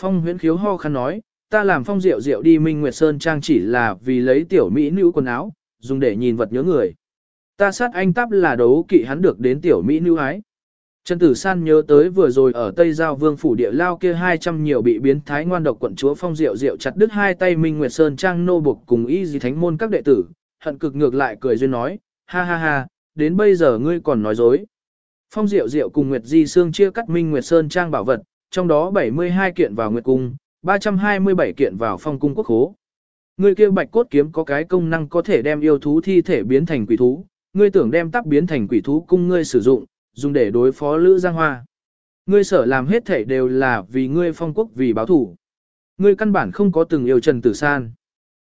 Phong huyễn khiếu ho khăn nói, ta làm phong rượu rượu đi Minh Nguyệt Sơn Trang chỉ là vì lấy tiểu mỹ nữ quần áo, dùng để nhìn vật nhớ người. Ta sát anh táp là đấu kỵ hắn được đến tiểu mỹ nữ ái. Trần Tử San nhớ tới vừa rồi ở Tây Giao Vương phủ địa lao kia 200 nhiều bị biến thái ngoan độc quận chúa Phong Diệu Diệu chặt đứt hai tay Minh Nguyệt Sơn trang nô buộc cùng y di thánh môn các đệ tử, hận cực ngược lại cười duyên nói, ha ha ha, đến bây giờ ngươi còn nói dối. Phong Diệu Diệu cùng Nguyệt Di Sương chia cắt Minh Nguyệt Sơn trang bảo vật, trong đó 72 kiện vào Nguyệt Cung, 327 kiện vào Phong Cung Quốc Khố. Ngươi kêu bạch cốt kiếm có cái công năng có thể đem yêu thú thi thể biến thành quỷ thú, ngươi tưởng đem tắc biến thành quỷ thú cung ngươi sử dụng, dùng để đối phó Lữ Giang Hoa. Ngươi sở làm hết thể đều là vì ngươi phong quốc vì báo thủ. Ngươi căn bản không có từng yêu Trần Tử San.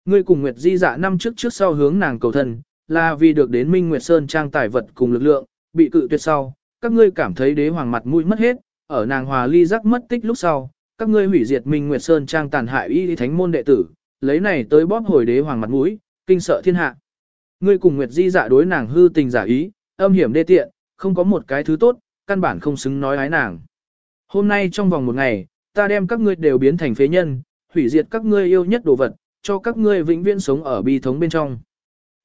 Ngươi cùng Nguyệt Di dạ năm trước trước sau hướng nàng cầu thân, là vì được đến Minh Nguyệt Sơn trang tài vật cùng lực lượng, bị cự tuyệt sau, các ngươi cảm thấy đế hoàng mặt mũi mất hết, ở nàng hòa ly giác mất tích lúc sau, các ngươi hủy diệt Minh Nguyệt Sơn trang tàn hại y thánh môn đệ tử, lấy này tới bóp hồi đế hoàng mặt mũi, kinh sợ thiên hạ. Ngươi cùng Nguyệt Di giả đối nàng hư tình giả ý, âm hiểm đê tiện, không có một cái thứ tốt, căn bản không xứng nói ái nàng. Hôm nay trong vòng một ngày, ta đem các ngươi đều biến thành phế nhân, hủy diệt các ngươi yêu nhất đồ vật, cho các ngươi vĩnh viễn sống ở bi thống bên trong.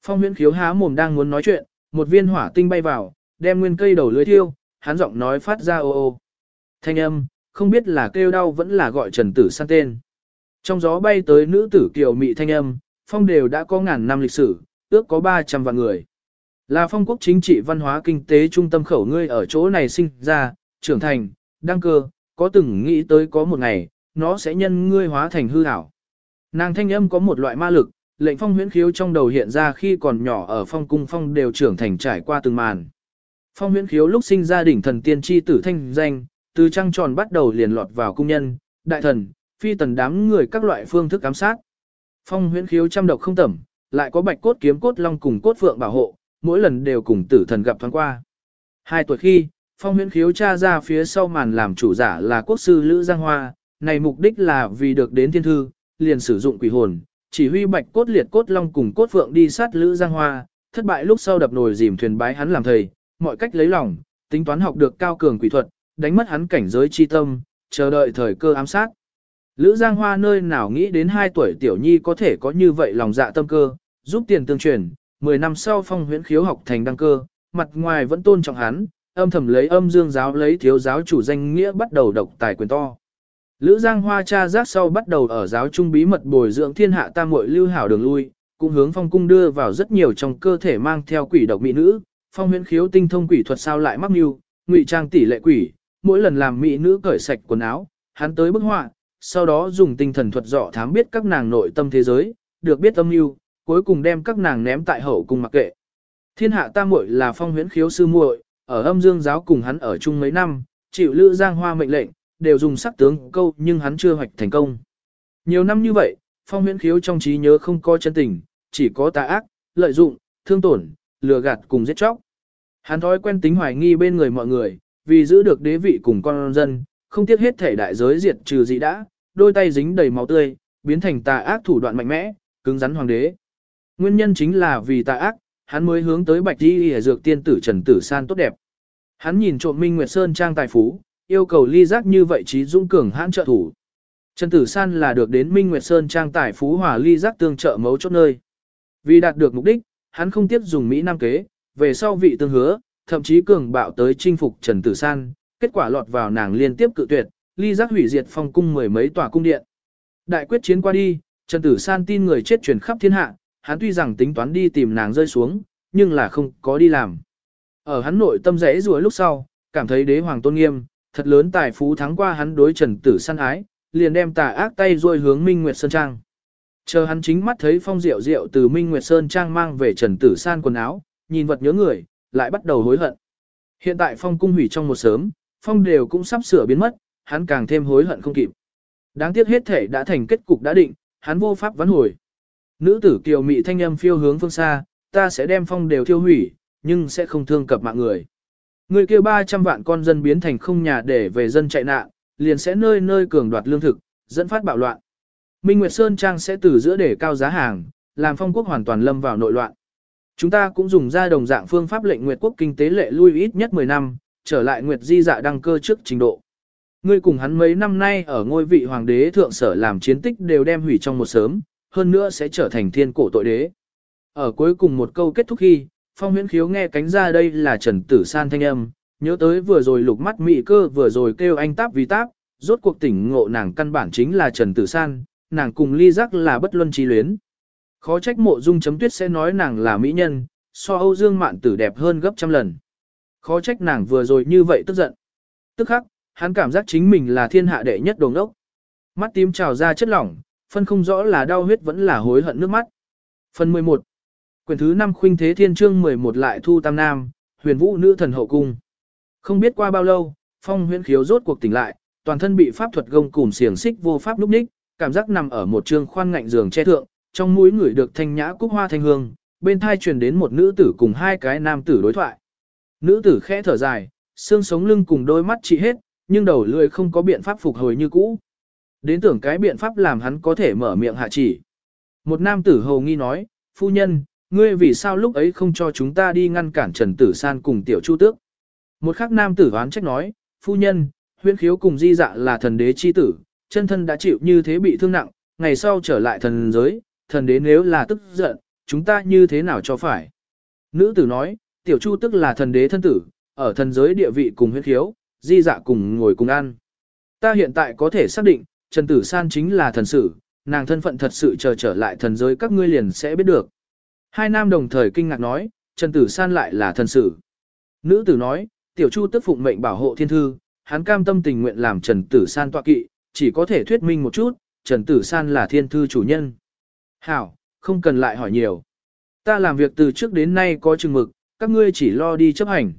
Phong huyễn khiếu há mồm đang muốn nói chuyện, một viên hỏa tinh bay vào, đem nguyên cây đầu lưới thiêu, hắn giọng nói phát ra ô ô. Thanh âm, không biết là kêu đau vẫn là gọi trần tử san tên. Trong gió bay tới nữ tử kiều mị thanh âm, phong đều đã có ngàn năm lịch sử, ước có 300 vạn người. Là phong quốc chính trị văn hóa kinh tế trung tâm khẩu ngươi ở chỗ này sinh ra, trưởng thành, đăng cơ, có từng nghĩ tới có một ngày, nó sẽ nhân ngươi hóa thành hư ảo. Nàng thanh âm có một loại ma lực, lệnh phong huyễn khiếu trong đầu hiện ra khi còn nhỏ ở phong cung phong đều trưởng thành trải qua từng màn. Phong huyễn khiếu lúc sinh ra đỉnh thần tiên tri tử thanh danh, từ trăng tròn bắt đầu liền lọt vào cung nhân, đại thần, phi tần đám người các loại phương thức ám sát. Phong huyễn khiếu trăm độc không tẩm, lại có bạch cốt kiếm cốt long cùng cốt phượng bảo hộ, mỗi lần đều cùng tử thần gặp thoáng qua. Hai tuổi khi, phong huyễn khiếu tra ra phía sau màn làm chủ giả là quốc sư Lữ Giang Hoa, này mục đích là vì được đến thiên thư, liền sử dụng quỷ hồn, chỉ huy bạch cốt liệt cốt long cùng cốt phượng đi sát Lữ Giang Hoa, thất bại lúc sau đập nồi dìm thuyền bái hắn làm thầy, mọi cách lấy lòng, tính toán học được cao cường quỷ thuật, đánh mất hắn cảnh giới chi tâm, chờ đợi thời cơ ám sát. Lữ Giang Hoa nơi nào nghĩ đến hai tuổi tiểu nhi có thể có như vậy lòng dạ tâm cơ, giúp tiền tương truyền, 10 năm sau phong huyễn khiếu học thành đăng cơ, mặt ngoài vẫn tôn trọng hắn, âm thầm lấy âm dương giáo lấy thiếu giáo chủ danh nghĩa bắt đầu độc tài quyền to. Lữ Giang Hoa cha giác sau bắt đầu ở giáo trung bí mật bồi dưỡng thiên hạ tam muội lưu hảo đường lui, cũng hướng phong cung đưa vào rất nhiều trong cơ thể mang theo quỷ độc mỹ nữ, phong huyễn khiếu tinh thông quỷ thuật sao lại mắc mưu, ngụy trang tỷ lệ quỷ, mỗi lần làm mỹ nữ cởi sạch quần áo, hắn tới bức họa, sau đó dùng tinh thần thuật dọ thám biết các nàng nội tâm thế giới, được biết âm mưu, cuối cùng đem các nàng ném tại hậu cung mặc kệ. Thiên hạ tam muội là phong huyễn khiếu sư muội, ở âm dương giáo cùng hắn ở chung mấy năm, chịu lữ giang hoa mệnh lệnh, đều dùng sắc tướng câu nhưng hắn chưa hoạch thành công. Nhiều năm như vậy, phong huyễn khiếu trong trí nhớ không có chân tình, chỉ có tà ác, lợi dụng, thương tổn, lừa gạt cùng giết chóc. Hắn thói quen tính hoài nghi bên người mọi người, vì giữ được đế vị cùng con dân, không tiếc hết thể đại giới diệt trừ gì đã, đôi tay dính đầy máu tươi, biến thành tà ác thủ đoạn mạnh mẽ, cứng rắn hoàng đế. Nguyên nhân chính là vì tà ác, hắn mới hướng tới bạch đi hề dược tiên tử Trần Tử San tốt đẹp. Hắn nhìn trộm Minh Nguyệt Sơn trang tài phú, yêu cầu ly giác như vậy trí dũng cường hãn trợ thủ. Trần Tử San là được đến Minh Nguyệt Sơn trang tài phú hòa ly giác tương trợ mấu chốt nơi. Vì đạt được mục đích, hắn không tiếp dùng Mỹ Nam kế, về sau vị tương hứa, thậm chí cường bạo tới chinh phục Trần Tử San, kết quả lọt vào nàng liên tiếp cự tuyệt, ly giác hủy diệt phong cung mười mấy tòa cung điện. Đại quyết chiến qua đi, Trần Tử San tin người chết truyền khắp thiên hạ, hắn tuy rằng tính toán đi tìm nàng rơi xuống, nhưng là không có đi làm. Ở hắn nội tâm rẽ rùa lúc sau, cảm thấy đế hoàng tôn nghiêm, thật lớn tài phú thắng qua hắn đối trần tử San ái, liền đem tà ác tay rồi hướng Minh Nguyệt Sơn Trang. Chờ hắn chính mắt thấy phong rượu rượu từ Minh Nguyệt Sơn Trang mang về trần tử san quần áo, nhìn vật nhớ người, lại bắt đầu hối hận. Hiện tại phong cung hủy trong một sớm, phong đều cũng sắp sửa biến mất, hắn càng thêm hối hận không kịp. Đáng tiếc hết thể đã thành kết cục đã định, hắn vô pháp vãn hồi. Nữ tử kiều mị thanh âm phiêu hướng phương xa, ta sẽ đem phong đều thiêu hủy, nhưng sẽ không thương cập mạng người. Người kêu 300 vạn con dân biến thành không nhà để về dân chạy nạn, liền sẽ nơi nơi cường đoạt lương thực, dẫn phát bạo loạn. Minh Nguyệt Sơn Trang sẽ từ giữa để cao giá hàng, làm phong quốc hoàn toàn lâm vào nội loạn. Chúng ta cũng dùng ra đồng dạng phương pháp lệnh Nguyệt quốc kinh tế lệ lui ít nhất 10 năm, trở lại Nguyệt di dạ đăng cơ trước trình độ. ngươi cùng hắn mấy năm nay ở ngôi vị hoàng đế thượng sở làm chiến tích đều đem hủy trong một sớm, hơn nữa sẽ trở thành thiên cổ tội đế. Ở cuối cùng một câu kết thúc khi, phong huyễn khiếu nghe cánh ra đây là Trần Tử San thanh âm, nhớ tới vừa rồi lục mắt mị cơ vừa rồi kêu anh táp vì táp, rốt cuộc tỉnh ngộ nàng căn bản chính là Trần Tử San, nàng cùng ly giác là bất luân trí luyến. Khó trách mộ dung chấm tuyết sẽ nói nàng là mỹ nhân, so Âu Dương Mạn tử đẹp hơn gấp trăm lần. Khó trách nàng vừa rồi như vậy tức giận. Tức khắc, hắn cảm giác chính mình là thiên hạ đệ nhất đồng đốc. Mắt tím trào ra chất lỏng, phân không rõ là đau huyết vẫn là hối hận nước mắt. Phần 11 Quyền thứ 5 khuynh thế thiên chương 11 lại thu tam nam, huyền vũ nữ thần hậu cung. Không biết qua bao lâu, phong huyễn khiếu rốt cuộc tỉnh lại, toàn thân bị pháp thuật gông cùm xiềng xích vô pháp lúc ních, cảm giác nằm ở một trương khoan ngạnh giường che thượng, trong mũi ngửi được thanh nhã cúc hoa thanh hương, bên thai truyền đến một nữ tử cùng hai cái nam tử đối thoại. Nữ tử khẽ thở dài, xương sống lưng cùng đôi mắt trị hết, nhưng đầu lưỡi không có biện pháp phục hồi như cũ. Đến tưởng cái biện pháp làm hắn có thể mở miệng hạ chỉ. Một nam tử hầu nghi nói, phu nhân, ngươi vì sao lúc ấy không cho chúng ta đi ngăn cản Trần Tử San cùng Tiểu Chu Tước. Một khắc nam tử oán trách nói, phu nhân, huyễn khiếu cùng di dạ là thần đế chi tử, chân thân đã chịu như thế bị thương nặng, ngày sau trở lại thần giới, thần đế nếu là tức giận, chúng ta như thế nào cho phải. Nữ tử nói, Tiểu Chu tức là thần đế thân tử, ở thần giới địa vị cùng huyết khiếu, di dạ cùng ngồi cùng ăn. Ta hiện tại có thể xác định, Trần Tử San chính là thần sử, nàng thân phận thật sự chờ trở lại thần giới các ngươi liền sẽ biết được. Hai nam đồng thời kinh ngạc nói, Trần Tử San lại là thần sử. Nữ tử nói, Tiểu Chu tức phụng mệnh bảo hộ thiên thư, hắn cam tâm tình nguyện làm Trần Tử San tọa kỵ, chỉ có thể thuyết minh một chút, Trần Tử San là thiên thư chủ nhân. Hảo, không cần lại hỏi nhiều. Ta làm việc từ trước đến nay có chừng mực, các ngươi chỉ lo đi chấp hành.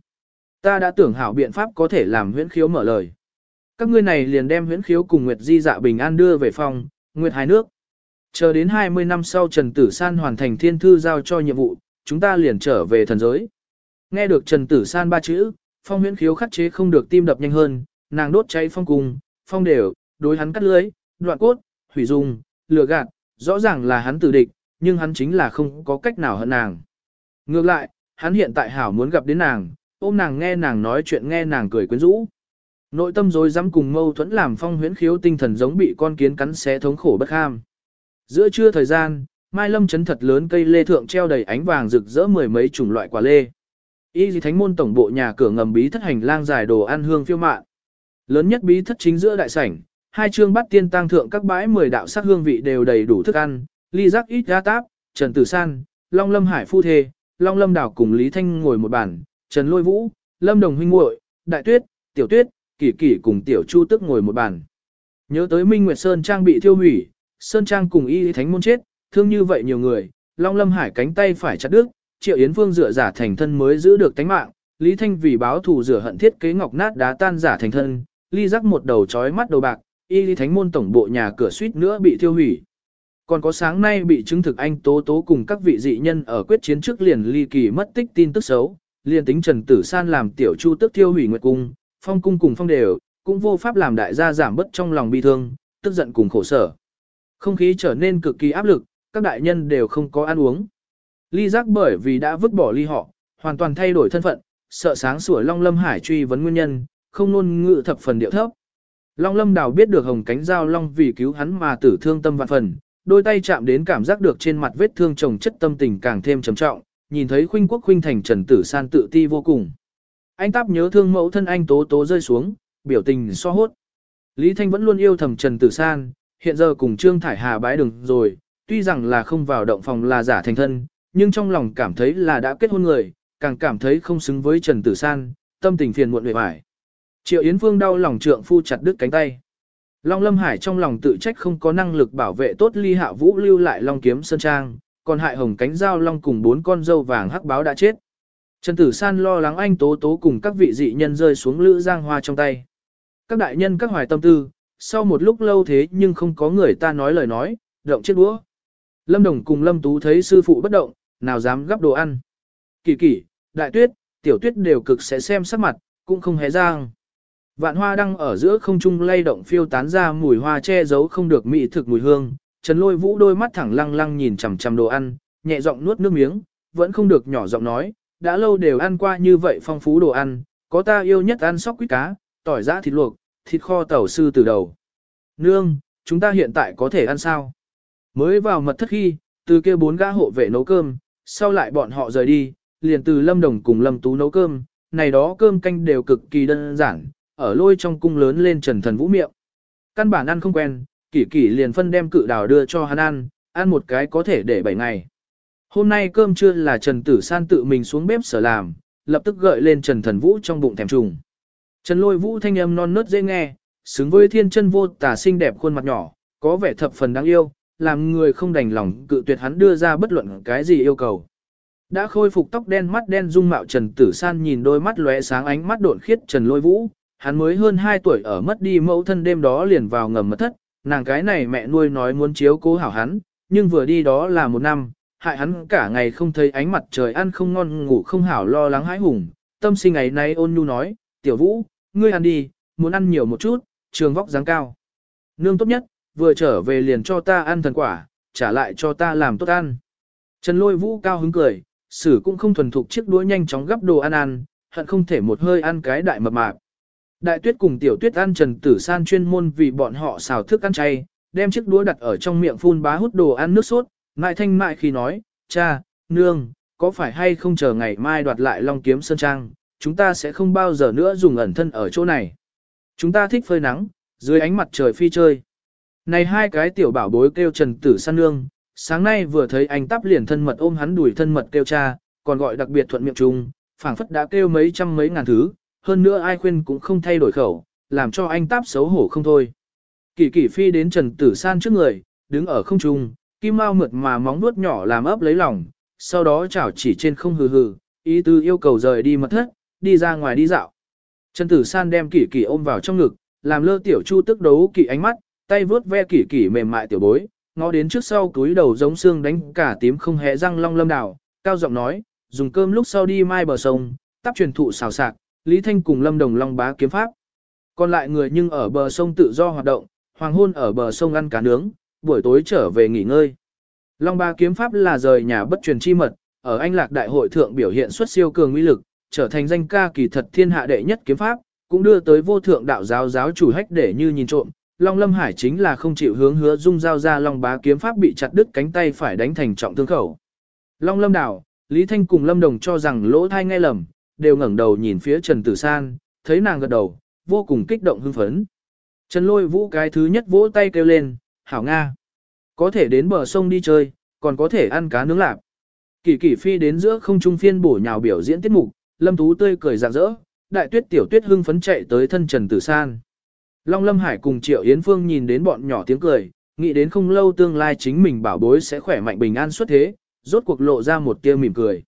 Ta đã tưởng hảo biện pháp có thể làm huyễn khiếu mở lời. Các ngươi này liền đem huyễn khiếu cùng Nguyệt Di dạ bình an đưa về phòng, Nguyệt hai nước. Chờ đến 20 năm sau Trần Tử San hoàn thành thiên thư giao cho nhiệm vụ, chúng ta liền trở về thần giới. Nghe được Trần Tử San ba chữ, phong huyễn khiếu khắc chế không được tim đập nhanh hơn, nàng đốt cháy phong cùng, phong đều, đối hắn cắt lưới, đoạn cốt, hủy dung, lừa gạt, rõ ràng là hắn tử địch, nhưng hắn chính là không có cách nào hận nàng. Ngược lại, hắn hiện tại hảo muốn gặp đến nàng, ôm nàng nghe nàng nói chuyện nghe nàng cười quyến rũ. Nội tâm rồi dám cùng mâu thuẫn làm phong huyễn khiếu tinh thần giống bị con kiến cắn xé thống khổ bất ham. Giữa trưa thời gian, Mai Lâm chấn thật lớn cây lê thượng treo đầy ánh vàng rực rỡ mười mấy chủng loại quả lê. Y dì thánh môn tổng bộ nhà cửa ngầm bí thất hành lang dài đồ ăn hương phiêu mạn. Lớn nhất bí thất chính giữa đại sảnh, hai chương bắt tiên tăng thượng các bãi mười đạo sắc hương vị đều đầy đủ thức ăn, ly giác ít ra táp, Trần Tử San, Long Lâm Hải phu thê, Long Lâm Đảo cùng Lý Thanh ngồi một bàn, Trần Lôi Vũ, Lâm Đồng huynh muội, Đại Tuyết, Tiểu Tuyết, Kỷ Kỷ cùng Tiểu Chu tức ngồi một bàn. Nhớ tới Minh Nguyệt Sơn Trang bị thiêu hủy, Sơn Trang cùng y thánh môn chết, thương như vậy nhiều người, Long Lâm Hải cánh tay phải chặt đứt, Triệu Yến Phương dựa giả thành thân mới giữ được tánh mạng, Lý Thanh vì báo thù rửa hận thiết kế ngọc nát đá tan giả thành thân, ly rắc một đầu chói mắt đầu bạc, y lý thánh môn tổng bộ nhà cửa suýt nữa bị thiêu hủy. Còn có sáng nay bị chứng thực anh tố tố cùng các vị dị nhân ở quyết chiến trước liền ly kỳ mất tích tin tức xấu, liền tính Trần Tử San làm tiểu chu tức thiêu hủy nguyệt cung, phong cung cùng phong đều, cũng vô pháp làm đại gia giảm bất trong lòng bi thương, tức giận cùng khổ sở. Không khí trở nên cực kỳ áp lực, các đại nhân đều không có ăn uống. Ly giác bởi vì đã vứt bỏ ly họ, hoàn toàn thay đổi thân phận, sợ sáng sủa Long Lâm Hải truy vấn nguyên nhân, không ngôn ngự thập phần điệu thấp. Long Lâm Đào biết được hồng cánh giao long vì cứu hắn mà tử thương tâm vạn phần, đôi tay chạm đến cảm giác được trên mặt vết thương chồng chất tâm tình càng thêm trầm trọng, nhìn thấy khuynh quốc khuynh thành Trần Tử San tự ti vô cùng. Anh táp nhớ thương mẫu thân anh tố tố rơi xuống, biểu tình so hốt. Lý Thanh vẫn luôn yêu thầm Trần Tử San, hiện giờ cùng Trương Thải Hà bái đường rồi, tuy rằng là không vào động phòng là giả thành thân, nhưng trong lòng cảm thấy là đã kết hôn người, càng cảm thấy không xứng với Trần Tử San, tâm tình phiền muộn về vải. Triệu Yến Phương đau lòng trượng phu chặt đứt cánh tay. Long Lâm Hải trong lòng tự trách không có năng lực bảo vệ tốt ly hạ vũ lưu lại Long Kiếm Sơn Trang, còn hại hồng cánh giao Long cùng bốn con dâu vàng hắc báo đã chết. Trần Tử San lo lắng anh tố tố cùng các vị dị nhân rơi xuống lữ giang hoa trong tay. Các đại nhân các hoài tâm tư, sau một lúc lâu thế nhưng không có người ta nói lời nói, động chết đũa. Lâm Đồng cùng Lâm Tú thấy sư phụ bất động, nào dám gắp đồ ăn. Kỳ kỳ, đại tuyết, tiểu tuyết đều cực sẽ xem sắc mặt, cũng không hề giang. Vạn hoa đang ở giữa không trung lay động phiêu tán ra mùi hoa che giấu không được mỹ thực mùi hương. Trần lôi vũ đôi mắt thẳng lăng lăng nhìn chằm chằm đồ ăn, nhẹ giọng nuốt nước miếng, vẫn không được nhỏ giọng nói, đã lâu đều ăn qua như vậy phong phú đồ ăn, có ta yêu nhất ăn sóc quýt cá, tỏi giã thịt luộc, thịt kho tàu sư từ đầu. Nương, chúng ta hiện tại có thể ăn sao? Mới vào mật thất khi, từ kia bốn gã hộ vệ nấu cơm, sau lại bọn họ rời đi, liền từ Lâm Đồng cùng Lâm Tú nấu cơm, này đó cơm canh đều cực kỳ đơn giản, ở lôi trong cung lớn lên trần thần vũ miệng. Căn bản ăn không quen, kỷ kỷ liền phân đem cự đào đưa cho hắn ăn, ăn một cái có thể để 7 ngày. Hôm nay cơm trưa là Trần Tử San tự mình xuống bếp sở làm, lập tức gợi lên Trần Thần Vũ trong bụng thèm trùng. Trần Lôi Vũ thanh âm non nớt dễ nghe, xứng với thiên chân vô tả xinh đẹp khuôn mặt nhỏ, có vẻ thập phần đáng yêu, làm người không đành lòng cự tuyệt hắn đưa ra bất luận cái gì yêu cầu. Đã khôi phục tóc đen mắt đen dung mạo Trần Tử San nhìn đôi mắt lóe sáng ánh mắt độn khiết Trần Lôi Vũ, hắn mới hơn 2 tuổi ở mất đi mẫu thân đêm đó liền vào ngầm mật thất, nàng cái này mẹ nuôi nói muốn chiếu cố hảo hắn, nhưng vừa đi đó là một năm, hại hắn cả ngày không thấy ánh mặt trời ăn không ngon ngủ không hảo lo lắng hãi hùng, tâm sinh ngày nay ôn nhu nói, tiểu vũ, ngươi ăn đi, muốn ăn nhiều một chút, trường vóc dáng cao. Nương tốt nhất, vừa trở về liền cho ta ăn thần quả, trả lại cho ta làm tốt ăn. Trần lôi vũ cao hứng cười, sử cũng không thuần thục chiếc đũa nhanh chóng gắp đồ ăn ăn, hận không thể một hơi ăn cái đại mập mạp. Đại tuyết cùng tiểu tuyết ăn trần tử san chuyên môn vì bọn họ xào thức ăn chay, đem chiếc đũa đặt ở trong miệng phun bá hút đồ ăn nước sốt, mại thanh mại khi nói, cha, nương, có phải hay không chờ ngày mai đoạt lại long kiếm sơn trang, chúng ta sẽ không bao giờ nữa dùng ẩn thân ở chỗ này. Chúng ta thích phơi nắng, dưới ánh mặt trời phi chơi. Này hai cái tiểu bảo bối kêu trần tử san nương, sáng nay vừa thấy anh tắp liền thân mật ôm hắn đuổi thân mật kêu cha, còn gọi đặc biệt thuận miệng chung, phảng phất đã kêu mấy trăm mấy ngàn thứ, hơn nữa ai khuyên cũng không thay đổi khẩu, làm cho anh táp xấu hổ không thôi. Kỳ kỳ phi đến Trần Tử San trước người, đứng ở không trung, kim mau mượt mà móng nuốt nhỏ làm ấp lấy lòng, sau đó chảo chỉ trên không hừ hừ, ý tư yêu cầu rời đi mật thất, đi ra ngoài đi dạo. Trần Tử San đem kỳ kỳ ôm vào trong ngực, làm lơ tiểu chu tức đấu kỳ ánh mắt, tay vướt ve kỳ kỳ mềm mại tiểu bối, ngó đến trước sau túi đầu giống xương đánh cả tím không hề răng long lâm đảo, cao giọng nói, dùng cơm lúc sau đi mai bờ sông, tắp truyền thụ xào sạc, Lý Thanh cùng Lâm Đồng Long bá kiếm pháp. Còn lại người nhưng ở bờ sông tự do hoạt động, hoàng hôn ở bờ sông ăn cá nướng, buổi tối trở về nghỉ ngơi. Long bá kiếm pháp là rời nhà bất truyền chi mật, ở Anh Lạc Đại hội thượng biểu hiện xuất siêu cường uy lực, trở thành danh ca kỳ thật thiên hạ đệ nhất kiếm pháp, cũng đưa tới vô thượng đạo giáo giáo chủ hách để như nhìn trộm. Long Lâm Hải chính là không chịu hướng hứa dung giao ra Long bá kiếm pháp bị chặt đứt cánh tay phải đánh thành trọng thương khẩu. Long Lâm đảo, Lý Thanh cùng Lâm Đồng cho rằng lỗ thai nghe lầm, đều ngẩng đầu nhìn phía Trần Tử San, thấy nàng gật đầu, vô cùng kích động hưng phấn. Trần lôi vũ cái thứ nhất vỗ tay kêu lên, hảo Nga. Có thể đến bờ sông đi chơi, còn có thể ăn cá nướng lạp. Kỳ kỳ phi đến giữa không trung phiên bổ nhào biểu diễn tiết mục, lâm tú tươi cười rạng rỡ, đại tuyết tiểu tuyết hưng phấn chạy tới thân Trần Tử San. Long Lâm Hải cùng Triệu Yến Phương nhìn đến bọn nhỏ tiếng cười, nghĩ đến không lâu tương lai chính mình bảo bối sẽ khỏe mạnh bình an xuất thế, rốt cuộc lộ ra một tia mỉm cười.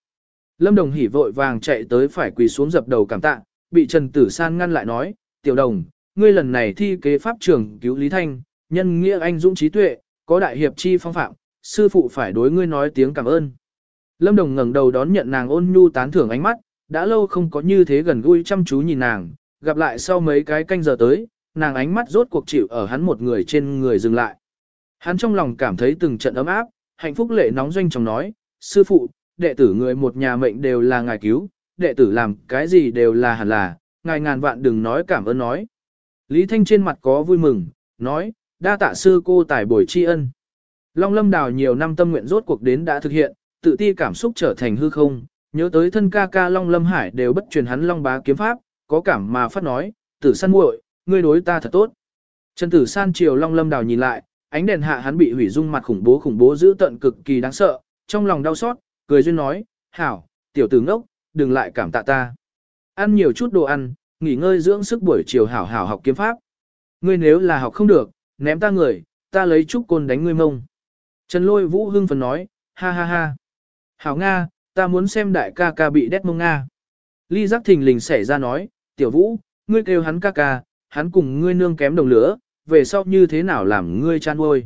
Lâm Đồng hỉ vội vàng chạy tới phải quỳ xuống dập đầu cảm tạ, bị Trần Tử San ngăn lại nói, tiểu đồng, ngươi lần này thi kế pháp trường cứu Lý Thanh, nhân nghĩa anh dũng trí tuệ, có đại hiệp chi phong phạm, sư phụ phải đối ngươi nói tiếng cảm ơn. Lâm Đồng ngẩng đầu đón nhận nàng ôn nhu tán thưởng ánh mắt, đã lâu không có như thế gần gũi chăm chú nhìn nàng, gặp lại sau mấy cái canh giờ tới, nàng ánh mắt rốt cuộc chịu ở hắn một người trên người dừng lại. Hắn trong lòng cảm thấy từng trận ấm áp, hạnh phúc lệ nóng doanh chồng nói, sư phụ, đệ tử người một nhà mệnh đều là ngài cứu, đệ tử làm cái gì đều là hẳn là, ngài ngàn vạn đừng nói cảm ơn nói. Lý Thanh trên mặt có vui mừng, nói, đa tạ sư cô tài bồi tri ân. Long lâm đào nhiều năm tâm nguyện rốt cuộc đến đã thực hiện, tự ti cảm xúc trở thành hư không, nhớ tới thân ca ca Long lâm hải đều bất truyền hắn Long bá kiếm pháp, có cảm mà phát nói, tử san muội, ngươi đối ta thật tốt. Trần tử san chiều Long lâm đào nhìn lại, ánh đèn hạ hắn bị hủy dung mặt khủng bố khủng bố giữ tận cực kỳ đáng sợ, trong lòng đau xót, cười duyên nói, hảo, tiểu tử ngốc, đừng lại cảm tạ ta. Ăn nhiều chút đồ ăn, nghỉ ngơi dưỡng sức buổi chiều hảo hảo học kiếm pháp. Ngươi nếu là học không được, ném ta người, ta lấy chút côn đánh ngươi mông. Trần lôi vũ hưng phấn nói, ha ha ha. Hảo Nga, ta muốn xem đại ca ca bị đét mông Nga. Ly giác thình lình xảy ra nói, tiểu vũ, ngươi kêu hắn ca ca, hắn cùng ngươi nương kém đồng lửa, về sau như thế nào làm ngươi chan uôi.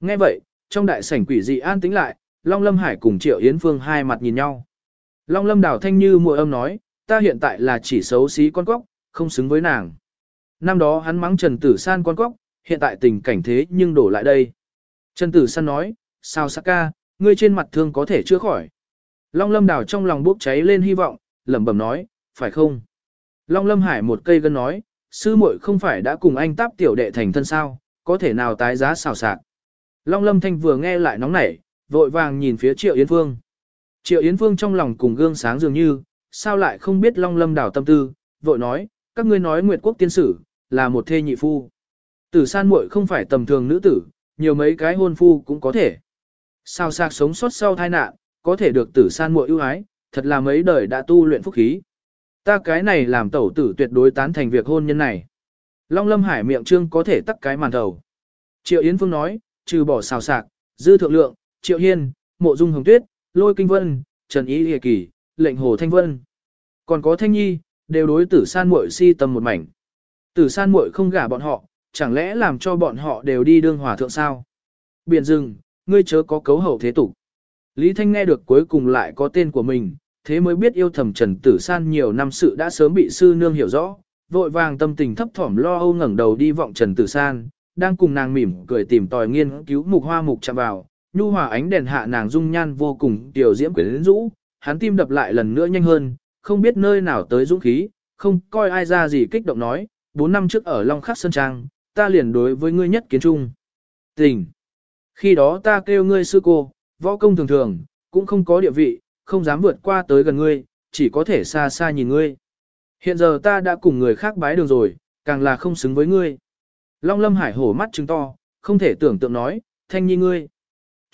Nghe vậy, trong đại sảnh quỷ dị an tĩnh lại, Long Lâm Hải cùng Triệu Yến Phương hai mặt nhìn nhau. Long Lâm Đào Thanh như mùa âm nói, ta hiện tại là chỉ xấu xí con cóc, không xứng với nàng. Năm đó hắn mắng Trần Tử San con cóc, hiện tại tình cảnh thế nhưng đổ lại đây. Trần Tử San nói, sao sắc ca, ngươi trên mặt thương có thể chữa khỏi. Long Lâm Đào trong lòng bốc cháy lên hy vọng, lẩm bẩm nói, phải không? Long Lâm Hải một cây gân nói, sư muội không phải đã cùng anh táp tiểu đệ thành thân sao, có thể nào tái giá xào sạc. Long Lâm Thanh vừa nghe lại nóng nảy, vội vàng nhìn phía Triệu Yến Phương. Triệu Yến Phương trong lòng cùng gương sáng dường như, sao lại không biết Long Lâm đảo tâm tư, vội nói, các ngươi nói Nguyệt Quốc tiên sử, là một thê nhị phu. Tử san muội không phải tầm thường nữ tử, nhiều mấy cái hôn phu cũng có thể. Sao sạc sống sót sau tai nạn, có thể được tử san muội ưu ái, thật là mấy đời đã tu luyện phúc khí. Ta cái này làm tẩu tử tuyệt đối tán thành việc hôn nhân này. Long Lâm Hải miệng trương có thể tắt cái màn đầu. Triệu Yến Phương nói, trừ bỏ xào sạc, dư thượng lượng, Triệu Hiên, Mộ Dung Hồng Tuyết, Lôi Kinh Vân, Trần Ý Hề Kỳ, Lệnh Hồ Thanh Vân. Còn có Thanh Nhi, đều đối tử san muội si tâm một mảnh. Tử san muội không gả bọn họ, chẳng lẽ làm cho bọn họ đều đi đương hòa thượng sao? Biển rừng, ngươi chớ có cấu hậu thế tục. Lý Thanh nghe được cuối cùng lại có tên của mình, thế mới biết yêu thầm Trần Tử San nhiều năm sự đã sớm bị sư nương hiểu rõ, vội vàng tâm tình thấp thỏm lo âu ngẩng đầu đi vọng Trần Tử San, đang cùng nàng mỉm cười tìm tòi nghiên cứu mục hoa mục chạm vào, nhu hòa ánh đèn hạ nàng dung nhan vô cùng tiểu diễm quyến rũ, hắn tim đập lại lần nữa nhanh hơn, không biết nơi nào tới dũng khí, không coi ai ra gì kích động nói, bốn năm trước ở Long Khắc Sơn Trang, ta liền đối với ngươi nhất kiến trung. Tình. Khi đó ta kêu ngươi sư cô, võ công thường thường, cũng không có địa vị, không dám vượt qua tới gần ngươi, chỉ có thể xa xa nhìn ngươi. Hiện giờ ta đã cùng người khác bái đường rồi, càng là không xứng với ngươi. Long lâm hải hổ mắt trứng to, không thể tưởng tượng nói, thanh nhi ngươi.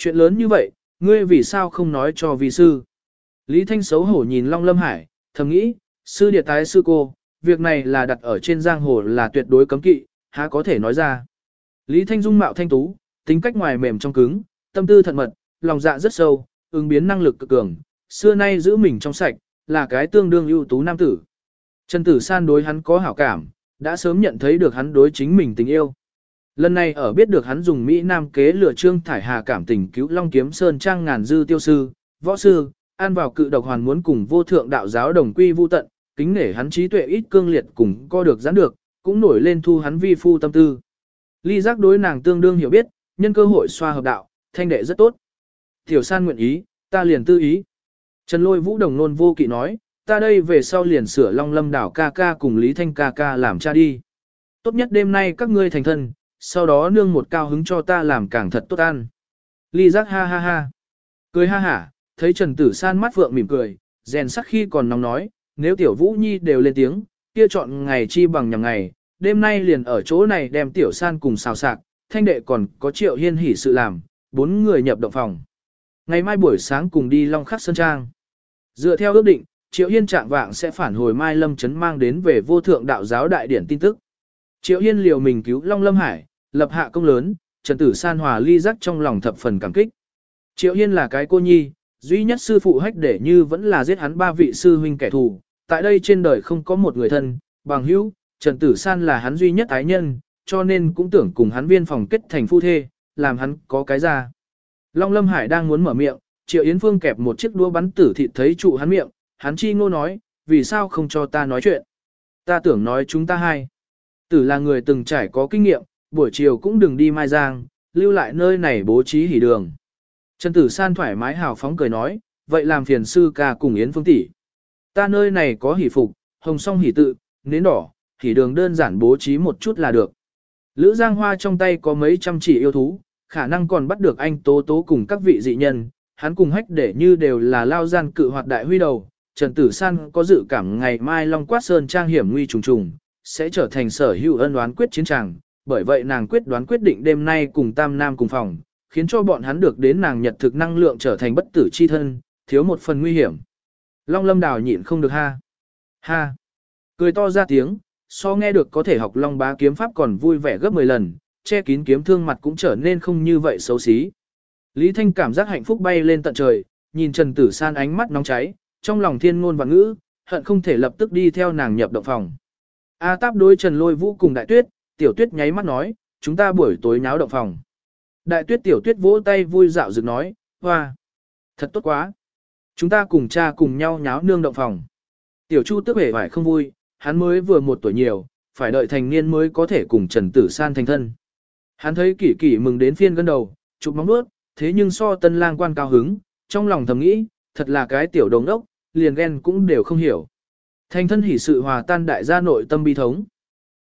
Chuyện lớn như vậy, ngươi vì sao không nói cho vi sư? Lý Thanh xấu hổ nhìn Long lâm hải, thầm nghĩ, sư địa tái sư cô, việc này là đặt ở trên giang hồ là tuyệt đối cấm kỵ, há có thể nói ra. Lý Thanh dung mạo thanh tú, tính cách ngoài mềm trong cứng, tâm tư thận mật, lòng dạ rất sâu, ứng biến năng lực cực cường, xưa nay giữ mình trong sạch, là cái tương đương ưu tú nam tử. Trần Tử San đối hắn có hảo cảm, đã sớm nhận thấy được hắn đối chính mình tình yêu. Lần này ở biết được hắn dùng Mỹ Nam kế lửa trương thải hà cảm tình cứu Long Kiếm Sơn trang ngàn dư tiêu sư, võ sư, an vào cự độc hoàn muốn cùng vô thượng đạo giáo đồng quy vu tận, kính nể hắn trí tuệ ít cương liệt cùng co được giãn được, cũng nổi lên thu hắn vi phu tâm tư. Ly giác đối nàng tương đương hiểu biết, nhân cơ hội xoa hợp đạo, thanh đệ rất tốt. Tiểu san nguyện ý, ta liền tư ý. Trần lôi vũ đồng nôn vô kỵ nói, ta đây về sau liền sửa long lâm đảo ca ca cùng Lý Thanh ca ca làm cha đi. Tốt nhất đêm nay các ngươi thành thân, sau đó nương một cao hứng cho ta làm càng thật tốt ăn. Ly giác ha ha ha. Cười ha hả, thấy Trần Tử San mắt vượng mỉm cười, rèn sắc khi còn nóng nói, nếu tiểu vũ nhi đều lên tiếng, kia chọn ngày chi bằng nhằm ngày, đêm nay liền ở chỗ này đem tiểu san cùng xào sạc, thanh đệ còn có triệu hiên hỉ sự làm, bốn người nhập động phòng. Ngày mai buổi sáng cùng đi Long Khắc Sơn Trang. Dựa theo ước định, Triệu Hiên trạng vạng sẽ phản hồi Mai Lâm Trấn mang đến về vô thượng đạo giáo đại điển tin tức. Triệu Hiên liều mình cứu Long Lâm Hải, lập hạ công lớn, Trần Tử San hòa ly giác trong lòng thập phần cảm kích. Triệu Hiên là cái cô nhi, duy nhất sư phụ hách để như vẫn là giết hắn ba vị sư huynh kẻ thù. Tại đây trên đời không có một người thân, bằng hữu, Trần Tử San là hắn duy nhất ái nhân, cho nên cũng tưởng cùng hắn viên phòng kết thành phu thê, làm hắn có cái ra. Long Lâm Hải đang muốn mở miệng, Triệu Yến Phương kẹp một chiếc đũa bắn tử thịt thấy trụ hắn miệng, hắn chi ngô nói, vì sao không cho ta nói chuyện. Ta tưởng nói chúng ta hai. Tử là người từng trải có kinh nghiệm, buổi chiều cũng đừng đi Mai Giang, lưu lại nơi này bố trí hỉ đường. Trần Tử San thoải mái hào phóng cười nói, vậy làm phiền sư ca cùng Yến Phương tỷ. Ta nơi này có hỉ phục, hồng song hỉ tự, nến đỏ, hỉ đường đơn giản bố trí một chút là được. Lữ Giang Hoa trong tay có mấy trăm chỉ yêu thú, khả năng còn bắt được anh Tố Tố cùng các vị dị nhân, hắn cùng hách để như đều là lao gian cự hoạt đại huy đầu. Trần Tử San có dự cảm ngày mai Long Quát Sơn trang hiểm nguy trùng trùng, sẽ trở thành sở hữu ân đoán quyết chiến tràng, bởi vậy nàng quyết đoán quyết định đêm nay cùng Tam Nam cùng phòng, khiến cho bọn hắn được đến nàng nhật thực năng lượng trở thành bất tử chi thân, thiếu một phần nguy hiểm. Long Lâm Đào nhịn không được ha. Ha. Cười to ra tiếng, so nghe được có thể học Long Bá kiếm pháp còn vui vẻ gấp 10 lần, che kín kiếm thương mặt cũng trở nên không như vậy xấu xí. Lý Thanh cảm giác hạnh phúc bay lên tận trời, nhìn Trần Tử San ánh mắt nóng cháy, trong lòng thiên ngôn và ngữ, hận không thể lập tức đi theo nàng nhập động phòng. A táp đối Trần Lôi Vũ cùng Đại Tuyết, Tiểu Tuyết nháy mắt nói, chúng ta buổi tối nháo động phòng. Đại Tuyết Tiểu Tuyết vỗ tay vui dạo dựng nói, hoa, thật tốt quá. Chúng ta cùng cha cùng nhau nháo nương động phòng. Tiểu Chu tức vẻ vải không vui, hắn mới vừa một tuổi nhiều, phải đợi thành niên mới có thể cùng Trần Tử San thành thân. Hắn thấy kỷ kỷ mừng đến phiên gân đầu, chụp móng nuốt, thế nhưng so tân lang quan cao hứng, trong lòng thầm nghĩ, thật là cái tiểu đồng đốc, liền ghen cũng đều không hiểu. Thành thân hỷ sự hòa tan đại gia nội tâm bi thống.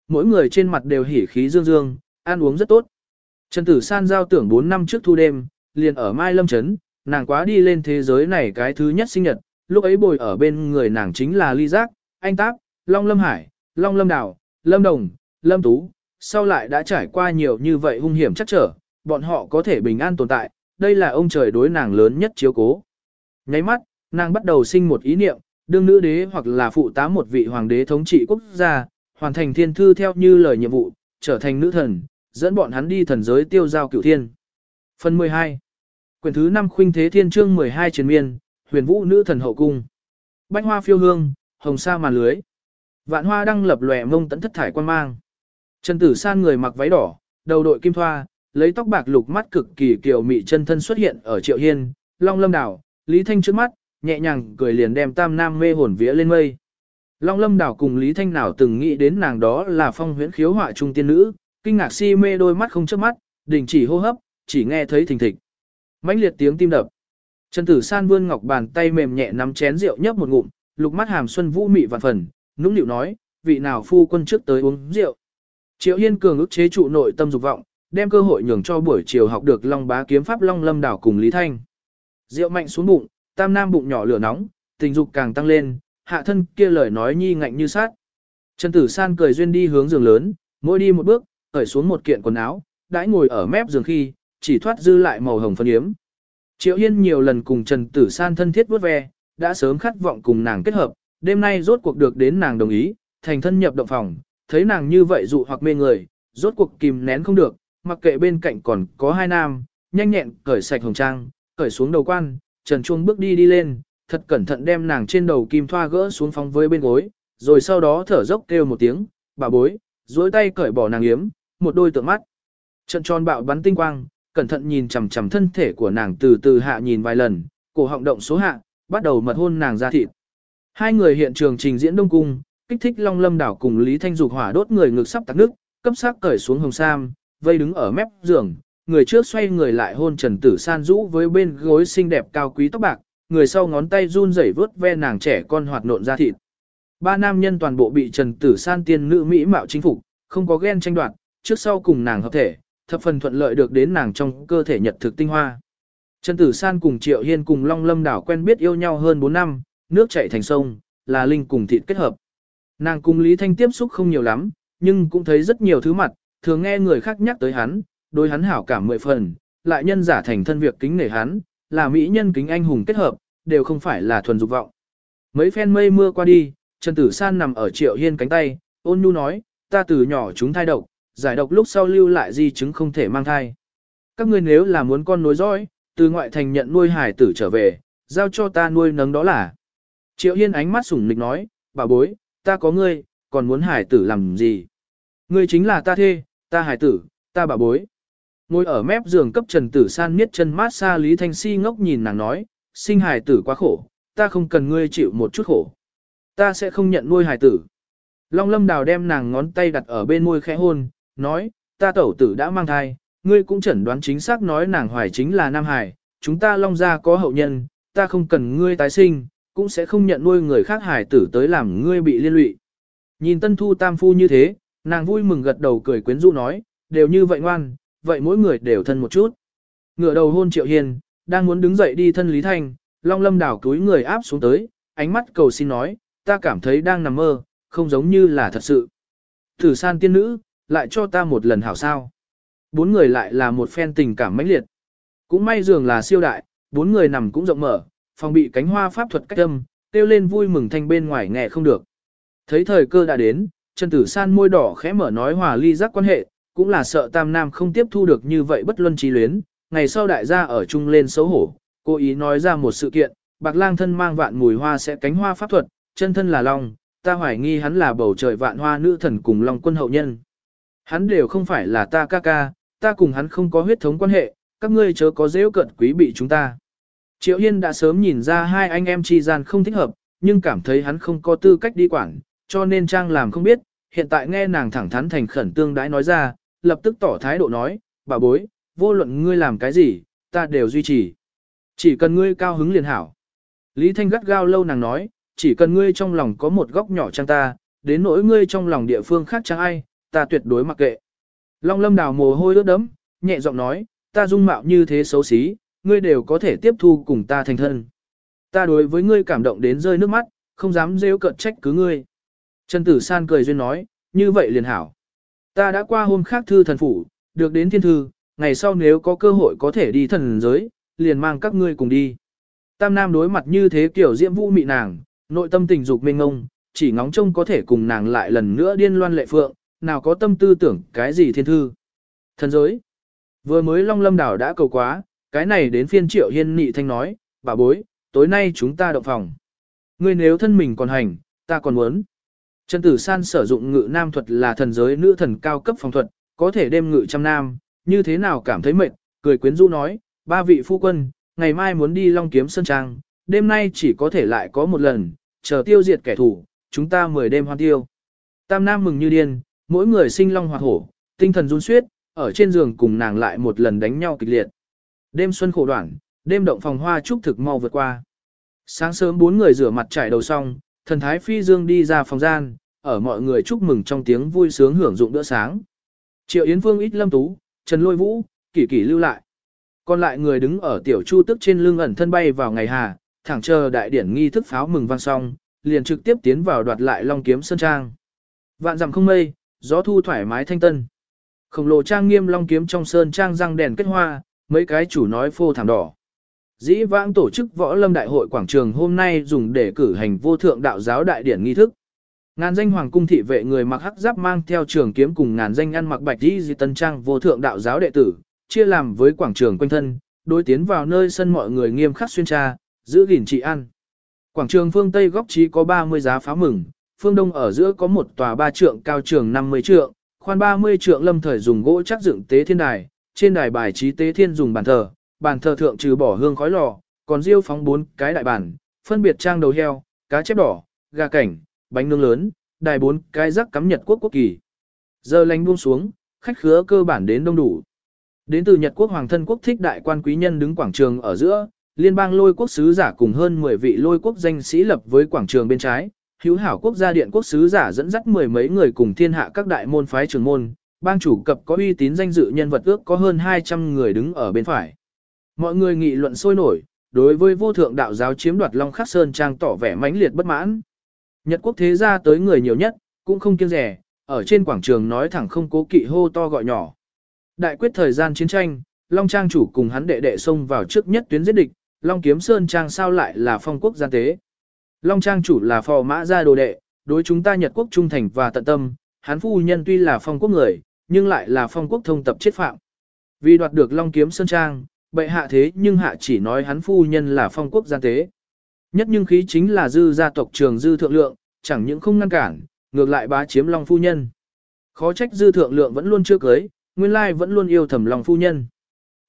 mỗi người trên mặt đều hỉ khí dương dương, ăn uống rất tốt. Trần Tử San giao tưởng 4 năm trước thu đêm, liền ở Mai Lâm Trấn, nàng quá đi lên thế giới này cái thứ nhất sinh nhật, lúc ấy bồi ở bên người nàng chính là Ly Giác, Anh Táp, Long Lâm Hải, Long Lâm Đào, Lâm Đồng, Lâm Tú, sau lại đã trải qua nhiều như vậy hung hiểm chắc trở, bọn họ có thể bình an tồn tại, đây là ông trời đối nàng lớn nhất chiếu cố. Nháy mắt, nàng bắt đầu sinh một ý niệm, đương nữ đế hoặc là phụ tá một vị hoàng đế thống trị quốc gia, hoàn thành thiên thư theo như lời nhiệm vụ, trở thành nữ thần, dẫn bọn hắn đi thần giới tiêu giao cửu thiên. Phần 12 Quyển thứ 5 Khuynh Thế Thiên Chương 12 Truyền Miên, Huyền Vũ Nữ Thần Hậu Cung Bánh hoa phiêu hương, hồng sa màn lưới. Vạn hoa đang lập lòe mông tấn thất thải quan mang. Trần Tử San người mặc váy đỏ, đầu đội kim thoa, lấy tóc bạc lục mắt cực kỳ kiều mị chân thân xuất hiện ở Triệu Hiên, Long Lâm Đảo, Lý Thanh trước mắt, nhẹ nhàng cười liền đem tam nam mê hồn vía lên mây. Long Lâm Đảo cùng Lý Thanh nào từng nghĩ đến nàng đó là phong huyễn khiếu họa trung tiên nữ, kinh ngạc si mê đôi mắt không chớp mắt, đình chỉ hô hấp, chỉ nghe thấy thình thịch. mãnh liệt tiếng tim đập. Trần Tử San vươn ngọc bàn tay mềm nhẹ nắm chén rượu nhấp một ngụm, lục mắt hàm xuân vũ mị vạn phần, nũng nịu nói, vị nào phu quân trước tới uống rượu. Triệu Hiên cường ức chế trụ nội tâm dục vọng, đem cơ hội nhường cho buổi chiều học được Long Bá kiếm pháp Long Lâm đảo cùng Lý Thanh. Rượu mạnh xuống bụng, tam nam bụng nhỏ lửa nóng, tình dục càng tăng lên, hạ thân kia lời nói nhi ngạnh như sát. Trần Tử San cười duyên đi hướng giường lớn, mỗi đi một bước, cởi xuống một kiện quần áo, đãi ngồi ở mép giường khi, chỉ thoát dư lại màu hồng phân yếm. Triệu Yên nhiều lần cùng Trần Tử San thân thiết vuốt ve, đã sớm khát vọng cùng nàng kết hợp, đêm nay rốt cuộc được đến nàng đồng ý, thành thân nhập động phòng, thấy nàng như vậy dụ hoặc mê người, rốt cuộc kìm nén không được, mặc kệ bên cạnh còn có hai nam, nhanh nhẹn cởi sạch hồng trang, cởi xuống đầu quan, Trần Chuông bước đi đi lên, thật cẩn thận đem nàng trên đầu kim thoa gỡ xuống phóng với bên gối, rồi sau đó thở dốc kêu một tiếng, bà bối, duỗi tay cởi bỏ nàng yếm, một đôi tượng mắt. Trận tròn bạo bắn tinh quang, cẩn thận nhìn chằm chằm thân thể của nàng từ từ hạ nhìn vài lần, cổ họng động số hạ, bắt đầu mật hôn nàng ra thịt. Hai người hiện trường trình diễn đông cung, kích thích Long Lâm đảo cùng Lý Thanh Dục hỏa đốt người ngực sắp tắc nước, cấp sắc cởi xuống hồng sam, vây đứng ở mép giường, người trước xoay người lại hôn Trần Tử San rũ với bên gối xinh đẹp cao quý tóc bạc, người sau ngón tay run rẩy vớt ve nàng trẻ con hoạt nộn ra thịt. Ba nam nhân toàn bộ bị Trần Tử San tiên nữ mỹ mạo chính phục, không có ghen tranh đoạt, trước sau cùng nàng hợp thể, thập phần thuận lợi được đến nàng trong cơ thể nhật thực tinh hoa. Trần Tử San cùng Triệu Hiên cùng Long Lâm đảo quen biết yêu nhau hơn 4 năm, nước chảy thành sông, là linh cùng thịt kết hợp. Nàng cùng Lý Thanh tiếp xúc không nhiều lắm, nhưng cũng thấy rất nhiều thứ mặt, thường nghe người khác nhắc tới hắn, đối hắn hảo cảm mười phần, lại nhân giả thành thân việc kính nể hắn, là mỹ nhân kính anh hùng kết hợp, đều không phải là thuần dục vọng. Mấy phen mây mưa qua đi, Trần Tử San nằm ở Triệu Hiên cánh tay, ôn nhu nói, ta từ nhỏ chúng thai độc, giải độc lúc sau lưu lại di chứng không thể mang thai. Các ngươi nếu là muốn con nối dõi, từ ngoại thành nhận nuôi hải tử trở về, giao cho ta nuôi nấng đó là. Triệu Hiên ánh mắt sủng nịch nói, bà bối, ta có ngươi, còn muốn hải tử làm gì? Ngươi chính là ta thê, ta hải tử, ta bà bối. Ngồi ở mép giường cấp Trần Tử San niết chân mát xa Lý Thanh Si ngốc nhìn nàng nói, sinh hải tử quá khổ, ta không cần ngươi chịu một chút khổ. Ta sẽ không nhận nuôi hải tử. Long lâm đào đem nàng ngón tay đặt ở bên môi khẽ hôn, nói, ta tẩu tử đã mang thai, ngươi cũng chẩn đoán chính xác nói nàng hoài chính là Nam Hải, chúng ta long gia có hậu nhân, ta không cần ngươi tái sinh, cũng sẽ không nhận nuôi người khác hải tử tới làm ngươi bị liên lụy. Nhìn tân thu tam phu như thế, nàng vui mừng gật đầu cười quyến rũ nói, đều như vậy ngoan, vậy mỗi người đều thân một chút. Ngửa đầu hôn Triệu Hiền, đang muốn đứng dậy đi thân Lý Thanh, Long Lâm đảo túi người áp xuống tới, ánh mắt cầu xin nói, ta cảm thấy đang nằm mơ, không giống như là thật sự. Thử san tiên nữ, lại cho ta một lần hảo sao. Bốn người lại là một phen tình cảm mãnh liệt. Cũng may giường là siêu đại, bốn người nằm cũng rộng mở, phòng bị cánh hoa pháp thuật cách âm, kêu lên vui mừng thanh bên ngoài nghe không được. Thấy thời cơ đã đến, Trần Tử San môi đỏ khẽ mở nói hòa ly giác quan hệ, cũng là sợ Tam Nam không tiếp thu được như vậy bất luân trí luyến, ngày sau đại gia ở chung lên xấu hổ, cố ý nói ra một sự kiện, bạc lang thân mang vạn mùi hoa sẽ cánh hoa pháp thuật, chân thân là long, ta hoài nghi hắn là bầu trời vạn hoa nữ thần cùng long quân hậu nhân. Hắn đều không phải là ta ca ca, ta cùng hắn không có huyết thống quan hệ, các ngươi chớ có dễ cận quý bị chúng ta. Triệu Hiên đã sớm nhìn ra hai anh em chi gian không thích hợp, nhưng cảm thấy hắn không có tư cách đi quản, cho nên Trang làm không biết, hiện tại nghe nàng thẳng thắn thành khẩn tương đãi nói ra, lập tức tỏ thái độ nói, bà bối, vô luận ngươi làm cái gì, ta đều duy trì. Chỉ cần ngươi cao hứng liền hảo. Lý Thanh gắt gao lâu nàng nói, chỉ cần ngươi trong lòng có một góc nhỏ trang ta, đến nỗi ngươi trong lòng địa phương khác trang ai, ta tuyệt đối mặc kệ. Long lâm đào mồ hôi ướt đấm, nhẹ giọng nói, ta dung mạo như thế xấu xí, ngươi đều có thể tiếp thu cùng ta thành thân. Ta đối với ngươi cảm động đến rơi nước mắt, không dám rêu cận trách cứ ngươi. Trần Tử San cười duyên nói, như vậy liền hảo. Ta đã qua hôm khác thư thần phủ, được đến thiên thư, ngày sau nếu có cơ hội có thể đi thần giới, liền mang các ngươi cùng đi. Tam Nam đối mặt như thế kiểu diễm vũ mị nàng, nội tâm tình dục mênh ngông, chỉ ngóng trông có thể cùng nàng lại lần nữa điên loan lệ phượng, nào có tâm tư tưởng cái gì thiên thư. Thần giới. Vừa mới Long Lâm đảo đã cầu quá, cái này đến phiên Triệu Hiên nị thanh nói, bà bối, tối nay chúng ta động phòng. Ngươi nếu thân mình còn hành, ta còn muốn. Trần Tử San sử dụng ngự nam thuật là thần giới nữ thần cao cấp phòng thuật, có thể đem ngự trăm nam, như thế nào cảm thấy mệt, cười quyến rũ nói, ba vị phu quân, ngày mai muốn đi Long Kiếm Sơn Trang, đêm nay chỉ có thể lại có một lần, chờ tiêu diệt kẻ thù, chúng ta mười đêm hoan tiêu. Tam Nam mừng như điên, mỗi người sinh long hoạt hổ, tinh thần run suyết, ở trên giường cùng nàng lại một lần đánh nhau kịch liệt. Đêm xuân khổ đoạn, đêm động phòng hoa trúc thực mau vượt qua. Sáng sớm bốn người rửa mặt trải đầu xong, thần thái phi dương đi ra phòng gian, ở mọi người chúc mừng trong tiếng vui sướng hưởng dụng bữa sáng. Triệu Yến Vương, ít lâm tú, Trần Lôi Vũ, kỷ kỷ lưu lại. Còn lại người đứng ở tiểu chu tức trên lưng ẩn thân bay vào ngày hà, thẳng chờ đại điển nghi thức pháo mừng vang xong, liền trực tiếp tiến vào đoạt lại Long Kiếm Sơn Trang. Vạn dặm không mây, gió thu thoải mái thanh tân. Khổng lồ trang nghiêm Long Kiếm trong Sơn Trang răng đèn kết hoa, mấy cái chủ nói phô thảm đỏ. Dĩ vãng tổ chức võ lâm đại hội quảng trường hôm nay dùng để cử hành vô thượng đạo giáo đại điển nghi thức. Ngàn danh hoàng cung thị vệ người mặc hắc giáp mang theo trường kiếm cùng ngàn danh ăn mặc bạch y di tân trang vô thượng đạo giáo đệ tử, chia làm với quảng trường quanh thân, đối tiến vào nơi sân mọi người nghiêm khắc xuyên tra, giữ gìn trị an. Quảng trường phương Tây góc trí có 30 giá pháo mừng, phương Đông ở giữa có một tòa ba trượng cao trường 50 trượng, khoan 30 trượng lâm thời dùng gỗ chắc dựng tế thiên đài, trên đài bài trí tế thiên dùng bàn thờ, bàn thờ thượng trừ bỏ hương khói lò, còn riêu phóng bốn cái đại bàn, phân biệt trang đầu heo, cá chép đỏ, gà cảnh, bánh nướng lớn, đài bốn cái rắc cắm Nhật quốc quốc kỳ. Giờ lành buông xuống, khách khứa cơ bản đến đông đủ. Đến từ Nhật quốc hoàng thân quốc thích đại quan quý nhân đứng quảng trường ở giữa, liên bang lôi quốc sứ giả cùng hơn 10 vị lôi quốc danh sĩ lập với quảng trường bên trái, hữu hảo quốc gia điện quốc sứ giả dẫn dắt mười mấy người cùng thiên hạ các đại môn phái trường môn, bang chủ cập có uy tín danh dự nhân vật ước có hơn 200 người đứng ở bên phải. Mọi người nghị luận sôi nổi, đối với vô thượng đạo giáo chiếm đoạt Long Khắc Sơn Trang tỏ vẻ mãnh liệt bất mãn. Nhật quốc thế gia tới người nhiều nhất, cũng không kiêng rẻ, ở trên quảng trường nói thẳng không cố kỵ hô to gọi nhỏ. Đại quyết thời gian chiến tranh, Long Trang chủ cùng hắn đệ đệ xông vào trước nhất tuyến giết địch, Long Kiếm Sơn Trang sao lại là phong quốc gian tế. Long Trang chủ là phò mã gia đồ đệ, đối chúng ta Nhật quốc trung thành và tận tâm, hắn phu nhân tuy là phong quốc người, nhưng lại là phong quốc thông tập chết phạm. Vì đoạt được Long Kiếm Sơn Trang, bệ hạ thế nhưng hạ chỉ nói hắn phu nhân là phong quốc gian tế. Nhất nhưng khí chính là dư gia tộc trường dư thượng lượng, chẳng những không ngăn cản, ngược lại bá chiếm Long phu nhân. Khó trách dư thượng lượng vẫn luôn chưa cưới, nguyên lai vẫn luôn yêu thầm Long phu nhân.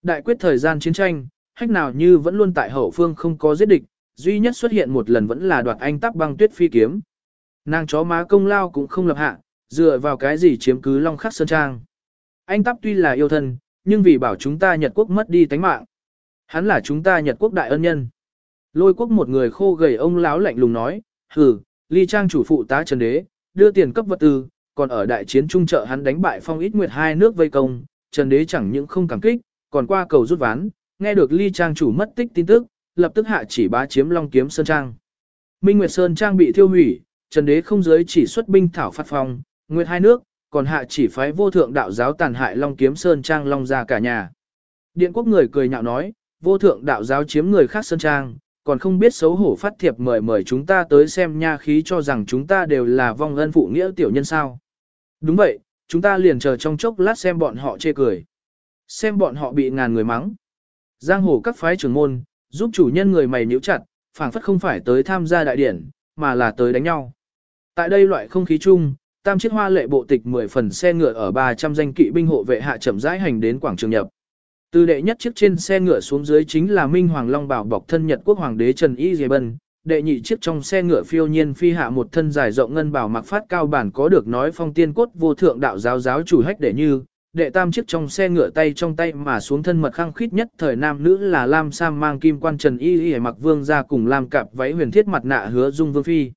Đại quyết thời gian chiến tranh, hách nào như vẫn luôn tại hậu phương không có giết địch, duy nhất xuất hiện một lần vẫn là đoạt anh tắp băng tuyết phi kiếm. Nàng chó má công lao cũng không lập hạ, dựa vào cái gì chiếm cứ Long Khắc Sơn Trang. Anh tắp tuy là yêu thân, nhưng vì bảo chúng ta Nhật quốc mất đi tánh mạng. Hắn là chúng ta Nhật quốc đại ân nhân. Lôi quốc một người khô gầy ông lão lạnh lùng nói, hừ, ly trang chủ phụ tá trần đế, đưa tiền cấp vật tư, còn ở đại chiến trung trợ hắn đánh bại phong ít nguyệt hai nước vây công, trần đế chẳng những không cảm kích, còn qua cầu rút ván, nghe được ly trang chủ mất tích tin tức, lập tức hạ chỉ bá chiếm Long Kiếm Sơn Trang. Minh Nguyệt Sơn Trang bị thiêu hủy, Trần Đế không giới chỉ xuất binh thảo phạt phong, Nguyệt hai nước, còn hạ chỉ phái vô thượng đạo giáo tàn hại Long Kiếm Sơn Trang Long ra cả nhà. Điện quốc người cười nhạo nói, vô thượng đạo giáo chiếm người khác Sơn Trang, còn không biết xấu hổ phát thiệp mời mời chúng ta tới xem nha khí cho rằng chúng ta đều là vong ân phụ nghĩa tiểu nhân sao. Đúng vậy, chúng ta liền chờ trong chốc lát xem bọn họ chê cười. Xem bọn họ bị ngàn người mắng. Giang hồ các phái trưởng môn, giúp chủ nhân người mày níu chặt, phảng phất không phải tới tham gia đại điển, mà là tới đánh nhau. Tại đây loại không khí chung, tam chiếc hoa lệ bộ tịch 10 phần xe ngựa ở 300 danh kỵ binh hộ vệ hạ chậm rãi hành đến quảng trường nhập. Từ đệ nhất chiếc trên xe ngựa xuống dưới chính là Minh Hoàng Long bảo bọc thân Nhật quốc hoàng đế Trần Y Dề Bân, đệ nhị chiếc trong xe ngựa phiêu nhiên phi hạ một thân dài rộng ngân bảo mặc phát cao bản có được nói phong tiên cốt vô thượng đạo giáo giáo chủ hách đệ như, đệ tam chiếc trong xe ngựa tay trong tay mà xuống thân mật khăng khít nhất thời nam nữ là Lam Sam mang kim quan trần y y mặc vương ra cùng Lam cạp váy huyền thiết mặt nạ hứa dung vương phi.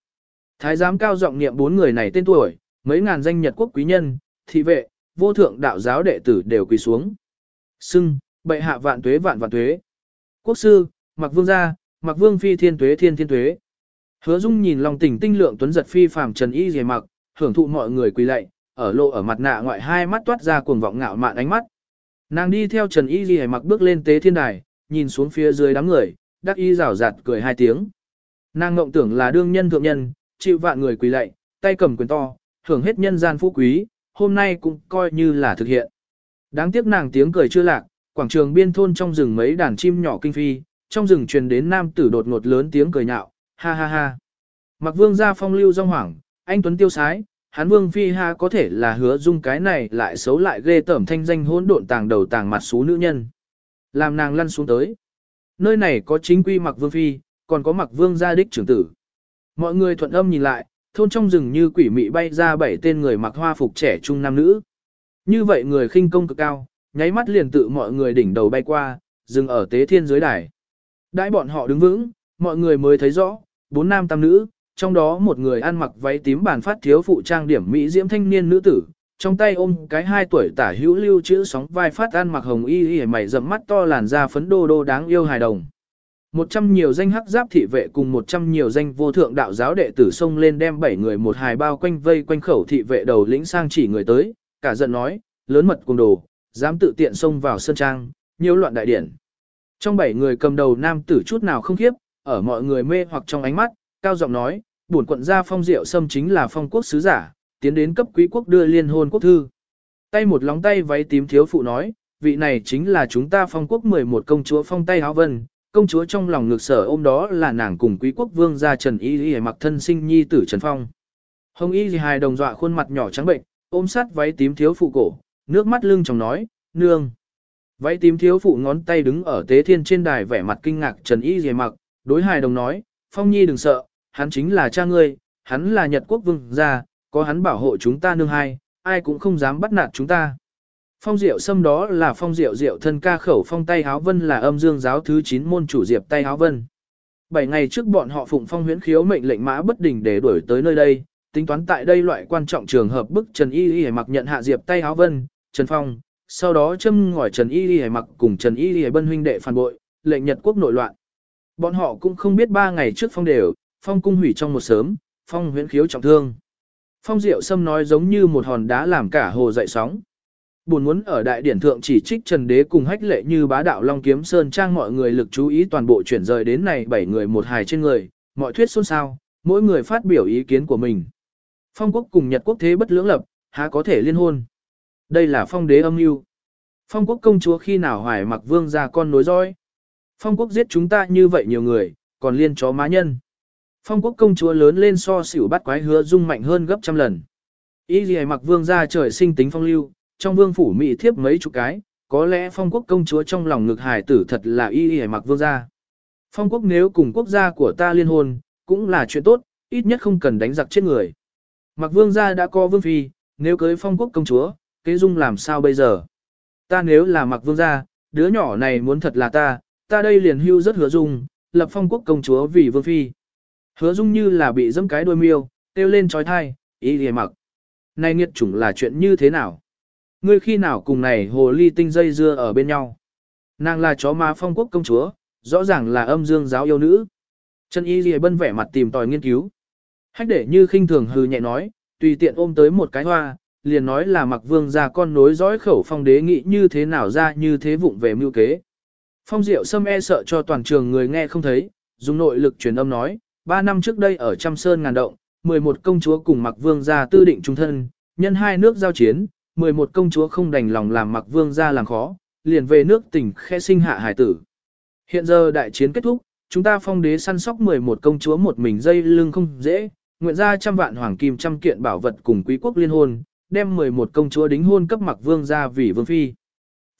Thái giám cao giọng niệm bốn người này tên tuổi, mấy ngàn danh Nhật quốc quý nhân, thị vệ, vô thượng đạo giáo đệ tử đều quỳ xuống. Xưng, bệ hạ vạn tuế vạn vạn tuế. Quốc sư, mặc vương gia, mặc vương phi thiên tuế thiên thiên tuế. Hứa Dung nhìn lòng tỉnh tinh lượng tuấn giật phi phàm trần y dề mặc, hưởng thụ mọi người quỳ lạy, ở lộ ở mặt nạ ngoại hai mắt toát ra cuồng vọng ngạo mạn ánh mắt. Nàng đi theo Trần Y Ghi mặc bước lên tế thiên đài, nhìn xuống phía dưới đám người, đắc y rào rạt cười hai tiếng. Nàng ngộng tưởng là đương nhân thượng nhân, chịu vạn người quỳ lạy, tay cầm quyền to, hưởng hết nhân gian phú quý, hôm nay cũng coi như là thực hiện. Đáng tiếc nàng tiếng cười chưa lạc, quảng trường biên thôn trong rừng mấy đàn chim nhỏ kinh phi, trong rừng truyền đến nam tử đột ngột lớn tiếng cười nhạo, ha ha ha. Mặc vương ra phong lưu rong hoảng, anh Tuấn tiêu sái, hắn vương phi ha có thể là hứa dung cái này lại xấu lại ghê tởm thanh danh hỗn độn tàng đầu tàng mặt xú nữ nhân. Làm nàng lăn xuống tới. Nơi này có chính quy mặc vương phi, còn có mặc vương gia đích trưởng tử. Mọi người thuận âm nhìn lại, thôn trong rừng như quỷ mị bay ra bảy tên người mặc hoa phục trẻ trung nam nữ. Như vậy người khinh công cực cao, nháy mắt liền tự mọi người đỉnh đầu bay qua, dừng ở tế thiên dưới đài. Đãi bọn họ đứng vững, mọi người mới thấy rõ, bốn nam tam nữ, trong đó một người ăn mặc váy tím bàn phát thiếu phụ trang điểm mỹ diễm thanh niên nữ tử, trong tay ôm cái hai tuổi tả hữu lưu chữ sóng vai phát ăn mặc hồng y y mày rậm mắt to làn da phấn đô đô đáng yêu hài đồng. Một trăm nhiều danh hắc giáp thị vệ cùng một trăm nhiều danh vô thượng đạo giáo đệ tử xông lên đem bảy người một hài bao quanh vây quanh khẩu thị vệ đầu lĩnh sang chỉ người tới, cả giận nói, lớn mật cùng đồ, dám tự tiện xông vào sân trang, nhiều loạn đại điển. Trong bảy người cầm đầu nam tử chút nào không khiếp, ở mọi người mê hoặc trong ánh mắt, cao giọng nói, bổn quận gia phong diệu sâm chính là phong quốc sứ giả, tiến đến cấp quý quốc đưa liên hôn quốc thư. Tay một lóng tay váy tím thiếu phụ nói, vị này chính là chúng ta phong quốc 11 công chúa phong tay háo vân, công chúa trong lòng ngực sở ôm đó là nàng cùng quý quốc vương gia Trần Y Y mặc thân sinh nhi tử Trần Phong. Hồng Y hài đồng dọa khuôn mặt nhỏ trắng bệnh, ôm sát váy tím thiếu phụ cổ, nước mắt lưng trong nói, nương. Váy tím thiếu phụ ngón tay đứng ở tế thiên trên đài vẻ mặt kinh ngạc Trần Y Y mặc, đối hài đồng nói, Phong Nhi đừng sợ, hắn chính là cha ngươi, hắn là Nhật quốc vương gia, có hắn bảo hộ chúng ta nương hai, ai cũng không dám bắt nạt chúng ta. Phong Diệu Sâm đó là Phong Diệu Diệu thân ca khẩu Phong Tay Háo Vân là âm dương giáo thứ 9 môn chủ Diệp Tay Háo Vân. Bảy ngày trước bọn họ phụng Phong huyễn khiếu mệnh lệnh mã bất đình để đuổi tới nơi đây, tính toán tại đây loại quan trọng trường hợp bức Trần Y Y mặc nhận hạ Diệp Tay Háo Vân, Trần Phong, sau đó châm ngòi Trần Y Y mặc cùng Trần Y Y bân huynh đệ phản bội, lệnh Nhật quốc nội loạn. Bọn họ cũng không biết ba ngày trước Phong đều, Phong cung hủy trong một sớm, Phong huyễn khiếu trọng thương. Phong Diệu Sâm nói giống như một hòn đá làm cả hồ dậy sóng. Buồn muốn ở đại điển thượng chỉ trích Trần Đế cùng hách lệ như bá đạo Long Kiếm Sơn trang mọi người lực chú ý toàn bộ chuyển rời đến này bảy người một hài trên người, mọi thuyết xôn xao, mỗi người phát biểu ý kiến của mình. Phong quốc cùng Nhật quốc thế bất lưỡng lập, há có thể liên hôn. Đây là phong đế âm mưu. Phong quốc công chúa khi nào hoài mặc vương ra con nối dõi. Phong quốc giết chúng ta như vậy nhiều người, còn liên chó má nhân. Phong quốc công chúa lớn lên so xỉu bắt quái hứa dung mạnh hơn gấp trăm lần. ý gì mặc vương ra trời sinh tính phong lưu, trong vương phủ mỹ thiếp mấy chục cái, có lẽ phong quốc công chúa trong lòng ngực hài tử thật là y y mặc vương gia. Phong quốc nếu cùng quốc gia của ta liên hôn, cũng là chuyện tốt, ít nhất không cần đánh giặc chết người. Mặc vương gia đã có vương phi, nếu cưới phong quốc công chúa, kế dung làm sao bây giờ? Ta nếu là mặc vương gia, đứa nhỏ này muốn thật là ta, ta đây liền hưu rất hứa dung, lập phong quốc công chúa vì vương phi. Hứa dung như là bị dẫm cái đôi miêu, kêu lên trói thai, ý y mặc. Này nghiệt chủng là chuyện như thế nào? Ngươi khi nào cùng này hồ ly tinh dây dưa ở bên nhau? Nàng là chó má phong quốc công chúa, rõ ràng là âm dương giáo yêu nữ. Trần Y Lìa bân vẻ mặt tìm tòi nghiên cứu. Hách để như khinh thường hừ nhẹ nói, tùy tiện ôm tới một cái hoa, liền nói là mặc vương ra con nối dõi khẩu phong đế nghĩ như thế nào ra như thế vụng về mưu kế. Phong diệu sâm e sợ cho toàn trường người nghe không thấy, dùng nội lực truyền âm nói, ba năm trước đây ở Trăm Sơn ngàn động, 11 công chúa cùng mặc vương ra tư định trung thân, nhân hai nước giao chiến, 11 công chúa không đành lòng làm mặc vương ra làm khó, liền về nước tỉnh khe sinh hạ hải tử. Hiện giờ đại chiến kết thúc, chúng ta phong đế săn sóc 11 công chúa một mình dây lưng không dễ, nguyện ra trăm vạn hoàng kim trăm kiện bảo vật cùng quý quốc liên hôn, đem 11 công chúa đính hôn cấp mặc vương ra vì vương phi.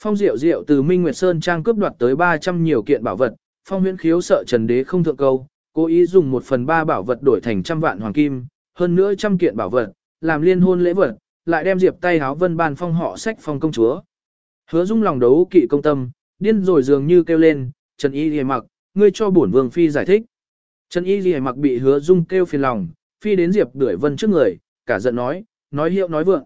Phong Diệu Diệu từ Minh Nguyệt Sơn trang cướp đoạt tới 300 nhiều kiện bảo vật, Phong Huyễn Khiếu sợ Trần Đế không thượng câu, cố ý dùng một phần ba bảo vật đổi thành trăm vạn hoàng kim, hơn nữa trăm kiện bảo vật, làm liên hôn lễ vật, lại đem diệp tay háo vân ban phong họ sách phong công chúa. Hứa dung lòng đấu kỵ công tâm, điên rồi dường như kêu lên, Trần Y Ghi mặc, ngươi cho bổn vương phi giải thích. Trần Y Ghi mặc bị hứa dung kêu phiền lòng, phi đến diệp đuổi vân trước người, cả giận nói, nói hiệu nói vượng.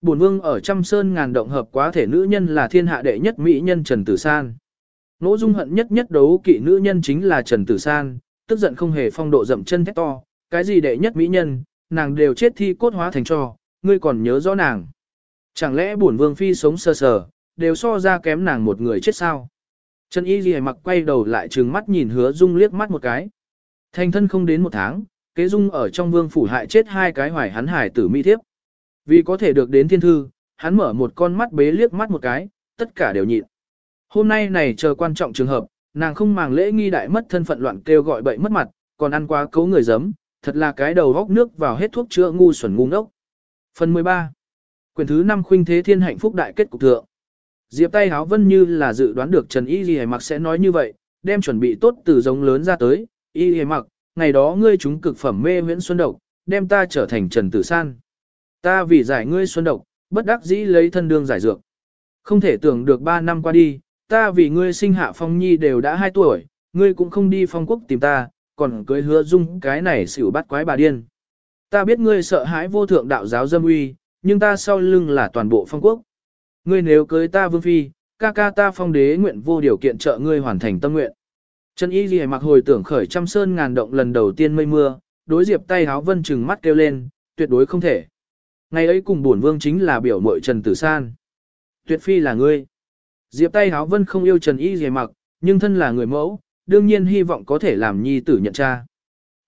bổn vương ở trăm sơn ngàn động hợp quá thể nữ nhân là thiên hạ đệ nhất mỹ nhân Trần Tử San. Nỗ dung hận nhất nhất đấu kỵ nữ nhân chính là Trần Tử San, tức giận không hề phong độ dậm chân thét to, cái gì đệ nhất mỹ nhân, nàng đều chết thi cốt hóa thành cho, ngươi còn nhớ rõ nàng. Chẳng lẽ bổn vương phi sống sơ sờ, đều so ra kém nàng một người chết sao? Trần Y Ghi mặc quay đầu lại trừng mắt nhìn hứa dung liếc mắt một cái. Thành thân không đến một tháng, kế dung ở trong vương phủ hại chết hai cái hoài hắn hải tử mỹ thiếp. Vì có thể được đến thiên thư, hắn mở một con mắt bế liếc mắt một cái, tất cả đều nhịn. Hôm nay này chờ quan trọng trường hợp, nàng không màng lễ nghi đại mất thân phận loạn kêu gọi bậy mất mặt, còn ăn quá cấu người giấm, thật là cái đầu góc nước vào hết thuốc chữa ngu xuẩn ngu ngốc. Phần 13. Quyền thứ 5 khuynh thế thiên hạnh phúc đại kết cục thượng. Diệp tay háo vân như là dự đoán được Trần Y Ghi mặc sẽ nói như vậy, đem chuẩn bị tốt từ giống lớn ra tới, Y Ghi mặc, ngày đó ngươi chúng cực phẩm mê huyễn xuân độc, đem ta trở thành Trần Tử San. Ta vì giải ngươi xuân độc, bất đắc dĩ lấy thân đương giải dược. Không thể tưởng được 3 năm qua đi, ta vì ngươi sinh hạ phong nhi đều đã 2 tuổi, ngươi cũng không đi phong quốc tìm ta, còn cưới hứa dung cái này xỉu bắt quái bà điên. Ta biết ngươi sợ hãi vô thượng đạo giáo dâm uy, nhưng ta sau lưng là toàn bộ phong quốc. Ngươi nếu cưới ta vương phi, ca ca ta phong đế nguyện vô điều kiện trợ ngươi hoàn thành tâm nguyện. Trần Y Ghi mặc hồi tưởng khởi trăm sơn ngàn động lần đầu tiên mây mưa, đối diệp tay háo vân trừng mắt kêu lên, tuyệt đối không thể. Ngày ấy cùng bổn vương chính là biểu mội Trần Tử San. Tuyệt phi là ngươi. Diệp tay háo vân không yêu Trần Y Ghi mặc, nhưng thân là người mẫu, đương nhiên hy vọng có thể làm nhi tử nhận cha.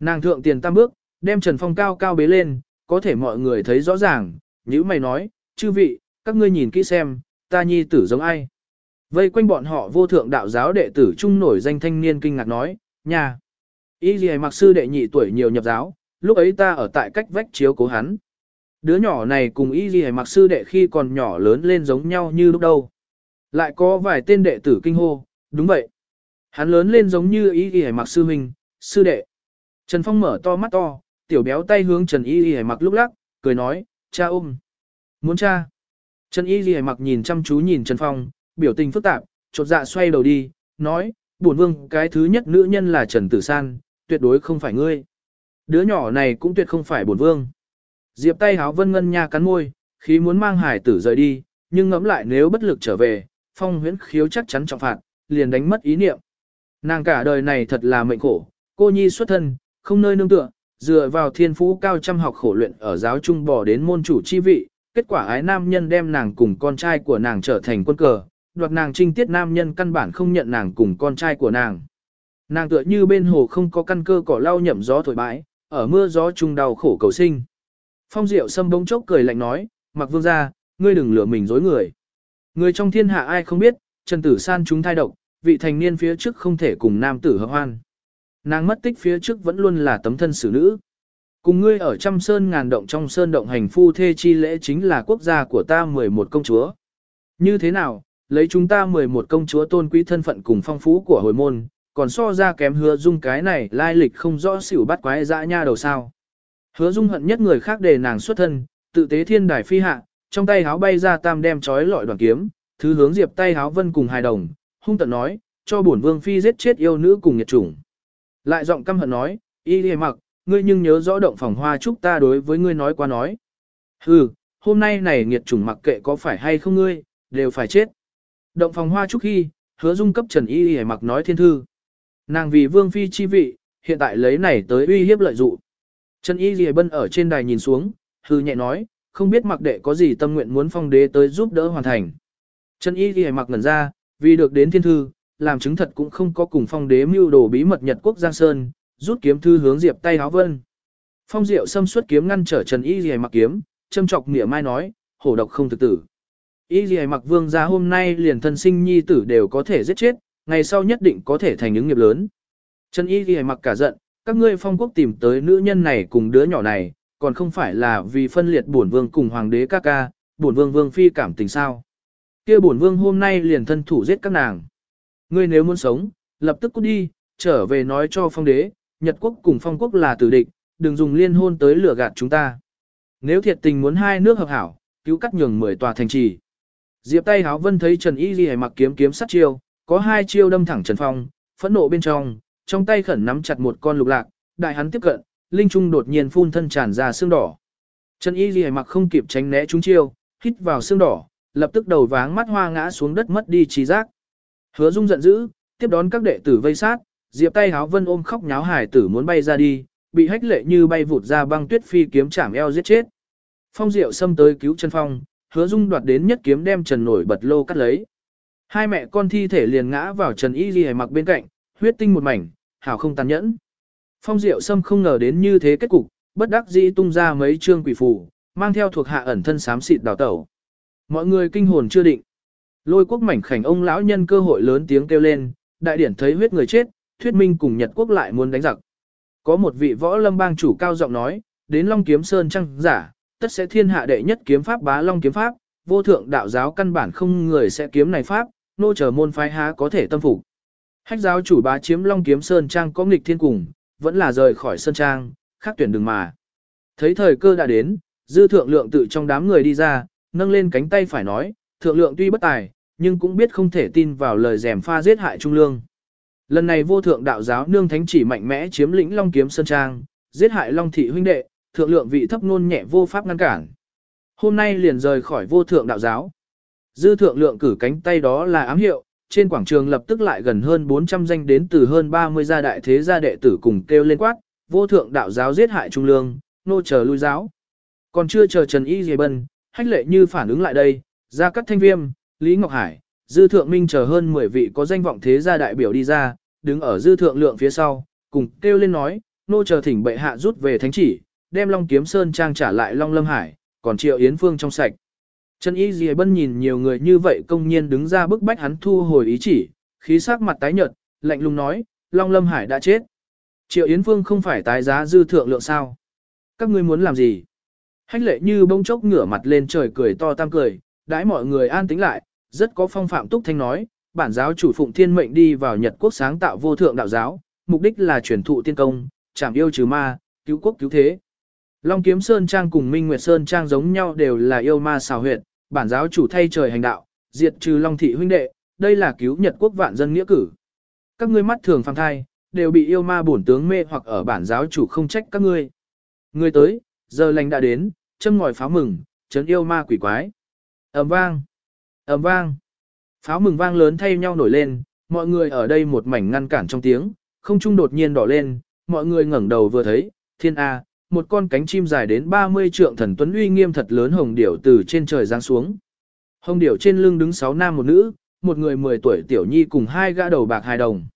Nàng thượng tiền tam bước, đem Trần Phong cao cao bế lên, có thể mọi người thấy rõ ràng, như mày nói, chư vị, các ngươi nhìn kỹ xem, ta nhi tử giống ai. Vây quanh bọn họ vô thượng đạo giáo đệ tử trung nổi danh thanh niên kinh ngạc nói, nhà. Y gì mặc sư đệ nhị tuổi nhiều nhập giáo, lúc ấy ta ở tại cách vách chiếu cố hắn. Đứa nhỏ này cùng y gì mặc sư đệ khi còn nhỏ lớn lên giống nhau như lúc đâu. Lại có vài tên đệ tử kinh hô, đúng vậy. Hắn lớn lên giống như y Ghi mặc sư huynh, sư đệ. Trần Phong mở to mắt to, tiểu béo tay hướng Trần y Y mặc lúc lắc, cười nói, cha ôm. Muốn cha. Trần y Y mặc nhìn chăm chú nhìn Trần Phong, biểu tình phức tạp, chột dạ xoay đầu đi, nói, bổn vương cái thứ nhất nữ nhân là Trần Tử San, tuyệt đối không phải ngươi. Đứa nhỏ này cũng tuyệt không phải bổn vương. Diệp tay háo vân ngân nha cắn môi, khí muốn mang hải tử rời đi, nhưng ngẫm lại nếu bất lực trở về, phong huyễn khiếu chắc chắn trọng phạt, liền đánh mất ý niệm. Nàng cả đời này thật là mệnh khổ, cô nhi xuất thân, không nơi nương tựa, dựa vào thiên phú cao trăm học khổ luyện ở giáo trung bỏ đến môn chủ chi vị, kết quả ái nam nhân đem nàng cùng con trai của nàng trở thành quân cờ, đoạt nàng trinh tiết nam nhân căn bản không nhận nàng cùng con trai của nàng. Nàng tựa như bên hồ không có căn cơ cỏ lau nhậm gió thổi bãi, ở mưa gió trung đau khổ cầu sinh. Phong Diệu Sâm bỗng chốc cười lạnh nói, mặc vương ra, ngươi đừng lừa mình dối người. Người trong thiên hạ ai không biết, Trần Tử San chúng thai độc, vị thành niên phía trước không thể cùng nam tử hợp hoan. Nàng mất tích phía trước vẫn luôn là tấm thân xử nữ. Cùng ngươi ở trăm sơn ngàn động trong sơn động hành phu thê chi lễ chính là quốc gia của ta 11 công chúa. Như thế nào, lấy chúng ta 11 công chúa tôn quý thân phận cùng phong phú của hồi môn, còn so ra kém hứa dung cái này lai lịch không rõ xỉu bắt quái dã nha đầu sao. Hứa dung hận nhất người khác để nàng xuất thân, tự tế thiên đài phi hạ, trong tay háo bay ra tam đem chói lọi đoàn kiếm, thứ hướng diệp tay háo vân cùng hài đồng, hung tận nói, cho bổn vương phi giết chết yêu nữ cùng nhiệt chủng. Lại giọng căm hận nói, y lìa mặc, ngươi nhưng nhớ rõ động phòng hoa chúc ta đối với ngươi nói qua nói. Hừ, hôm nay này nghiệt chủng mặc kệ có phải hay không ngươi, đều phải chết. Động phòng hoa chúc khi, hứa dung cấp Trần Y Y mặc nói thiên thư. Nàng vì vương phi chi vị, hiện tại lấy này tới uy hiếp lợi dụ. Trần Y Y bân ở trên đài nhìn xuống, hư nhẹ nói, không biết mặc đệ có gì tâm nguyện muốn phong đế tới giúp đỡ hoàn thành. Trần Y Y mặc ngẩn ra, vì được đến thiên thư, làm chứng thật cũng không có cùng phong đế mưu đồ bí mật Nhật quốc Giang Sơn, rút kiếm thư hướng diệp tay háo vân. Phong diệu xâm xuất kiếm ngăn trở Trần Y Y mặc kiếm, châm chọc nghĩa mai nói, hổ độc không thực tử. Y gì mặc vương gia hôm nay liền thân sinh nhi tử đều có thể giết chết, ngày sau nhất định có thể thành những nghiệp lớn. Trần Y gì mặc cả giận, các ngươi phong quốc tìm tới nữ nhân này cùng đứa nhỏ này, còn không phải là vì phân liệt bổn vương cùng hoàng đế ca ca, bổn vương vương phi cảm tình sao. kia bổn vương hôm nay liền thân thủ giết các nàng. Ngươi nếu muốn sống, lập tức cút đi, trở về nói cho phong đế, Nhật quốc cùng phong quốc là tử địch, đừng dùng liên hôn tới lừa gạt chúng ta. Nếu thiệt tình muốn hai nước hợp hảo, cứu cắt nhường mười tòa thành trì. Diệp tay háo vân thấy Trần Y Ghi mặc kiếm kiếm sắt chiêu, có hai chiêu đâm thẳng Trần Phong, phẫn nộ bên trong, trong tay khẩn nắm chặt một con lục lạc, đại hắn tiếp cận, linh trung đột nhiên phun thân tràn ra xương đỏ. Trần Y Ghi mặc không kịp tránh né chúng chiêu, hít vào xương đỏ, lập tức đầu váng mắt hoa ngã xuống đất mất đi trí giác. Hứa Dung giận dữ, tiếp đón các đệ tử vây sát, Diệp tay háo vân ôm khóc nháo hải tử muốn bay ra đi, bị hách lệ như bay vụt ra băng tuyết phi kiếm chạm eo giết chết. Phong Diệu xâm tới cứu Trần phong, Hứa Dung đoạt đến nhất kiếm đem Trần nổi bật lô cắt lấy. Hai mẹ con thi thể liền ngã vào Trần Y Ghi mặc bên cạnh, huyết tinh một mảnh, hảo không tàn nhẫn. Phong Diệu Sâm không ngờ đến như thế kết cục, bất đắc dĩ tung ra mấy chương quỷ phù, mang theo thuộc hạ ẩn thân xám xịt đào tẩu. Mọi người kinh hồn chưa định. Lôi quốc mảnh khảnh ông lão nhân cơ hội lớn tiếng kêu lên, đại điển thấy huyết người chết, thuyết minh cùng Nhật quốc lại muốn đánh giặc. Có một vị võ lâm bang chủ cao giọng nói, đến Long Kiếm Sơn trăng giả, tất sẽ thiên hạ đệ nhất kiếm pháp bá Long Kiếm Pháp, vô thượng đạo giáo căn bản không người sẽ kiếm này pháp, nô chờ môn phái há có thể tâm phục. Hách giáo chủ bá chiếm Long Kiếm Sơn Trang có nghịch thiên cùng, vẫn là rời khỏi Sơn Trang, khác tuyển đừng mà. Thấy thời cơ đã đến, dư thượng lượng tự trong đám người đi ra, nâng lên cánh tay phải nói, thượng lượng tuy bất tài, nhưng cũng biết không thể tin vào lời dèm pha giết hại trung lương. Lần này vô thượng đạo giáo nương thánh chỉ mạnh mẽ chiếm lĩnh Long Kiếm Sơn Trang, giết hại Long thị huynh đệ, thượng lượng vị thấp nôn nhẹ vô pháp ngăn cản. Hôm nay liền rời khỏi vô thượng đạo giáo. Dư thượng lượng cử cánh tay đó là ám hiệu, trên quảng trường lập tức lại gần hơn 400 danh đến từ hơn 30 gia đại thế gia đệ tử cùng kêu lên quát, vô thượng đạo giáo giết hại trung lương, nô chờ lui giáo. Còn chưa chờ Trần Y Dì Bân, hách lệ như phản ứng lại đây, ra cát thanh viêm, Lý Ngọc Hải, dư thượng minh chờ hơn 10 vị có danh vọng thế gia đại biểu đi ra, đứng ở dư thượng lượng phía sau, cùng kêu lên nói, nô chờ thỉnh bệ hạ rút về thánh chỉ, đem Long Kiếm Sơn trang trả lại Long Lâm Hải, còn Triệu Yến Phương trong sạch. Trần Y Dì Bân nhìn nhiều người như vậy công nhiên đứng ra bức bách hắn thu hồi ý chỉ, khí sắc mặt tái nhợt, lạnh lùng nói, Long Lâm Hải đã chết. Triệu Yến Phương không phải tái giá dư thượng lượng sao? Các ngươi muốn làm gì? Hách lệ như bông chốc ngửa mặt lên trời cười to tam cười, đãi mọi người an tĩnh lại, rất có phong phạm túc thanh nói, bản giáo chủ phụng thiên mệnh đi vào Nhật quốc sáng tạo vô thượng đạo giáo, mục đích là truyền thụ tiên công, chảm yêu trừ ma, cứu quốc cứu thế. Long Kiếm Sơn Trang cùng Minh Nguyệt Sơn Trang giống nhau đều là yêu ma xào huyệt, bản giáo chủ thay trời hành đạo, diệt trừ Long thị huynh đệ, đây là cứu Nhật quốc vạn dân nghĩa cử. Các ngươi mắt thường phàm thai, đều bị yêu ma bổn tướng mê hoặc ở bản giáo chủ không trách các ngươi. Ngươi tới, giờ lành đã đến, châm ngòi pháo mừng, chấn yêu ma quỷ quái ầm vang, ầm vang. Pháo mừng vang lớn thay nhau nổi lên, mọi người ở đây một mảnh ngăn cản trong tiếng, không trung đột nhiên đỏ lên, mọi người ngẩng đầu vừa thấy, thiên A, một con cánh chim dài đến 30 trượng thần tuấn uy nghiêm thật lớn hồng điểu từ trên trời giáng xuống. Hồng điểu trên lưng đứng 6 nam một nữ, một người 10 tuổi tiểu nhi cùng hai gã đầu bạc hai đồng.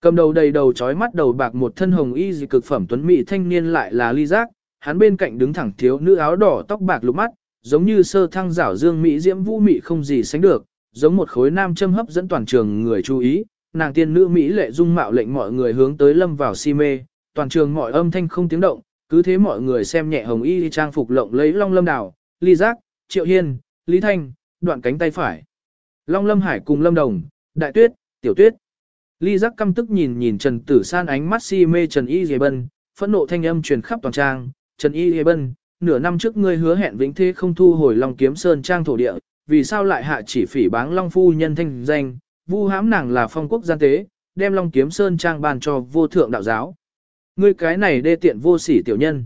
Cầm đầu đầy đầu chói mắt đầu bạc một thân hồng y dị cực phẩm tuấn mỹ thanh niên lại là ly giác, hắn bên cạnh đứng thẳng thiếu nữ áo đỏ tóc bạc lục mắt, giống như sơ thăng rảo dương mỹ diễm vũ mỹ không gì sánh được, giống một khối nam châm hấp dẫn toàn trường người chú ý, nàng tiên nữ mỹ lệ dung mạo lệnh mọi người hướng tới lâm vào si mê, toàn trường mọi âm thanh không tiếng động, cứ thế mọi người xem nhẹ hồng y trang phục lộng lấy long lâm đảo, ly giác, triệu hiên, lý thanh, đoạn cánh tay phải. Long lâm hải cùng lâm đồng, đại tuyết, tiểu tuyết. Ly giác căm tức nhìn nhìn Trần Tử San ánh mắt si mê Trần Y Dì Bân, phẫn nộ thanh âm truyền khắp toàn trang. Trần Y Dì Bân, nửa năm trước ngươi hứa hẹn vĩnh thế không thu hồi Long Kiếm Sơn trang thổ địa, vì sao lại hạ chỉ phỉ báng Long Phu nhân thanh danh, vu hãm nàng là phong quốc gian tế, đem Long Kiếm Sơn trang bàn cho vô thượng đạo giáo. Ngươi cái này đê tiện vô sỉ tiểu nhân.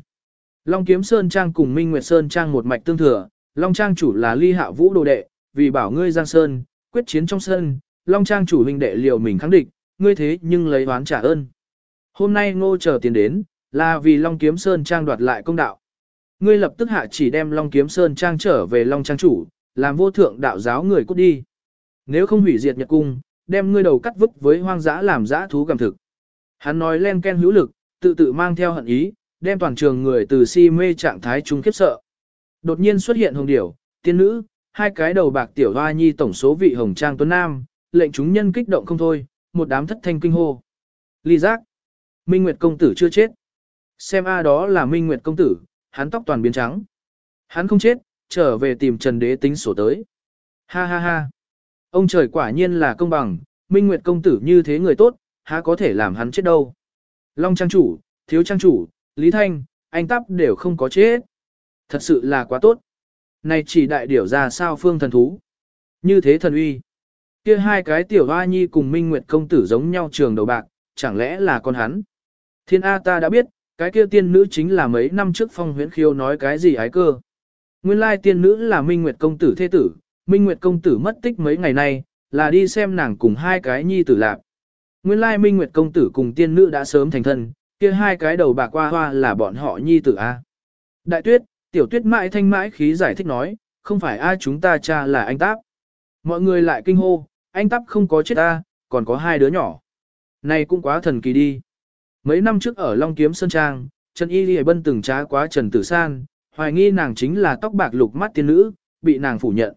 Long Kiếm Sơn trang cùng Minh Nguyệt Sơn trang một mạch tương thừa, Long trang chủ là Ly Hạ Vũ đồ đệ, vì bảo ngươi Giang Sơn, quyết chiến trong sơn, Long trang chủ huynh đệ liều mình kháng địch, ngươi thế nhưng lấy oán trả ơn. Hôm nay ngô chờ tiền đến, là vì Long Kiếm Sơn Trang đoạt lại công đạo. Ngươi lập tức hạ chỉ đem Long Kiếm Sơn Trang trở về Long Trang chủ, làm vô thượng đạo giáo người cút đi. Nếu không hủy diệt Nhật Cung, đem ngươi đầu cắt vứt với hoang dã làm dã thú cầm thực. Hắn nói len ken hữu lực, tự tự mang theo hận ý, đem toàn trường người từ si mê trạng thái trung khiếp sợ. Đột nhiên xuất hiện hồng điểu, tiên nữ, hai cái đầu bạc tiểu hoa nhi tổng số vị hồng trang tuấn nam, lệnh chúng nhân kích động không thôi, một đám thất thanh kinh hô. Ly giác. Minh Nguyệt công tử chưa chết. Xem a đó là Minh Nguyệt công tử, hắn tóc toàn biến trắng. Hắn không chết, trở về tìm Trần Đế tính sổ tới. Ha ha ha. Ông trời quả nhiên là công bằng, Minh Nguyệt công tử như thế người tốt, há có thể làm hắn chết đâu. Long trang chủ, thiếu trang chủ, Lý Thanh, anh Tắp đều không có chết. Thật sự là quá tốt. Này chỉ đại điểu ra sao phương thần thú. Như thế thần uy. Kia hai cái tiểu hoa nhi cùng Minh Nguyệt công tử giống nhau trường đầu bạc, chẳng lẽ là con hắn? Thiên A ta đã biết, cái kia tiên nữ chính là mấy năm trước phong huyễn khiêu nói cái gì ái cơ. Nguyên lai tiên nữ là Minh Nguyệt công tử thế tử, Minh Nguyệt công tử mất tích mấy ngày nay, là đi xem nàng cùng hai cái nhi tử lạc. Nguyên lai Minh Nguyệt công tử cùng tiên nữ đã sớm thành thân, kia hai cái đầu bạc qua hoa là bọn họ nhi tử A. Đại tuyết, tiểu tuyết mãi thanh mãi khí giải thích nói, không phải ai chúng ta cha là anh Táp. Mọi người lại kinh hô, anh Táp không có chết a, còn có hai đứa nhỏ. Này cũng quá thần kỳ đi. Mấy năm trước ở Long Kiếm Sơn Trang, Trần Y Lì Bân từng trá quá Trần Tử San, hoài nghi nàng chính là tóc bạc lục mắt tiên nữ, bị nàng phủ nhận.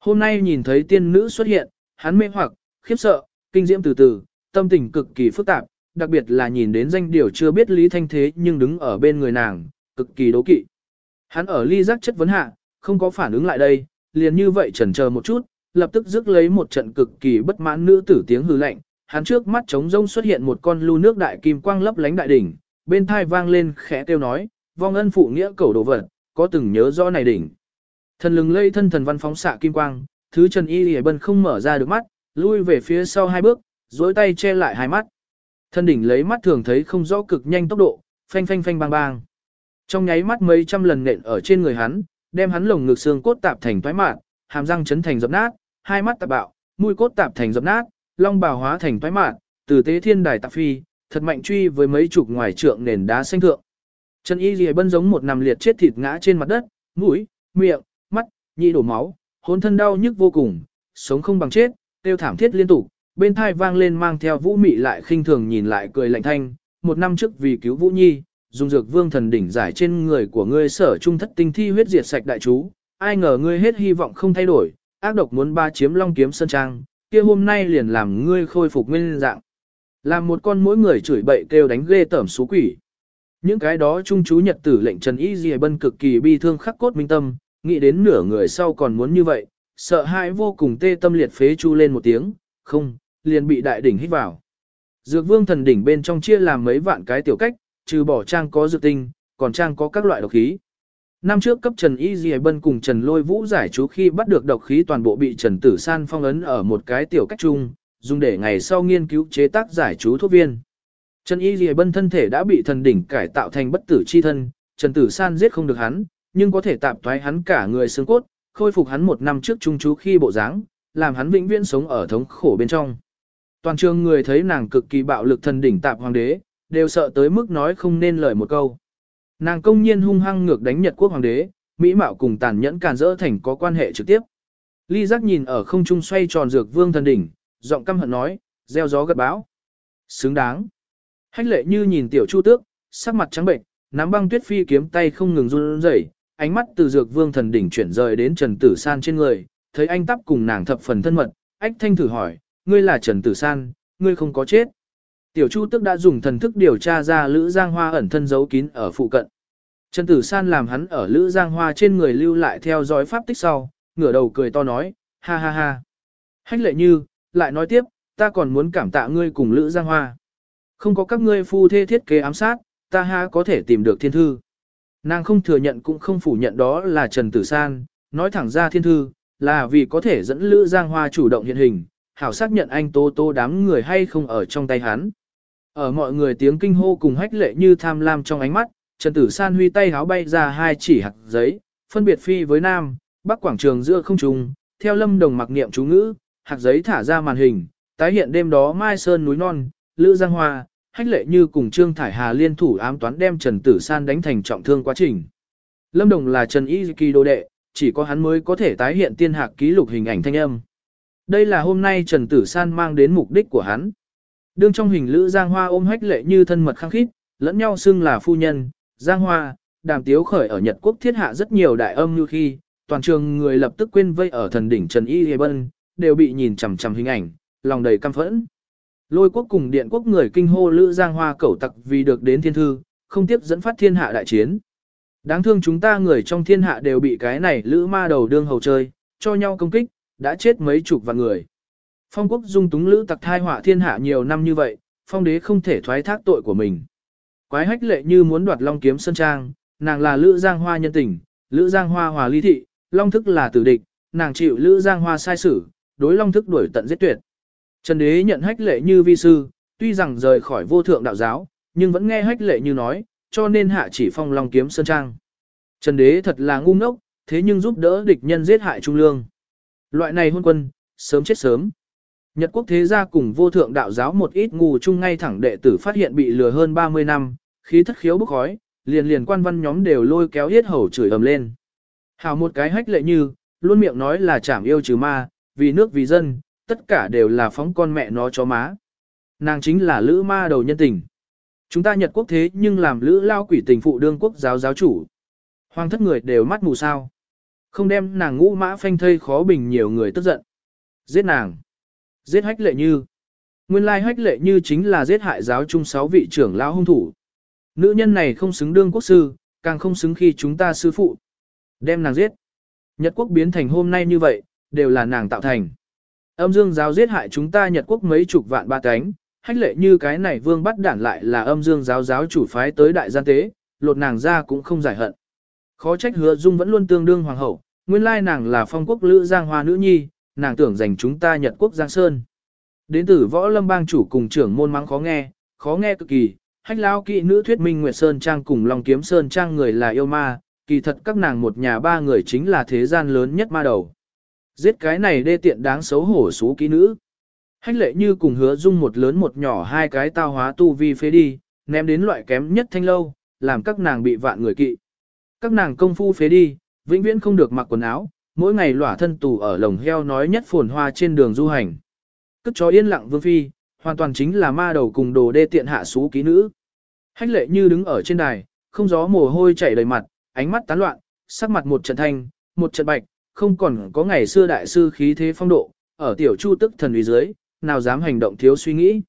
Hôm nay nhìn thấy tiên nữ xuất hiện, hắn mê hoặc, khiếp sợ, kinh diễm từ từ, tâm tình cực kỳ phức tạp, đặc biệt là nhìn đến danh điều chưa biết Lý Thanh Thế nhưng đứng ở bên người nàng, cực kỳ đố kỵ. Hắn ở ly giác chất vấn hạ, không có phản ứng lại đây, liền như vậy chần chờ một chút, lập tức rước lấy một trận cực kỳ bất mãn nữ tử tiếng hư lạnh. Hắn trước mắt trống rông xuất hiện một con lưu nước đại kim quang lấp lánh đại đỉnh, bên thai vang lên khẽ kêu nói, vong ân phụ nghĩa cầu đồ vật, có từng nhớ rõ này đỉnh. Thần lừng lây thân thần văn phóng xạ kim quang, thứ Trần Y Lì Bân không mở ra được mắt, lui về phía sau hai bước, duỗi tay che lại hai mắt. Thân đỉnh lấy mắt thường thấy không rõ cực nhanh tốc độ, phanh phanh phanh bang bang. Trong nháy mắt mấy trăm lần nện ở trên người hắn, đem hắn lồng ngực xương cốt tạp thành toái mạn, hàm răng chấn thành dập nát, hai mắt tạp bạo, mũi cốt tạp thành dập nát, long bào hóa thành toái mạn, từ tế thiên đài tạp phi, thật mạnh truy với mấy chục ngoài trượng nền đá xanh thượng. Trần Y Lìa Bân giống một nằm liệt chết thịt ngã trên mặt đất, mũi, miệng, mắt, nhị đổ máu, hôn thân đau nhức vô cùng, sống không bằng chết, tiêu thảm thiết liên tục, bên thai vang lên mang theo vũ mị lại khinh thường nhìn lại cười lạnh thanh, một năm trước vì cứu Vũ Nhi, dùng dược vương thần đỉnh giải trên người của ngươi sở trung thất tinh thi huyết diệt sạch đại chú, ai ngờ ngươi hết hy vọng không thay đổi, ác độc muốn ba chiếm long kiếm sơn trang, kia hôm nay liền làm ngươi khôi phục nguyên dạng. Làm một con mỗi người chửi bậy kêu đánh ghê tởm xú quỷ. Những cái đó trung chú nhật tử lệnh Trần Y Dì Bân cực kỳ bi thương khắc cốt minh tâm, nghĩ đến nửa người sau còn muốn như vậy, sợ hãi vô cùng tê tâm liệt phế chu lên một tiếng, không, liền bị đại đỉnh hít vào. Dược vương thần đỉnh bên trong chia làm mấy vạn cái tiểu cách, trừ bỏ trang có dược tinh, còn trang có các loại độc khí. Năm trước cấp Trần Y Dì Bân cùng Trần Lôi Vũ giải chú khi bắt được độc khí toàn bộ bị Trần Tử San phong ấn ở một cái tiểu cách chung, dùng để ngày sau nghiên cứu chế tác giải chú thuốc viên. Trần Y Dì Bân thân thể đã bị thần đỉnh cải tạo thành bất tử chi thân, Trần Tử San giết không được hắn, nhưng có thể tạm thoái hắn cả người xương cốt, khôi phục hắn một năm trước trung chú khi bộ dáng, làm hắn vĩnh viễn sống ở thống khổ bên trong. Toàn trường người thấy nàng cực kỳ bạo lực thần đỉnh tạp hoàng đế, đều sợ tới mức nói không nên lời một câu. Nàng công nhiên hung hăng ngược đánh Nhật quốc hoàng đế, Mỹ mạo cùng tàn nhẫn càn rỡ thành có quan hệ trực tiếp. Ly giác nhìn ở không trung xoay tròn dược vương thần đỉnh, giọng căm hận nói, gieo gió gật bão. Xứng đáng. Hách lệ như nhìn tiểu chu tước, sắc mặt trắng bệnh, nắm băng tuyết phi kiếm tay không ngừng run rẩy, ánh mắt từ dược vương thần đỉnh chuyển rời đến Trần Tử San trên người, thấy anh tắp cùng nàng thập phần thân mật, ách thanh thử hỏi, ngươi là Trần Tử San, ngươi không có chết. Tiểu Chu tức đã dùng thần thức điều tra ra Lữ Giang Hoa ẩn thân giấu kín ở phụ cận. Trần Tử San làm hắn ở Lữ Giang Hoa trên người lưu lại theo dõi pháp tích sau, ngửa đầu cười to nói, ha ha ha. Hách lệ như, lại nói tiếp, ta còn muốn cảm tạ ngươi cùng Lữ Giang Hoa. Không có các ngươi phu thê thiết kế ám sát, ta ha có thể tìm được thiên thư. Nàng không thừa nhận cũng không phủ nhận đó là Trần Tử San, nói thẳng ra thiên thư, là vì có thể dẫn Lữ Giang Hoa chủ động hiện hình, hảo xác nhận anh Tô Tô đám người hay không ở trong tay hắn. Ở mọi người tiếng kinh hô cùng hách lệ như tham lam trong ánh mắt, Trần Tử San huy tay háo bay ra hai chỉ hạt giấy, phân biệt phi với Nam, Bắc quảng trường giữa không trung, theo lâm đồng mặc niệm chú ngữ, hạt giấy thả ra màn hình, tái hiện đêm đó Mai Sơn núi non, Lữ Giang Hoa, hách lệ như cùng Trương Thải Hà liên thủ ám toán đem Trần Tử San đánh thành trọng thương quá trình. Lâm Đồng là Trần Y Kỳ đô đệ, chỉ có hắn mới có thể tái hiện tiên hạc ký lục hình ảnh thanh âm. Đây là hôm nay Trần Tử San mang đến mục đích của hắn. Đương trong hình Lữ Giang Hoa ôm hách lệ như thân mật khăng khít, lẫn nhau xưng là phu nhân, Giang Hoa, đàm tiếu khởi ở Nhật Quốc thiết hạ rất nhiều đại âm như khi, toàn trường người lập tức quên vây ở thần đỉnh Trần Y Hề Bân, đều bị nhìn chằm chằm hình ảnh, lòng đầy căm phẫn. Lôi quốc cùng điện quốc người kinh hô Lữ Giang Hoa cẩu tặc vì được đến thiên thư, không tiếp dẫn phát thiên hạ đại chiến. Đáng thương chúng ta người trong thiên hạ đều bị cái này Lữ ma đầu đương hầu chơi, cho nhau công kích, đã chết mấy chục vạn người. Phong quốc dung túng lữ tặc thai họa thiên hạ nhiều năm như vậy, phong đế không thể thoái thác tội của mình. Quái hách lệ như muốn đoạt long kiếm Sơn trang, nàng là lữ giang hoa nhân tình, lữ giang hoa hòa ly thị, long thức là tử địch, nàng chịu lữ giang hoa sai xử, đối long thức đuổi tận giết tuyệt. Trần đế nhận hách lệ như vi sư, tuy rằng rời khỏi vô thượng đạo giáo, nhưng vẫn nghe hách lệ như nói, cho nên hạ chỉ phong long kiếm sơn trang. Trần đế thật là ngu ngốc, thế nhưng giúp đỡ địch nhân giết hại trung lương. Loại này hôn quân, sớm chết sớm. Nhật quốc thế gia cùng vô thượng đạo giáo một ít ngu chung ngay thẳng đệ tử phát hiện bị lừa hơn 30 năm, khí thất khiếu bốc khói, liền liền quan văn nhóm đều lôi kéo hết hầu chửi ầm lên. Hào một cái hách lệ như, luôn miệng nói là chảm yêu trừ ma, vì nước vì dân, tất cả đều là phóng con mẹ nó cho má. Nàng chính là lữ ma đầu nhân tình. Chúng ta Nhật quốc thế nhưng làm lữ lao quỷ tình phụ đương quốc giáo giáo chủ. Hoàng thất người đều mắt mù sao. Không đem nàng ngũ mã phanh thây khó bình nhiều người tức giận. Giết nàng. Giết hách lệ như. Nguyên lai hách lệ như chính là giết hại giáo trung sáu vị trưởng lão hung thủ. Nữ nhân này không xứng đương quốc sư, càng không xứng khi chúng ta sư phụ. Đem nàng giết. Nhật quốc biến thành hôm nay như vậy, đều là nàng tạo thành. Âm dương giáo giết hại chúng ta Nhật quốc mấy chục vạn ba cánh, hách lệ như cái này vương bắt đản lại là âm dương giáo giáo chủ phái tới đại gian tế, lột nàng ra cũng không giải hận. Khó trách hứa dung vẫn luôn tương đương hoàng hậu, nguyên lai nàng là phong quốc lữ giang hoa nữ nhi, nàng tưởng giành chúng ta Nhật quốc giang sơn. Đến từ võ lâm bang chủ cùng trưởng môn mắng khó nghe, khó nghe cực kỳ, hách lao kỵ nữ thuyết minh Nguyệt Sơn Trang cùng Long Kiếm Sơn Trang người là yêu ma, kỳ thật các nàng một nhà ba người chính là thế gian lớn nhất ma đầu. Giết cái này đê tiện đáng xấu hổ xú kỹ nữ. Hách lệ như cùng hứa dung một lớn một nhỏ hai cái tao hóa tu vi phế đi, ném đến loại kém nhất thanh lâu, làm các nàng bị vạn người kỵ. Các nàng công phu phế đi, vĩnh viễn không được mặc quần áo, mỗi ngày lỏa thân tù ở lồng heo nói nhất phồn hoa trên đường du hành. Cất chó yên lặng vương phi, hoàn toàn chính là ma đầu cùng đồ đê tiện hạ xú ký nữ. Hách lệ như đứng ở trên đài, không gió mồ hôi chảy đầy mặt, ánh mắt tán loạn, sắc mặt một trận thanh, một trận bạch, không còn có ngày xưa đại sư khí thế phong độ, ở tiểu chu tức thần uy dưới, nào dám hành động thiếu suy nghĩ.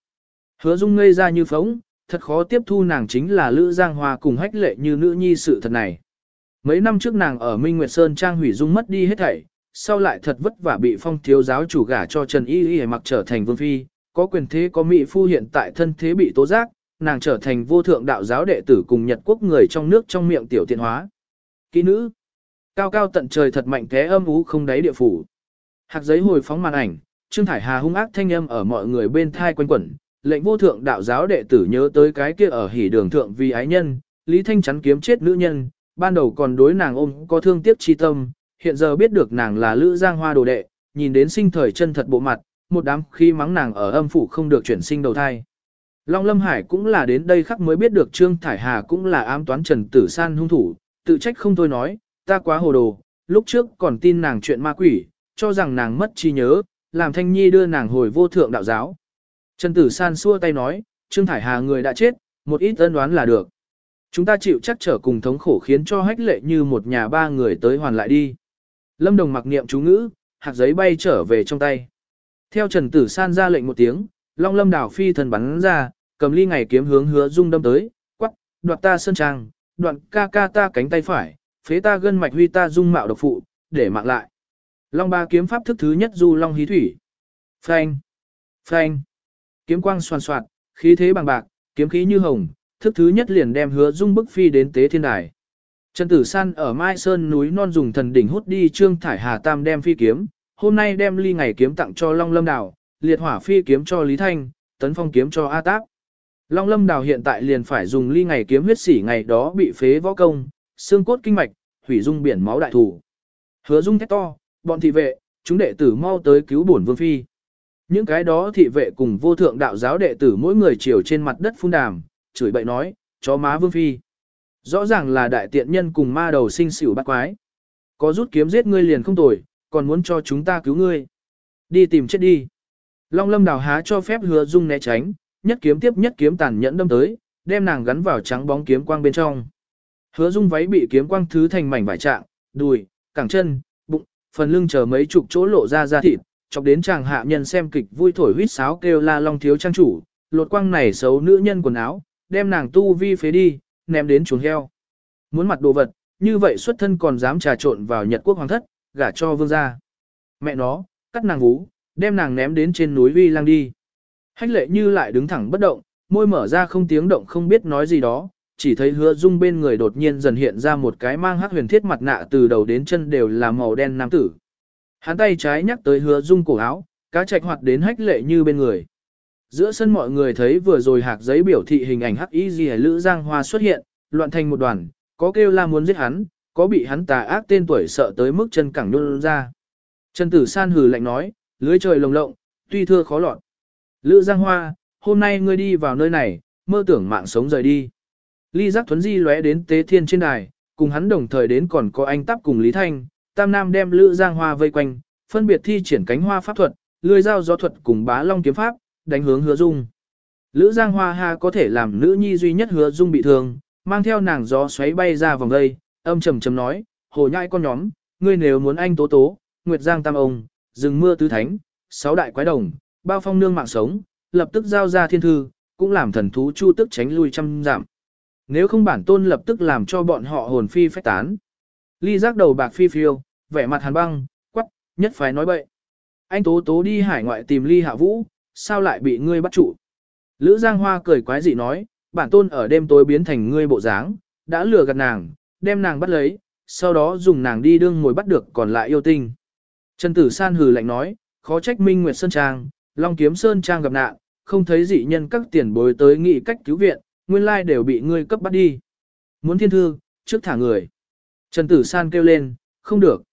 Hứa dung ngây ra như phóng, thật khó tiếp thu nàng chính là Lữ Giang Hoa cùng hách lệ như nữ nhi sự thật này. Mấy năm trước nàng ở Minh Nguyệt Sơn Trang hủy dung mất đi hết thảy, sau lại thật vất vả bị phong thiếu giáo chủ gả cho Trần Y Y mặc trở thành vương phi, có quyền thế có mỹ phu hiện tại thân thế bị tố giác, nàng trở thành vô thượng đạo giáo đệ tử cùng Nhật quốc người trong nước trong miệng tiểu tiện hóa. Kỹ nữ, cao cao tận trời thật mạnh thế âm ú không đáy địa phủ. Hạc giấy hồi phóng màn ảnh, Trương Thải Hà hung ác thanh âm ở mọi người bên thai quanh quẩn, lệnh vô thượng đạo giáo đệ tử nhớ tới cái kia ở hỉ đường thượng vì ái nhân, Lý Thanh chắn kiếm chết nữ nhân, ban đầu còn đối nàng ôm có thương tiếc chi tâm, hiện giờ biết được nàng là Lữ Giang Hoa đồ đệ, nhìn đến sinh thời chân thật bộ mặt, một đám khi mắng nàng ở âm phủ không được chuyển sinh đầu thai. Long Lâm Hải cũng là đến đây khắc mới biết được Trương Thải Hà cũng là ám toán Trần Tử San hung thủ, tự trách không thôi nói, ta quá hồ đồ, lúc trước còn tin nàng chuyện ma quỷ, cho rằng nàng mất trí nhớ, làm Thanh Nhi đưa nàng hồi vô thượng đạo giáo. Trần Tử San xua tay nói, Trương Thải Hà người đã chết, một ít ân đoán là được. Chúng ta chịu chắc trở cùng thống khổ khiến cho hách lệ như một nhà ba người tới hoàn lại đi. Lâm Đồng mặc niệm chú ngữ, hạt giấy bay trở về trong tay. Theo Trần Tử San ra lệnh một tiếng, Long Lâm đảo phi thần bắn ra, cầm ly ngày kiếm hướng hứa dung đâm tới, quắc, đoạt ta sơn trang, đoạn ca ca ta cánh tay phải, phế ta gân mạch huy ta dung mạo độc phụ, để mạng lại. Long ba kiếm pháp thức thứ nhất du long hí thủy. Phanh, phanh, kiếm quang xoan xoạt, khí thế bằng bạc, kiếm khí như hồng, thức thứ nhất liền đem hứa dung bức phi đến tế thiên đài. Trần Tử San ở Mai Sơn núi non dùng thần đỉnh hút đi Trương Thải Hà Tam đem phi kiếm, hôm nay đem ly ngày kiếm tặng cho Long Lâm Đào, liệt hỏa phi kiếm cho Lý Thanh, tấn phong kiếm cho A tác. Long Lâm Đào hiện tại liền phải dùng ly ngày kiếm huyết sỉ ngày đó bị phế võ công, xương cốt kinh mạch, hủy dung biển máu đại thủ. Hứa dung thét to, bọn thị vệ, chúng đệ tử mau tới cứu bổn vương phi. Những cái đó thị vệ cùng vô thượng đạo giáo đệ tử mỗi người chiều trên mặt đất phun đàm, chửi bậy nói, chó má vương phi. Rõ ràng là đại tiện nhân cùng ma đầu sinh xỉu bắt quái. Có rút kiếm giết ngươi liền không tồi, còn muốn cho chúng ta cứu ngươi. Đi tìm chết đi. Long lâm đào há cho phép hứa dung né tránh, nhất kiếm tiếp nhất kiếm tàn nhẫn đâm tới, đem nàng gắn vào trắng bóng kiếm quang bên trong. Hứa dung váy bị kiếm quang thứ thành mảnh vải trạng, đùi, cẳng chân, bụng, phần lưng chờ mấy chục chỗ lộ ra da thịt, chọc đến chàng hạ nhân xem kịch vui thổi huýt sáo kêu la long thiếu trang chủ, lột quang này xấu nữ nhân quần áo, đem nàng tu vi phế đi, ném đến chuồng heo. Muốn mặt đồ vật, như vậy xuất thân còn dám trà trộn vào Nhật quốc hoàng thất, gả cho vương gia. Mẹ nó, cắt nàng vú, đem nàng ném đến trên núi vi lang đi. Hách lệ như lại đứng thẳng bất động, môi mở ra không tiếng động không biết nói gì đó, chỉ thấy hứa dung bên người đột nhiên dần hiện ra một cái mang hắc huyền thiết mặt nạ từ đầu đến chân đều là màu đen nam tử. Hắn tay trái nhắc tới hứa dung cổ áo, cá trạch hoạt đến hách lệ như bên người. Giữa sân mọi người thấy vừa rồi hạc giấy biểu thị hình ảnh hắc y gì lữ giang hoa xuất hiện, loạn thành một đoàn, có kêu la muốn giết hắn, có bị hắn tà ác tên tuổi sợ tới mức chân cẳng nhún ra. Trần Tử San hừ lạnh nói, lưới trời lồng lộng, tuy thưa khó lọt. Lữ Giang Hoa, hôm nay ngươi đi vào nơi này, mơ tưởng mạng sống rời đi. Ly Giác Thuấn Di lóe đến tế thiên trên đài, cùng hắn đồng thời đến còn có anh Tắp cùng Lý Thanh, Tam Nam đem Lữ Giang Hoa vây quanh, phân biệt thi triển cánh hoa pháp thuật, lưỡi dao gió thuật cùng bá long kiếm pháp, đánh hướng Hứa Dung. Lữ Giang Hoa ha có thể làm nữ nhi duy nhất Hứa Dung bị thương, mang theo nàng gió xoáy bay ra vòng đây, âm trầm trầm nói, hồ nhãi con nhóm, ngươi nếu muốn anh tố tố, Nguyệt Giang Tam ông, rừng mưa tứ thánh, sáu đại quái đồng, bao phong nương mạng sống, lập tức giao ra thiên thư, cũng làm thần thú chu tức tránh lui trăm giảm. Nếu không bản tôn lập tức làm cho bọn họ hồn phi phách tán. Ly giác đầu bạc phi phiêu, vẻ mặt hàn băng, quắc, nhất phải nói bậy. Anh tố tố đi hải ngoại tìm ly hạ vũ, sao lại bị ngươi bắt trụ? Lữ Giang Hoa cười quái dị nói, bản tôn ở đêm tối biến thành ngươi bộ dáng, đã lừa gạt nàng, đem nàng bắt lấy, sau đó dùng nàng đi đương ngồi bắt được còn lại yêu tinh. Trần Tử San hừ lạnh nói, khó trách Minh Nguyệt Sơn Trang, Long Kiếm Sơn Trang gặp nạn, không thấy dị nhân các tiền bối tới nghị cách cứu viện, nguyên lai đều bị ngươi cấp bắt đi. Muốn thiên thư, trước thả người. Trần Tử San kêu lên, không được.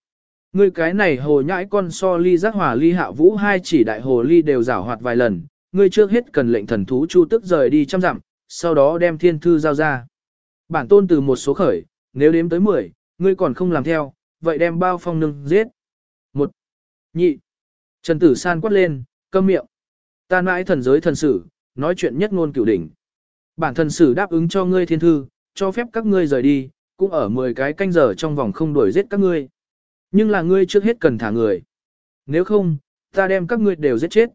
Ngươi cái này hồ nhãi con so ly giác hỏa ly hạ vũ hai chỉ đại hồ ly đều rảo hoạt vài lần, ngươi trước hết cần lệnh thần thú chu tức rời đi trăm dặm, sau đó đem thiên thư giao ra. Bản tôn từ một số khởi, nếu đếm tới 10, ngươi còn không làm theo, vậy đem bao phong nương giết. Một, nhị, Trần Tử San quát lên, câm miệng. Ta mãi thần giới thần sử, nói chuyện nhất ngôn cửu đỉnh. Bản thần sử đáp ứng cho ngươi thiên thư, cho phép các ngươi rời đi, cũng ở 10 cái canh giờ trong vòng không đuổi giết các ngươi. Nhưng là ngươi trước hết cần thả người. Nếu không, ta đem các ngươi đều giết chết.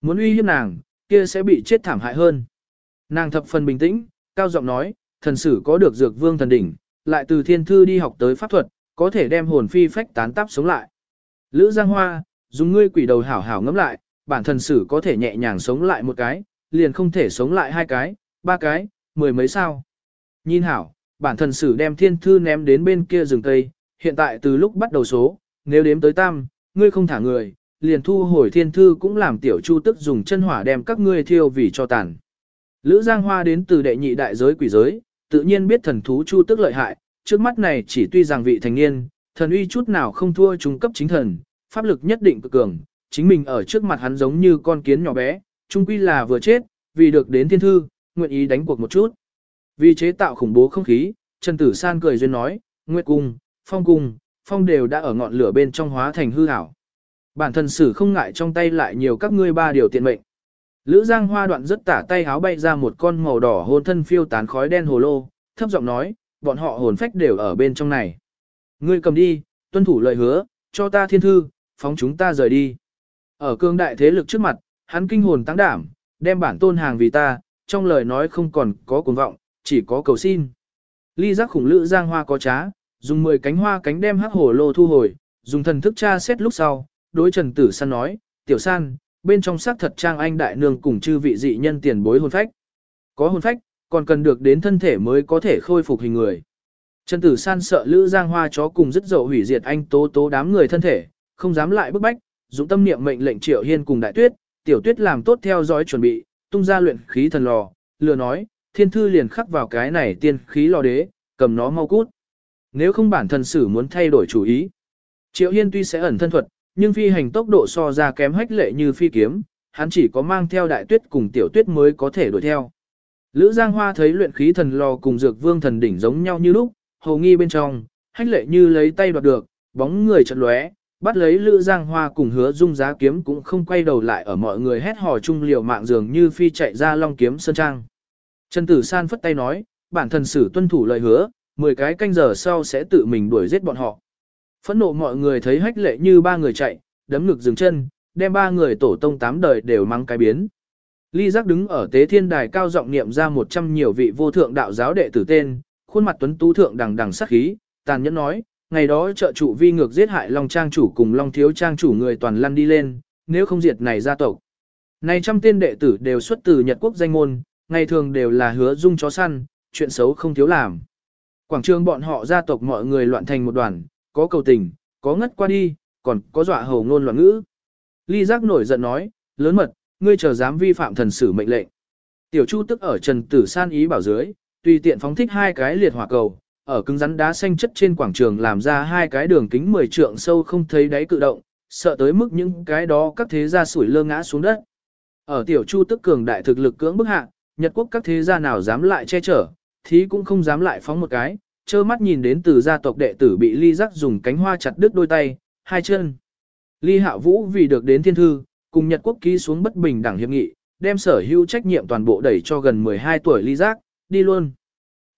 Muốn uy hiếp nàng, kia sẽ bị chết thảm hại hơn. Nàng thập phần bình tĩnh, cao giọng nói, thần sử có được dược vương thần đỉnh, lại từ thiên thư đi học tới pháp thuật, có thể đem hồn phi phách tán táp sống lại. Lữ Giang Hoa, dùng ngươi quỷ đầu hảo hảo ngẫm lại, bản thần sử có thể nhẹ nhàng sống lại một cái, liền không thể sống lại hai cái, ba cái, mười mấy sao. Nhìn hảo, bản thần sử đem thiên thư ném đến bên kia rừng cây, hiện tại từ lúc bắt đầu số, nếu đếm tới tam, ngươi không thả người, liền thu hồi thiên thư cũng làm tiểu chu tức dùng chân hỏa đem các ngươi thiêu vì cho tàn. Lữ Giang Hoa đến từ đệ nhị đại giới quỷ giới, tự nhiên biết thần thú chu tức lợi hại, trước mắt này chỉ tuy rằng vị thành niên, thần uy chút nào không thua trung cấp chính thần, pháp lực nhất định cực cường, chính mình ở trước mặt hắn giống như con kiến nhỏ bé, trung quy là vừa chết, vì được đến thiên thư, nguyện ý đánh cuộc một chút. Vì chế tạo khủng bố không khí, Trần Tử San cười duyên nói, Nguyệt Cung, Phong Cung, Phong đều đã ở ngọn lửa bên trong hóa thành hư ảo. Bản thân sử không ngại trong tay lại nhiều các ngươi ba điều tiện mệnh. Lữ Giang Hoa đoạn rất tả tay háo bay ra một con màu đỏ hôn thân phiêu tán khói đen hồ lô, thấp giọng nói, bọn họ hồn phách đều ở bên trong này. Ngươi cầm đi, tuân thủ lời hứa, cho ta thiên thư, phóng chúng ta rời đi. Ở cương đại thế lực trước mặt, hắn kinh hồn tăng đảm, đem bản tôn hàng vì ta, trong lời nói không còn có cuồng vọng, chỉ có cầu xin. Ly giác khủng lữ giang hoa có trá, dùng 10 cánh hoa cánh đem hắc hổ lô thu hồi, dùng thần thức tra xét lúc sau, đối Trần Tử San nói, tiểu san, bên trong xác thật trang anh đại nương cùng chư vị dị nhân tiền bối hồn phách. Có hồn phách, còn cần được đến thân thể mới có thể khôi phục hình người. Trần Tử San sợ Lữ Giang Hoa chó cùng rất dậu hủy diệt anh tố tố đám người thân thể, không dám lại bức bách, dùng tâm niệm mệnh lệnh Triệu Hiên cùng Đại Tuyết, Tiểu Tuyết làm tốt theo dõi chuẩn bị, tung ra luyện khí thần lò, lừa nói, thiên thư liền khắc vào cái này tiên khí lò đế, cầm nó mau cút. Nếu không bản thân sử muốn thay đổi chủ ý. Triệu Hiên tuy sẽ ẩn thân thuật, nhưng phi hành tốc độ so ra kém hách lệ như phi kiếm, hắn chỉ có mang theo đại tuyết cùng tiểu tuyết mới có thể đuổi theo. Lữ Giang Hoa thấy luyện khí thần lò cùng dược vương thần đỉnh giống nhau như lúc, hầu nghi bên trong, hách lệ như lấy tay đoạt được, bóng người chật lóe, bắt lấy Lữ Giang Hoa cùng hứa dung giá kiếm cũng không quay đầu lại ở mọi người hét hò chung liều mạng dường như phi chạy ra long kiếm sơn trang. Trần Tử San phất tay nói, bản thần sử tuân thủ lời hứa, 10 cái canh giờ sau sẽ tự mình đuổi giết bọn họ. Phẫn nộ mọi người thấy hách lệ như ba người chạy, đấm ngực dừng chân, đem ba người tổ tông tám đời đều mang cái biến. Ly giác đứng ở tế thiên đài cao giọng niệm ra một trăm nhiều vị vô thượng đạo giáo đệ tử tên, khuôn mặt tuấn tú thượng đằng đằng sắc khí, tàn nhẫn nói, ngày đó trợ trụ vi ngược giết hại Long Trang chủ cùng Long Thiếu Trang chủ người toàn lăn đi lên, nếu không diệt này gia tộc. Này trăm tên đệ tử đều xuất từ Nhật quốc danh môn, ngày thường đều là hứa dung chó săn, chuyện xấu không thiếu làm. Quảng trường bọn họ gia tộc mọi người loạn thành một đoàn, có cầu tình, có ngất qua đi, còn có dọa hầu ngôn loạn ngữ. Ly giác nổi giận nói, lớn mật, ngươi chờ dám vi phạm thần sử mệnh lệnh. Tiểu Chu tức ở Trần Tử San ý bảo dưới, tùy tiện phóng thích hai cái liệt hỏa cầu, ở cứng rắn đá xanh chất trên quảng trường làm ra hai cái đường kính 10 trượng sâu không thấy đáy cự động, sợ tới mức những cái đó các thế gia sủi lơ ngã xuống đất. Ở tiểu chu tức cường đại thực lực cưỡng bức hạ, Nhật quốc các thế gia nào dám lại che chở, thí cũng không dám lại phóng một cái, trơ mắt nhìn đến từ gia tộc đệ tử bị ly giác dùng cánh hoa chặt đứt đôi tay, hai chân. Ly hạ vũ vì được đến thiên thư, cùng Nhật quốc ký xuống bất bình đẳng hiệp nghị, đem sở hữu trách nhiệm toàn bộ đẩy cho gần 12 tuổi ly giác, đi luôn.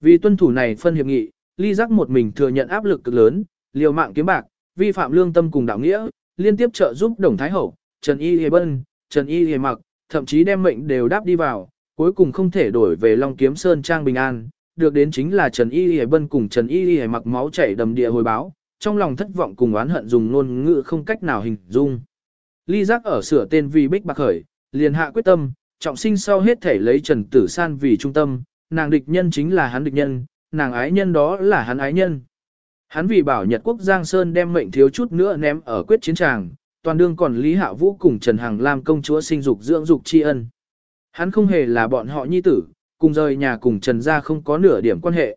Vì tuân thủ này phân hiệp nghị, ly giác một mình thừa nhận áp lực cực lớn, liều mạng kiếm bạc, vi phạm lương tâm cùng đạo nghĩa, liên tiếp trợ giúp Đồng Thái Hậu, Trần Y Hề Bân, Trần Y Hề Mặc, thậm chí đem mệnh đều đáp đi vào, cuối cùng không thể đổi về Long Kiếm Sơn Trang Bình An, được đến chính là Trần Y Y Bân cùng Trần Y Y Mặc máu chảy đầm địa hồi báo, trong lòng thất vọng cùng oán hận dùng ngôn ngữ không cách nào hình dung. Ly giác ở sửa tên vì Bích Bạc Khởi, liền hạ quyết tâm, trọng sinh sau hết thể lấy Trần Tử San vì trung tâm, nàng địch nhân chính là hắn địch nhân, nàng ái nhân đó là hắn ái nhân. Hắn vì bảo Nhật quốc Giang Sơn đem mệnh thiếu chút nữa ném ở quyết chiến tràng, toàn đương còn Lý Hạ Vũ cùng Trần Hằng Lam công chúa sinh dục dưỡng dục tri ân. Hắn không hề là bọn họ nhi tử, cùng rời nhà cùng Trần gia không có nửa điểm quan hệ.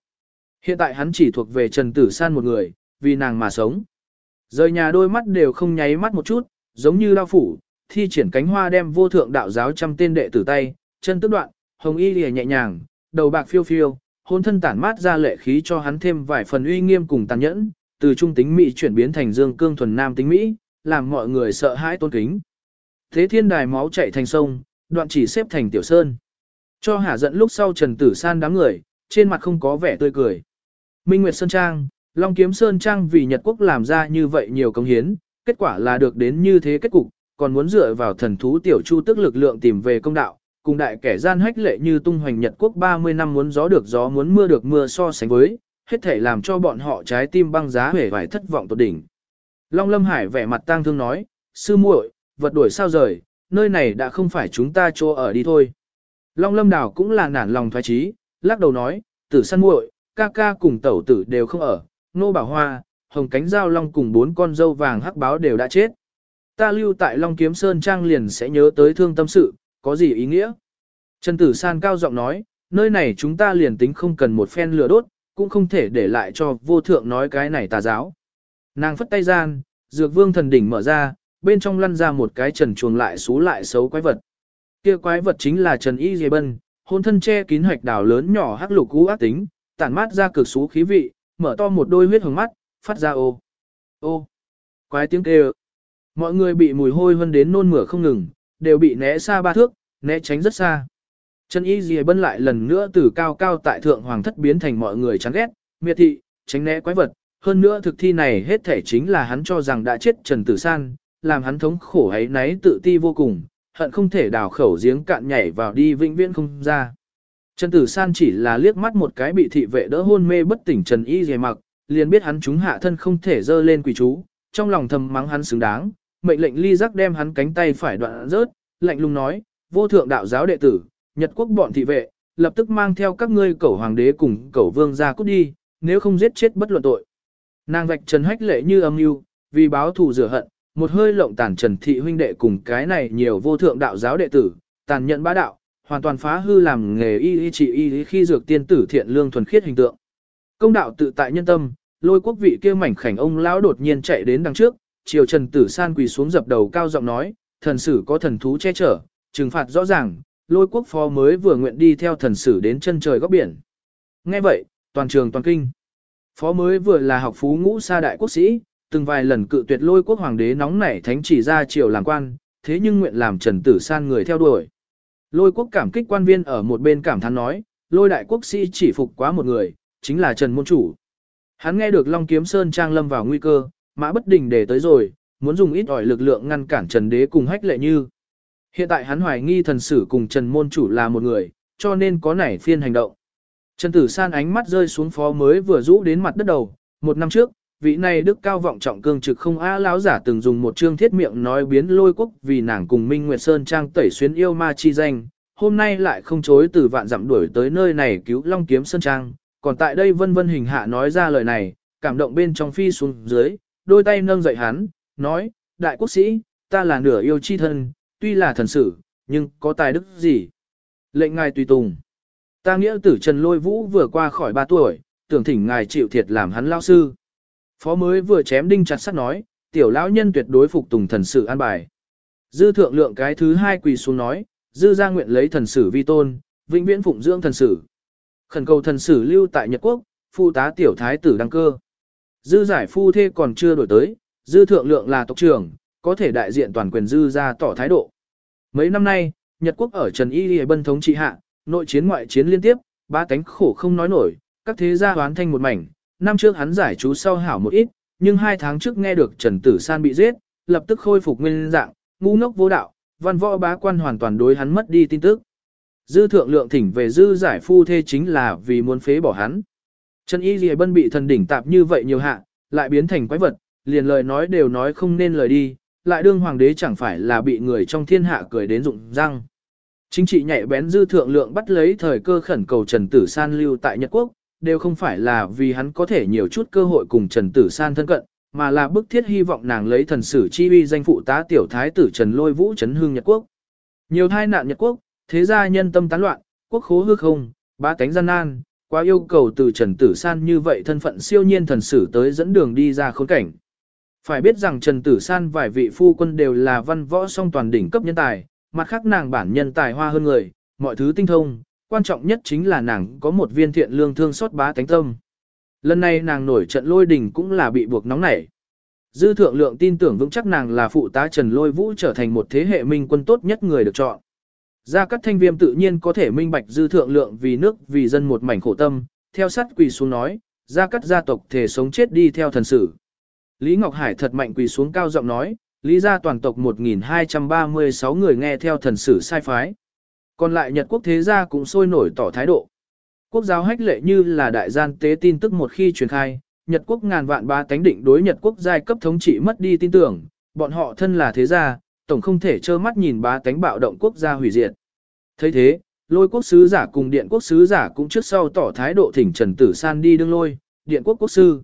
Hiện tại hắn chỉ thuộc về Trần Tử San một người, vì nàng mà sống. Rời nhà đôi mắt đều không nháy mắt một chút, giống như lao phủ, thi triển cánh hoa đem vô thượng đạo giáo trăm tên đệ tử tay, chân tức đoạn, hồng y lìa nhẹ nhàng, đầu bạc phiêu phiêu, hôn thân tản mát ra lệ khí cho hắn thêm vài phần uy nghiêm cùng tàn nhẫn, từ trung tính mỹ chuyển biến thành dương cương thuần nam tính mỹ, làm mọi người sợ hãi tôn kính. Thế thiên đài máu chảy thành sông, đoạn chỉ xếp thành tiểu sơn. Cho hả giận lúc sau Trần Tử San đám người, trên mặt không có vẻ tươi cười. Minh Nguyệt Sơn Trang, Long Kiếm Sơn Trang vì Nhật Quốc làm ra như vậy nhiều công hiến, kết quả là được đến như thế kết cục, còn muốn dựa vào thần thú tiểu chu tức lực lượng tìm về công đạo, cùng đại kẻ gian hách lệ như tung hoành Nhật Quốc 30 năm muốn gió được gió muốn mưa được mưa so sánh với, hết thể làm cho bọn họ trái tim băng giá hề vải thất vọng tột đỉnh. Long Lâm Hải vẻ mặt tang thương nói, sư muội, vật đuổi sao rời, nơi này đã không phải chúng ta chỗ ở đi thôi. Long Lâm Đảo cũng là nản lòng thoái trí, lắc đầu nói, tử săn muội, ca ca cùng tẩu tử đều không ở, nô bảo hoa, hồng cánh giao long cùng bốn con dâu vàng hắc báo đều đã chết. Ta lưu tại Long Kiếm Sơn Trang liền sẽ nhớ tới thương tâm sự, có gì ý nghĩa? Trần Tử San cao giọng nói, nơi này chúng ta liền tính không cần một phen lửa đốt, cũng không thể để lại cho vô thượng nói cái này tà giáo. Nàng phất tay gian, dược vương thần đỉnh mở ra, bên trong lăn ra một cái trần chuồng lại xú lại xấu quái vật. Kia quái vật chính là Trần Y Dê Bân, hôn thân che kín hạch đảo lớn nhỏ hắc lục cú ác tính, tản mát ra cực xú khí vị, mở to một đôi huyết hồng mắt, phát ra ô. Ô. Quái tiếng kêu. Mọi người bị mùi hôi hơn đến nôn mửa không ngừng, đều bị né xa ba thước, né tránh rất xa. Trần Y Dì Bân lại lần nữa từ cao cao tại thượng hoàng thất biến thành mọi người chán ghét, miệt thị, tránh né quái vật. Hơn nữa thực thi này hết thể chính là hắn cho rằng đã chết Trần Tử San, làm hắn thống khổ ấy náy tự ti vô cùng, hận không thể đào khẩu giếng cạn nhảy vào đi vĩnh viễn không ra. Trần Tử San chỉ là liếc mắt một cái bị thị vệ đỡ hôn mê bất tỉnh Trần Y Dì mặc, liền biết hắn chúng hạ thân không thể dơ lên quỷ chú, trong lòng thầm mắng hắn xứng đáng, mệnh lệnh ly giác đem hắn cánh tay phải đoạn rớt, lạnh lùng nói, vô thượng đạo giáo đệ tử, Nhật quốc bọn thị vệ, lập tức mang theo các ngươi cẩu hoàng đế cùng cẩu vương ra cút đi, nếu không giết chết bất luận tội. Nàng vạch trần hách lệ như âm mưu, vì báo thù rửa hận, một hơi lộng tàn trần thị huynh đệ cùng cái này nhiều vô thượng đạo giáo đệ tử, tàn nhẫn bá đạo, hoàn toàn phá hư làm nghề y y trị y khi dược tiên tử thiện lương thuần khiết hình tượng. Công đạo tự tại nhân tâm, lôi quốc vị kia mảnh khảnh ông lão đột nhiên chạy đến đằng trước, chiều Trần Tử San quỳ xuống dập đầu cao giọng nói, thần sử có thần thú che chở, trừng phạt rõ ràng, lôi quốc phó mới vừa nguyện đi theo thần sử đến chân trời góc biển. Nghe vậy, toàn trường toàn kinh. Phó mới vừa là học phú ngũ sa đại quốc sĩ, từng vài lần cự tuyệt lôi quốc hoàng đế nóng nảy thánh chỉ ra triều làm quan, thế nhưng nguyện làm Trần Tử San người theo đuổi. Lôi quốc cảm kích quan viên ở một bên cảm thán nói, lôi đại quốc sĩ chỉ phục quá một người, chính là Trần Môn Chủ. Hắn nghe được Long Kiếm Sơn trang lâm vào nguy cơ, mã bất đình để tới rồi, muốn dùng ít ỏi lực lượng ngăn cản Trần Đế cùng hách lệ như. Hiện tại hắn hoài nghi thần sử cùng Trần Môn Chủ là một người, cho nên có nảy phiên hành động. Trần Tử San ánh mắt rơi xuống phó mới vừa rũ đến mặt đất đầu, một năm trước, vị này đức cao vọng trọng cương trực không a lão giả từng dùng một chương thiết miệng nói biến lôi quốc vì nàng cùng Minh Nguyệt Sơn trang tẩy xuyên yêu ma chi danh, hôm nay lại không chối từ vạn dặm đuổi tới nơi này cứu Long Kiếm Sơn trang, còn tại đây vân vân hình hạ nói ra lời này, cảm động bên trong phi xuống dưới, đôi tay nâng dậy hắn, nói, đại quốc sĩ, ta là nửa yêu chi thân, tuy là thần sử, nhưng có tài đức gì? Lệnh ngài tùy tùng. Ta nghĩa tử Trần Lôi Vũ vừa qua khỏi 3 tuổi, tưởng thỉnh ngài chịu thiệt làm hắn lao sư. Phó mới vừa chém đinh chặt sắt nói, tiểu lão nhân tuyệt đối phục tùng thần sử an bài. Dư thượng lượng cái thứ hai quỳ xuống nói, dư gia nguyện lấy thần sử vi tôn, vĩnh viễn phụng dưỡng thần sử. Khẩn cầu thần sử lưu tại Nhật Quốc, phụ tá tiểu thái tử đăng cơ. Dư giải phu thê còn chưa đổi tới, dư thượng lượng là tộc trưởng, có thể đại diện toàn quyền dư ra tỏ thái độ. Mấy năm nay, Nhật Quốc ở Trần Y Lì Bân thống trị hạ, nội chiến ngoại chiến liên tiếp, ba tánh khổ không nói nổi, các thế gia hoán thanh một mảnh. Năm trước hắn giải chú sau hảo một ít, nhưng hai tháng trước nghe được Trần Tử San bị giết, lập tức khôi phục nguyên dạng, ngu ngốc vô đạo, văn võ bá quan hoàn toàn đối hắn mất đi tin tức. Dư thượng lượng thỉnh về dư giải phu thê chính là vì muốn phế bỏ hắn. Trần Y Lì Bân bị thần đỉnh tạp như vậy nhiều hạ, lại biến thành quái vật, liền lời nói đều nói không nên lời đi, lại đương hoàng đế chẳng phải là bị người trong thiên hạ cười đến rụng răng. Chính trị nhạy bén dư thượng lượng bắt lấy thời cơ khẩn cầu Trần Tử San lưu tại Nhật Quốc, đều không phải là vì hắn có thể nhiều chút cơ hội cùng Trần Tử San thân cận, mà là bức thiết hy vọng nàng lấy thần sử chi uy danh phụ tá tiểu thái tử Trần Lôi Vũ trấn hương Nhật Quốc. Nhiều thai nạn Nhật Quốc, thế gia nhân tâm tán loạn, quốc khố hư không, ba cánh gian nan, quá yêu cầu từ Trần Tử San như vậy thân phận siêu nhiên thần sử tới dẫn đường đi ra khốn cảnh. Phải biết rằng Trần Tử San vài vị phu quân đều là văn võ song toàn đỉnh cấp nhân tài, mặt khác nàng bản nhân tài hoa hơn người, mọi thứ tinh thông, quan trọng nhất chính là nàng có một viên thiện lương thương xót bá tánh tâm. Lần này nàng nổi trận lôi đình cũng là bị buộc nóng nảy. Dư thượng lượng tin tưởng vững chắc nàng là phụ tá Trần Lôi Vũ trở thành một thế hệ minh quân tốt nhất người được chọn. Gia Cát Thanh Viêm tự nhiên có thể minh bạch dư thượng lượng vì nước vì dân một mảnh khổ tâm, theo sát quỳ xuống nói, Gia Cát gia tộc thể sống chết đi theo thần sử. Lý Ngọc Hải thật mạnh quỳ xuống cao giọng nói, Lý gia toàn tộc 1236 người nghe theo thần sử sai phái. Còn lại Nhật quốc thế gia cũng sôi nổi tỏ thái độ. Quốc giáo hách lệ như là đại gian tế tin tức một khi truyền khai, Nhật quốc ngàn vạn ba tánh định đối Nhật quốc giai cấp thống trị mất đi tin tưởng, bọn họ thân là thế gia, tổng không thể trơ mắt nhìn ba tánh bạo động quốc gia hủy diệt. thấy thế, lôi quốc sứ giả cùng điện quốc sứ giả cũng trước sau tỏ thái độ thỉnh Trần Tử San đi đương lôi, điện quốc quốc sư.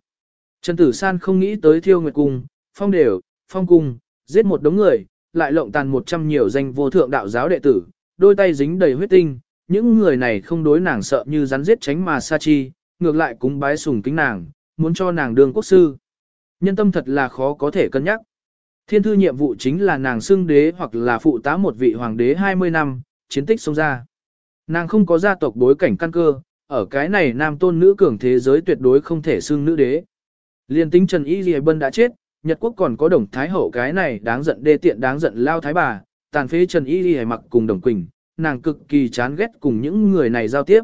Trần Tử San không nghĩ tới thiêu nguyệt cung, phong đều, phong cung, giết một đống người, lại lộng tàn một trăm nhiều danh vô thượng đạo giáo đệ tử, đôi tay dính đầy huyết tinh, những người này không đối nàng sợ như rắn giết tránh mà sa chi, ngược lại cúng bái sùng kính nàng, muốn cho nàng đương quốc sư. Nhân tâm thật là khó có thể cân nhắc. Thiên thư nhiệm vụ chính là nàng xưng đế hoặc là phụ tá một vị hoàng đế 20 năm, chiến tích xông ra. Nàng không có gia tộc bối cảnh căn cơ, ở cái này nam tôn nữ cường thế giới tuyệt đối không thể xưng nữ đế. Liên tính Trần Y Lì Bân đã chết, Nhật Quốc còn có đồng thái hậu cái này đáng giận đê tiện đáng giận lao thái bà, tàn phế Trần Y Lì mặc cùng đồng quỳnh, nàng cực kỳ chán ghét cùng những người này giao tiếp.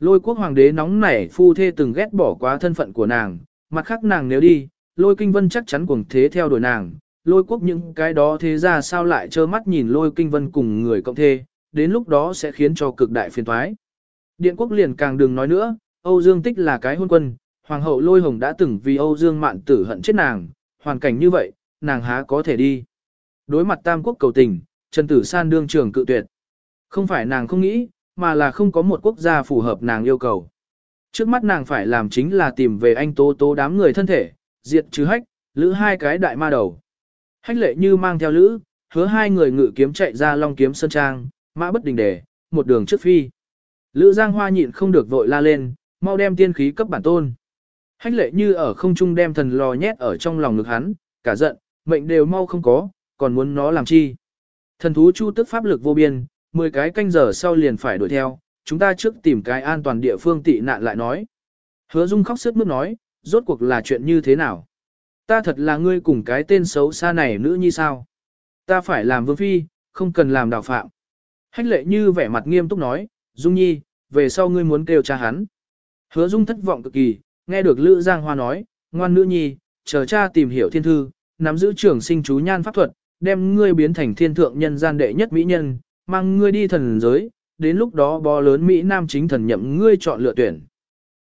Lôi quốc hoàng đế nóng nảy phu thê từng ghét bỏ quá thân phận của nàng, mặt khác nàng nếu đi, lôi kinh vân chắc chắn cuồng thế theo đuổi nàng, lôi quốc những cái đó thế ra sao lại trơ mắt nhìn lôi kinh vân cùng người cộng thê, đến lúc đó sẽ khiến cho cực đại phiền thoái. Điện quốc liền càng đừng nói nữa, Âu Dương Tích là cái hôn quân, hoàng hậu lôi hồng đã từng vì Âu Dương mạn tử hận chết nàng, hoàn cảnh như vậy, nàng há có thể đi. Đối mặt tam quốc cầu tình, Trần Tử San đương trường cự tuyệt. Không phải nàng không nghĩ, mà là không có một quốc gia phù hợp nàng yêu cầu. Trước mắt nàng phải làm chính là tìm về anh tố tố đám người thân thể, diệt trừ hách, lữ hai cái đại ma đầu. Hách lệ như mang theo lữ, hứa hai người ngự kiếm chạy ra long kiếm sơn trang, mã bất đình đề, một đường trước phi. Lữ giang hoa nhịn không được vội la lên, mau đem tiên khí cấp bản tôn. Hách lệ như ở không trung đem thần lò nhét ở trong lòng ngực hắn, cả giận, mệnh đều mau không có, còn muốn nó làm chi. Thần thú chu tức pháp lực vô biên, 10 cái canh giờ sau liền phải đuổi theo, chúng ta trước tìm cái an toàn địa phương tị nạn lại nói. Hứa Dung khóc sướt mướt nói, rốt cuộc là chuyện như thế nào? Ta thật là ngươi cùng cái tên xấu xa này nữ như sao? Ta phải làm vương phi, không cần làm đào phạm. Hách lệ như vẻ mặt nghiêm túc nói, Dung nhi, về sau ngươi muốn kêu cha hắn. Hứa Dung thất vọng cực kỳ, nghe được Lữ Giang Hoa nói, ngoan nữ nhi, chờ cha tìm hiểu thiên thư, nắm giữ trưởng sinh chú nhan pháp thuật, đem ngươi biến thành thiên thượng nhân gian đệ nhất mỹ nhân, mang ngươi đi thần giới, đến lúc đó bò lớn Mỹ Nam chính thần nhậm ngươi chọn lựa tuyển.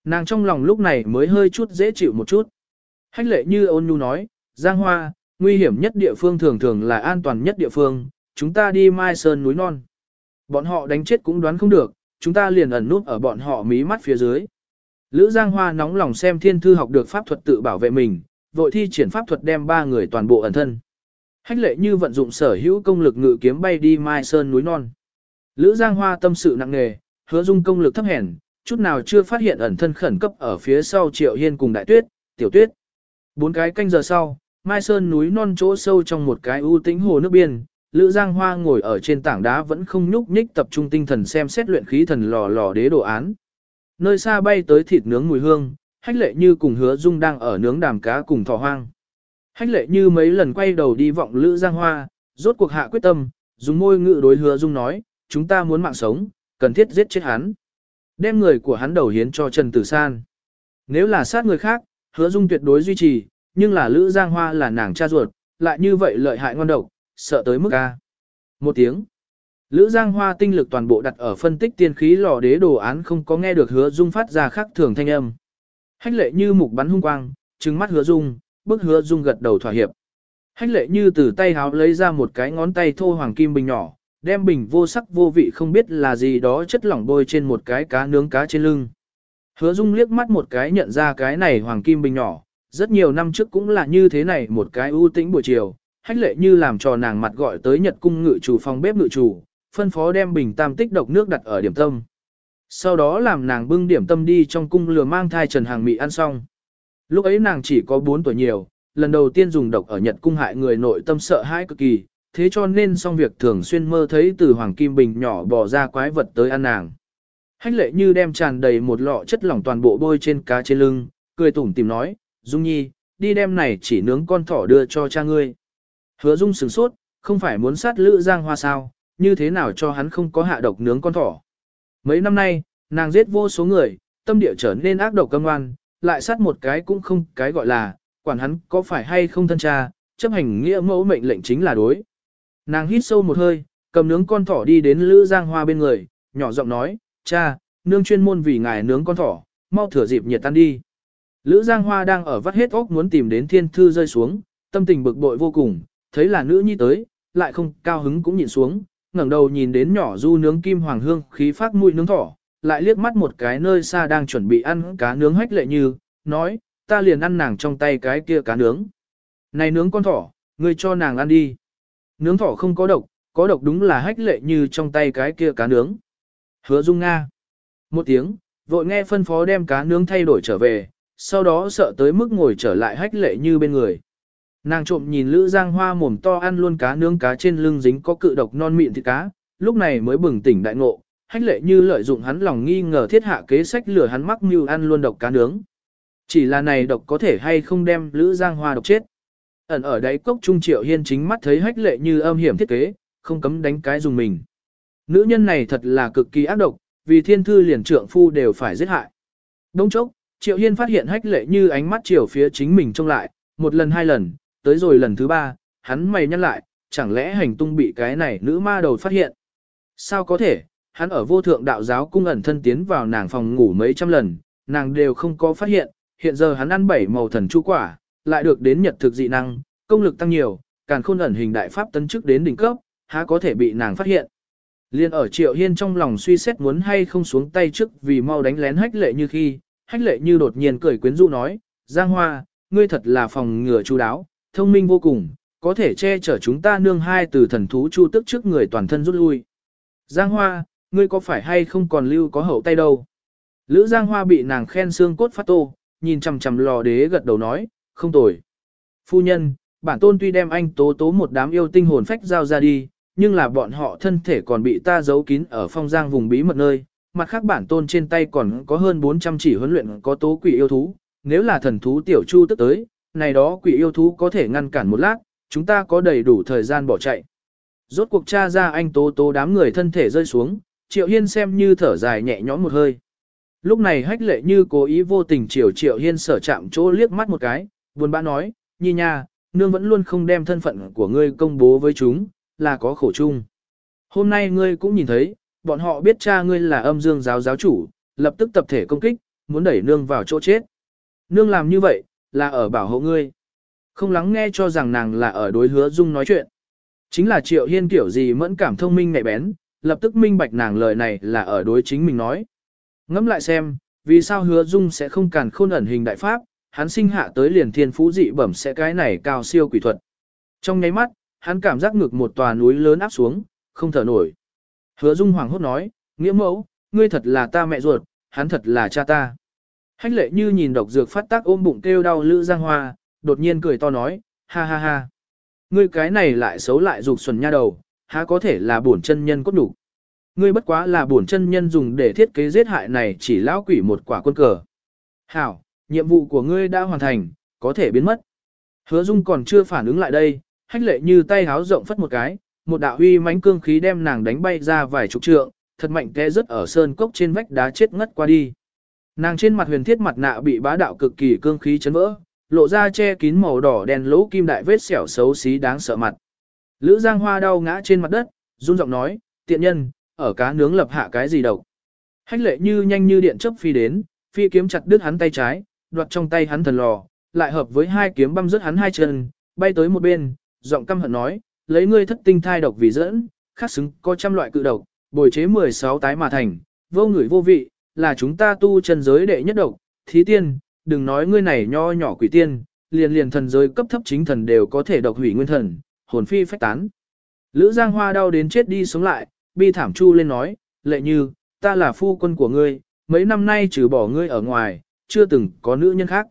Nàng trong lòng lúc này mới hơi chút dễ chịu một chút. Hách lệ như ôn nhu nói, Giang Hoa, nguy hiểm nhất địa phương thường thường là an toàn nhất địa phương, chúng ta đi Mai Sơn núi non. Bọn họ đánh chết cũng đoán không được, chúng ta liền ẩn nút ở bọn họ mí mắt phía dưới. Lữ Giang Hoa nóng lòng xem thiên thư học được pháp thuật tự bảo vệ mình, vội thi triển pháp thuật đem ba người toàn bộ ẩn thân. Hách lệ như vận dụng sở hữu công lực ngự kiếm bay đi Mai Sơn núi non. Lữ Giang Hoa tâm sự nặng nề, hứa dung công lực thấp hèn, chút nào chưa phát hiện ẩn thân khẩn cấp ở phía sau Triệu Hiên cùng Đại Tuyết, Tiểu Tuyết. Bốn cái canh giờ sau, Mai Sơn núi non chỗ sâu trong một cái u tĩnh hồ nước biên, Lữ Giang Hoa ngồi ở trên tảng đá vẫn không nhúc nhích tập trung tinh thần xem xét luyện khí thần lò lò đế đồ án. Nơi xa bay tới thịt nướng mùi hương, hách lệ như cùng hứa dung đang ở nướng đàm cá cùng thỏ hoang. Hách lệ như mấy lần quay đầu đi vọng Lữ Giang Hoa, rốt cuộc hạ quyết tâm, dùng môi ngự đối hứa dung nói, chúng ta muốn mạng sống, cần thiết giết chết hắn. Đem người của hắn đầu hiến cho Trần Tử San. Nếu là sát người khác, hứa dung tuyệt đối duy trì, nhưng là Lữ Giang Hoa là nàng cha ruột, lại như vậy lợi hại ngon độc, sợ tới mức ca. Một tiếng. Lữ Giang Hoa tinh lực toàn bộ đặt ở phân tích tiên khí lò đế đồ án không có nghe được hứa dung phát ra khác thường thanh âm. Hách lệ như mục bắn hung quang, trừng mắt hứa dung, bức hứa dung gật đầu thỏa hiệp. Hách lệ như từ tay háo lấy ra một cái ngón tay thô hoàng kim bình nhỏ, đem bình vô sắc vô vị không biết là gì đó chất lỏng bôi trên một cái cá nướng cá trên lưng. Hứa dung liếc mắt một cái nhận ra cái này hoàng kim bình nhỏ, rất nhiều năm trước cũng là như thế này một cái ưu tĩnh buổi chiều, hách lệ như làm cho nàng mặt gọi tới nhật cung ngự chủ phòng bếp ngự chủ, phân phó đem bình tam tích độc nước đặt ở điểm tâm. Sau đó làm nàng bưng điểm tâm đi trong cung lừa mang thai Trần Hàng Mị ăn xong. Lúc ấy nàng chỉ có 4 tuổi nhiều, lần đầu tiên dùng độc ở Nhật cung hại người nội tâm sợ hãi cực kỳ, thế cho nên xong việc thường xuyên mơ thấy từ hoàng kim bình nhỏ bỏ ra quái vật tới ăn nàng. Hách lệ như đem tràn đầy một lọ chất lỏng toàn bộ bôi trên cá trên lưng, cười tủm tìm nói, Dung Nhi, đi đem này chỉ nướng con thỏ đưa cho cha ngươi. Hứa Dung sửng sốt, không phải muốn sát Lữ Giang Hoa sao, như thế nào cho hắn không có hạ độc nướng con thỏ. Mấy năm nay, nàng giết vô số người, tâm địa trở nên ác độc căm ngoan, lại sát một cái cũng không cái gọi là, quản hắn có phải hay không thân cha, chấp hành nghĩa mẫu mệnh lệnh chính là đối. Nàng hít sâu một hơi, cầm nướng con thỏ đi đến Lữ Giang Hoa bên người, nhỏ giọng nói, cha, nương chuyên môn vì ngài nướng con thỏ, mau thửa dịp nhiệt tan đi. Lữ Giang Hoa đang ở vắt hết óc muốn tìm đến thiên thư rơi xuống, tâm tình bực bội vô cùng, thấy là nữ nhi tới, lại không cao hứng cũng nhìn xuống, ngẩng đầu nhìn đến nhỏ du nướng kim hoàng hương khí phát mùi nướng thỏ, lại liếc mắt một cái nơi xa đang chuẩn bị ăn cá nướng hách lệ như, nói, ta liền ăn nàng trong tay cái kia cá nướng. Này nướng con thỏ, ngươi cho nàng ăn đi. Nướng thỏ không có độc, có độc đúng là hách lệ như trong tay cái kia cá nướng. Hứa Dung Nga. Một tiếng, vội nghe phân phó đem cá nướng thay đổi trở về, sau đó sợ tới mức ngồi trở lại hách lệ như bên người. Nàng trộm nhìn Lữ Giang Hoa mồm to ăn luôn cá nướng cá trên lưng dính có cự độc non mịn thịt cá, lúc này mới bừng tỉnh đại ngộ, hách lệ như lợi dụng hắn lòng nghi ngờ thiết hạ kế sách lừa hắn mắc mưu ăn luôn độc cá nướng. Chỉ là này độc có thể hay không đem Lữ Giang Hoa độc chết. Ẩn ở đáy cốc Trung Triệu Hiên chính mắt thấy hách lệ như âm hiểm thiết kế, không cấm đánh cái dùng mình. Nữ nhân này thật là cực kỳ ác độc, vì thiên thư liền trượng phu đều phải giết hại. Đông chốc, Triệu Hiên phát hiện hách lệ như ánh mắt chiều phía chính mình trông lại, một lần hai lần, tới rồi lần thứ ba, hắn mày nhăn lại, chẳng lẽ hành tung bị cái này nữ ma đầu phát hiện. Sao có thể, hắn ở vô thượng đạo giáo cung ẩn thân tiến vào nàng phòng ngủ mấy trăm lần, nàng đều không có phát hiện, hiện giờ hắn ăn bảy màu thần chu quả, lại được đến nhật thực dị năng, công lực tăng nhiều, càng khôn ẩn hình đại pháp tấn chức đến đỉnh cấp, há có thể bị nàng phát hiện. Liên ở Triệu Hiên trong lòng suy xét muốn hay không xuống tay trước vì mau đánh lén hách lệ như khi, hách lệ như đột nhiên cười quyến rũ nói, Giang Hoa, ngươi thật là phòng ngừa chu đáo, thông minh vô cùng, có thể che chở chúng ta nương hai từ thần thú chu tức trước người toàn thân rút lui. Giang Hoa, ngươi có phải hay không còn lưu có hậu tay đâu? Lữ Giang Hoa bị nàng khen xương cốt phát tô, nhìn chằm chằm lò đế gật đầu nói, không tồi. Phu nhân, bản tôn tuy đem anh tố tố một đám yêu tinh hồn phách giao ra đi, nhưng là bọn họ thân thể còn bị ta giấu kín ở phong giang vùng bí mật nơi, mặt khác bản tôn trên tay còn có hơn 400 chỉ huấn luyện có tố quỷ yêu thú, nếu là thần thú tiểu chu tức tới, này đó quỷ yêu thú có thể ngăn cản một lát, chúng ta có đầy đủ thời gian bỏ chạy. Rốt cuộc tra ra anh tố tố đám người thân thể rơi xuống, Triệu Hiên xem như thở dài nhẹ nhõm một hơi. Lúc này hách lệ như cố ý vô tình chiều Triệu Hiên sở chạm chỗ liếc mắt một cái, buồn bã nói, nhi nha, nương vẫn luôn không đem thân phận của ngươi công bố với chúng, là có khổ chung. Hôm nay ngươi cũng nhìn thấy, bọn họ biết cha ngươi là âm dương giáo giáo chủ, lập tức tập thể công kích, muốn đẩy nương vào chỗ chết. Nương làm như vậy, là ở bảo hộ ngươi. Không lắng nghe cho rằng nàng là ở đối hứa dung nói chuyện. Chính là triệu hiên kiểu gì mẫn cảm thông minh mẹ bén, lập tức minh bạch nàng lời này là ở đối chính mình nói. Ngẫm lại xem, vì sao hứa dung sẽ không càn khôn ẩn hình đại pháp, hắn sinh hạ tới liền thiên phú dị bẩm sẽ cái này cao siêu quỷ thuật. Trong nháy mắt, hắn cảm giác ngực một tòa núi lớn áp xuống, không thở nổi. Hứa dung hoàng hốt nói, nghĩa mẫu, ngươi thật là ta mẹ ruột, hắn thật là cha ta. Hách lệ như nhìn độc dược phát tác ôm bụng kêu đau Lữ Giang Hoa, đột nhiên cười to nói, ha ha ha. Ngươi cái này lại xấu lại dục xuẩn nha đầu, há có thể là bổn chân nhân cốt đủ. Ngươi bất quá là bổn chân nhân dùng để thiết kế giết hại này chỉ lão quỷ một quả quân cờ. Hảo, nhiệm vụ của ngươi đã hoàn thành, có thể biến mất. Hứa Dung còn chưa phản ứng lại đây, hách lệ như tay háo rộng phất một cái, một đạo huy mãnh cương khí đem nàng đánh bay ra vài chục trượng, thật mạnh té rớt ở sơn cốc trên vách đá chết ngất qua đi. Nàng trên mặt huyền thiết mặt nạ bị bá đạo cực kỳ cương khí chấn vỡ, lộ ra che kín màu đỏ đen lỗ kim đại vết sẹo xấu xí đáng sợ mặt. Lữ Giang Hoa đau ngã trên mặt đất, run giọng nói, tiện nhân, ở cá nướng lập hạ cái gì độc. Hách lệ như nhanh như điện chớp phi đến, phi kiếm chặt đứt hắn tay trái, đoạt trong tay hắn thần lò, lại hợp với hai kiếm băm rứt hắn hai chân, bay tới một bên, giọng căm hận nói, lấy ngươi thất tinh thai độc vì dẫn, khắc xứng có trăm loại cự độc, bồi chế 16 tái mà thành, vô người vô vị, là chúng ta tu chân giới đệ nhất độc, thí tiên, đừng nói ngươi này nho nhỏ quỷ tiên, liền liền thần giới cấp thấp chính thần đều có thể độc hủy nguyên thần, hồn phi phách tán. Lữ Giang Hoa đau đến chết đi sống lại, bi thảm chu lên nói, lệ như, ta là phu quân của ngươi, mấy năm nay trừ bỏ ngươi ở ngoài, chưa từng có nữ nhân khác.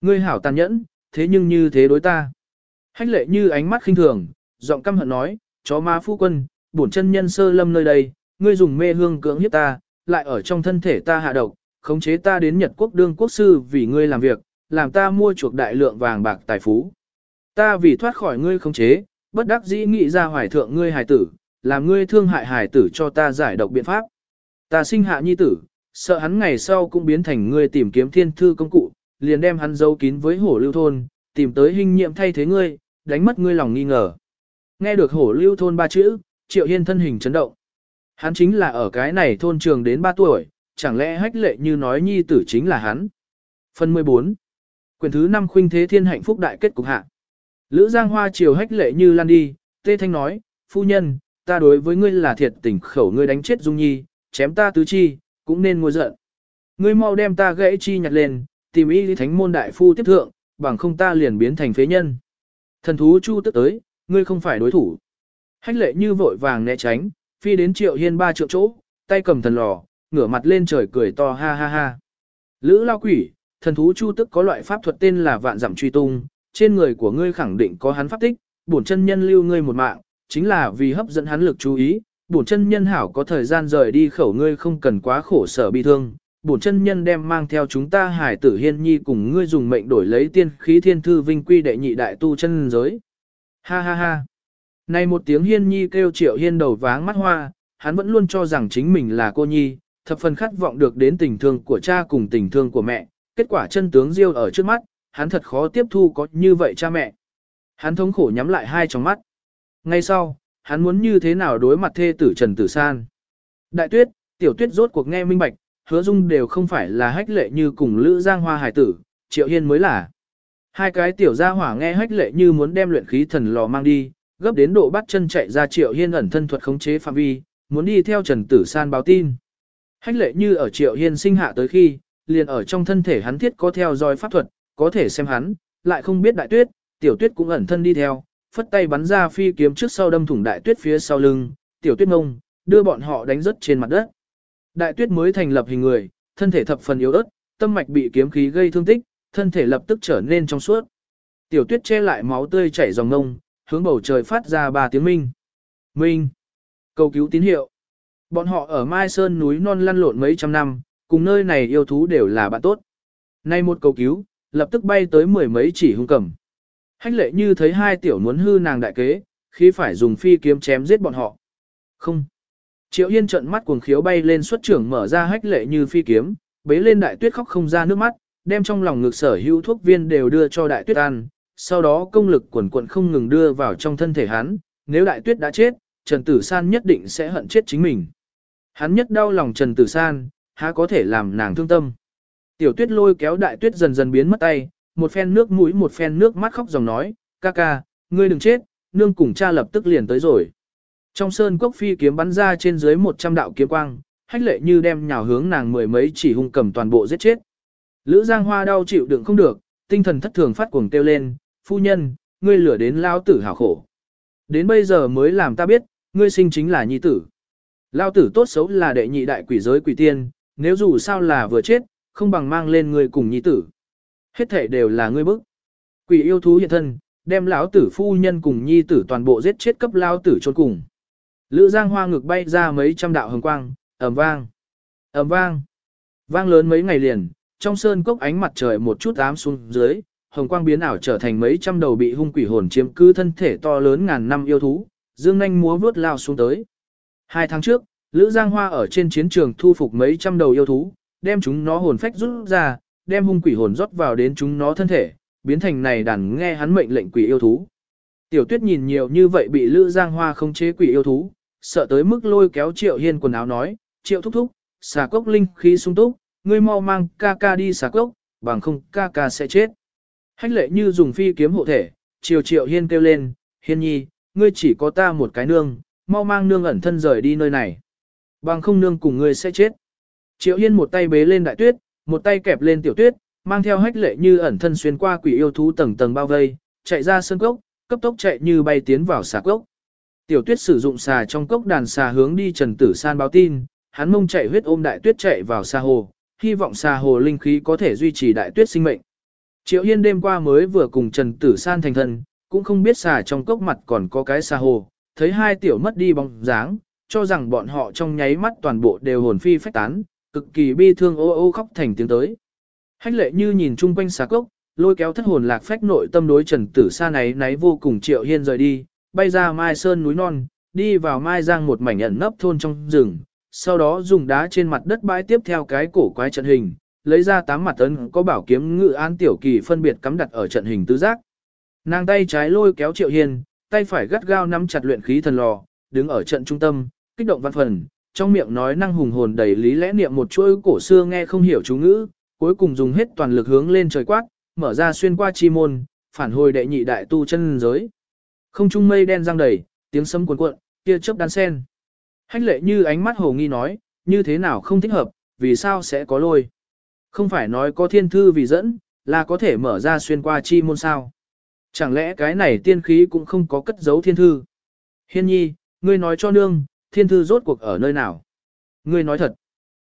Ngươi hảo tàn nhẫn, thế nhưng như thế đối ta. Hách lệ như ánh mắt khinh thường, giọng căm hận nói, chó ma phu quân, bổn chân nhân sơ lâm nơi đây, ngươi dùng mê hương cưỡng hiếp ta, lại ở trong thân thể ta hạ độc, khống chế ta đến Nhật quốc đương quốc sư vì ngươi làm việc, làm ta mua chuộc đại lượng vàng bạc tài phú. Ta vì thoát khỏi ngươi khống chế, bất đắc dĩ nghĩ ra hoài thượng ngươi hài tử, làm ngươi thương hại hài tử cho ta giải độc biện pháp. Ta sinh hạ nhi tử, sợ hắn ngày sau cũng biến thành ngươi tìm kiếm thiên thư công cụ, liền đem hắn giấu kín với hổ lưu thôn, tìm tới hình nhiệm thay thế ngươi, đánh mất ngươi lòng nghi ngờ. Nghe được hổ lưu thôn ba chữ, triệu hiên thân hình chấn động. Hắn chính là ở cái này thôn trường đến 3 tuổi, chẳng lẽ hách lệ như nói nhi tử chính là hắn. Phần 14 Quyền thứ 5 khuynh thế thiên hạnh phúc đại kết cục hạ. Lữ Giang Hoa chiều hách lệ như lan đi, tê thanh nói, phu nhân, ta đối với ngươi là thiệt tình khẩu ngươi đánh chết Dung Nhi, chém ta tứ chi, cũng nên ngồi giận. Ngươi mau đem ta gãy chi nhặt lên, tìm ý thánh môn đại phu tiếp thượng, bằng không ta liền biến thành phế nhân. Thần thú chu tức tới, ngươi không phải đối thủ. Hách lệ như vội vàng né tránh, phi đến triệu hiên ba triệu chỗ, tay cầm thần lò, ngửa mặt lên trời cười to ha ha ha. Lữ lao quỷ, thần thú chu tức có loại pháp thuật tên là vạn dặm truy tung, trên người của ngươi khẳng định có hắn pháp tích, bổn chân nhân lưu ngươi một mạng, chính là vì hấp dẫn hắn lực chú ý, bổn chân nhân hảo có thời gian rời đi khẩu ngươi không cần quá khổ sở bi thương. Bổn chân nhân đem mang theo chúng ta hải tử hiên nhi cùng ngươi dùng mệnh đổi lấy tiên khí thiên thư vinh quy đệ nhị đại tu chân giới. Ha ha ha. Này một tiếng hiên nhi kêu triệu hiên đầu váng mắt hoa, hắn vẫn luôn cho rằng chính mình là cô nhi, thập phần khát vọng được đến tình thương của cha cùng tình thương của mẹ, kết quả chân tướng diêu ở trước mắt, hắn thật khó tiếp thu có như vậy cha mẹ. Hắn thống khổ nhắm lại hai tròng mắt. Ngay sau, hắn muốn như thế nào đối mặt thê tử Trần Tử San. Đại tuyết, tiểu tuyết rốt cuộc nghe minh bạch, hứa dung đều không phải là hách lệ như cùng Lữ Giang Hoa hải tử, triệu hiên mới là. Hai cái tiểu gia hỏa nghe hách lệ như muốn đem luyện khí thần lò mang đi, gấp đến độ bắt chân chạy ra triệu hiên ẩn thân thuật khống chế phạm vi, muốn đi theo Trần Tử San báo tin. Hách lệ như ở triệu hiên sinh hạ tới khi, liền ở trong thân thể hắn thiết có theo dõi pháp thuật, có thể xem hắn, lại không biết đại tuyết, tiểu tuyết cũng ẩn thân đi theo, phất tay bắn ra phi kiếm trước sau đâm thủng đại tuyết phía sau lưng, tiểu tuyết ngông, đưa bọn họ đánh rớt trên mặt đất. Đại tuyết mới thành lập hình người, thân thể thập phần yếu ớt, tâm mạch bị kiếm khí gây thương tích, thân thể lập tức trở nên trong suốt. Tiểu tuyết che lại máu tươi chảy dòng ngông, hướng bầu trời phát ra ba tiếng minh. Minh. Cầu cứu tín hiệu. Bọn họ ở Mai Sơn núi non lăn lộn mấy trăm năm, cùng nơi này yêu thú đều là bạn tốt. Nay một cầu cứu, lập tức bay tới mười mấy chỉ hung cầm. Hách lệ như thấy hai tiểu muốn hư nàng đại kế, khi phải dùng phi kiếm chém giết bọn họ. Không. Triệu Yên trận mắt cuồng khiếu bay lên xuất trưởng mở ra hách lệ như phi kiếm, bế lên đại tuyết khóc không ra nước mắt, đem trong lòng ngực sở hữu thuốc viên đều đưa cho đại tuyết ăn, sau đó công lực quần quận không ngừng đưa vào trong thân thể hắn, nếu đại tuyết đã chết, Trần Tử San nhất định sẽ hận chết chính mình. Hắn nhất đau lòng Trần Tử San, há có thể làm nàng thương tâm. Tiểu tuyết lôi kéo đại tuyết dần dần biến mất tay, một phen nước mũi một phen nước mắt khóc dòng nói, ca ca, ngươi đừng chết, nương cùng cha lập tức liền tới rồi. Trong sơn cốc phi kiếm bắn ra trên dưới 100 đạo kiếm quang, hách lệ như đem nhào hướng nàng mười mấy chỉ hung cầm toàn bộ giết chết. Lữ Giang Hoa đau chịu đựng không được, tinh thần thất thường phát cuồng kêu lên, phu nhân, ngươi lửa đến lao tử hảo khổ. Đến bây giờ mới làm ta biết, ngươi sinh chính là nhi tử. Lao tử tốt xấu là đệ nhị đại quỷ giới quỷ tiên, nếu dù sao là vừa chết, không bằng mang lên người cùng nhi tử. Hết thể đều là ngươi bức. Quỷ yêu thú hiện thân, đem lão tử phu nhân cùng nhi tử toàn bộ giết chết cấp lão tử chôn cùng. Lữ Giang Hoa ngực bay ra mấy trăm đạo hồng quang, ầm vang, ầm vang, vang lớn mấy ngày liền, trong sơn cốc ánh mặt trời một chút ám xuống dưới, hồng quang biến ảo trở thành mấy trăm đầu bị hung quỷ hồn chiếm cứ thân thể to lớn ngàn năm yêu thú, dương nhanh múa vướt lao xuống tới. Hai tháng trước, Lữ Giang Hoa ở trên chiến trường thu phục mấy trăm đầu yêu thú, đem chúng nó hồn phách rút ra, đem hung quỷ hồn rót vào đến chúng nó thân thể, biến thành này đàn nghe hắn mệnh lệnh quỷ yêu thú. Tiểu tuyết nhìn nhiều như vậy bị Lữ Giang Hoa không chế quỷ yêu thú, sợ tới mức lôi kéo Triệu Hiên quần áo nói, Triệu thúc thúc, xà cốc linh khí sung túc, ngươi mau mang ca ca đi xà cốc, bằng không ca ca sẽ chết. Hách lệ như dùng phi kiếm hộ thể, Triều Triệu Hiên kêu lên, Hiên nhi, ngươi chỉ có ta một cái nương, mau mang nương ẩn thân rời đi nơi này. Bằng không nương cùng ngươi sẽ chết. Triệu Hiên một tay bế lên đại tuyết, một tay kẹp lên tiểu tuyết, mang theo hách lệ như ẩn thân xuyên qua quỷ yêu thú tầng tầng bao vây, chạy ra sân cốc, cấp tốc chạy như bay tiến vào xà cốc. Tiểu tuyết sử dụng xà trong cốc đàn xà hướng đi Trần Tử San báo tin, hắn mông chạy huyết ôm đại tuyết chạy vào xà hồ, hy vọng xà hồ linh khí có thể duy trì đại tuyết sinh mệnh. Triệu Hiên đêm qua mới vừa cùng Trần Tử San thành thân, cũng không biết xà trong cốc mặt còn có cái xà hồ, thấy hai tiểu mất đi bóng dáng, cho rằng bọn họ trong nháy mắt toàn bộ đều hồn phi phách tán, cực kỳ bi thương ô ô khóc thành tiếng tới. Hách lệ như nhìn chung quanh xà cốc, lôi kéo thất hồn lạc phách nội tâm đối Trần Tử xa này náy vô cùng Triệu Hiên rời đi, bay ra Mai Sơn núi non, đi vào Mai Giang một mảnh ẩn nấp thôn trong rừng, sau đó dùng đá trên mặt đất bãi tiếp theo cái cổ quái trận hình, lấy ra tám mặt ấn có bảo kiếm ngự an tiểu kỳ phân biệt cắm đặt ở trận hình tứ giác. Nàng tay trái lôi kéo Triệu Hiên, tay phải gắt gao nắm chặt luyện khí thần lò, đứng ở trận trung tâm, kích động văn phần, trong miệng nói năng hùng hồn đầy lý lẽ niệm một chuỗi cổ xưa nghe không hiểu chú ngữ, cuối cùng dùng hết toàn lực hướng lên trời quát, mở ra xuyên qua chi môn, phản hồi đệ nhị đại tu chân giới. Không trung mây đen giăng đầy, tiếng sấm cuồn cuộn, kia chớp đan sen. Hách lệ như ánh mắt hồ nghi nói, như thế nào không thích hợp, vì sao sẽ có lôi. Không phải nói có thiên thư vì dẫn, là có thể mở ra xuyên qua chi môn sao. Chẳng lẽ cái này tiên khí cũng không có cất giấu thiên thư. Hiên nhi, ngươi nói cho nương, thiên thư rốt cuộc ở nơi nào. Ngươi nói thật.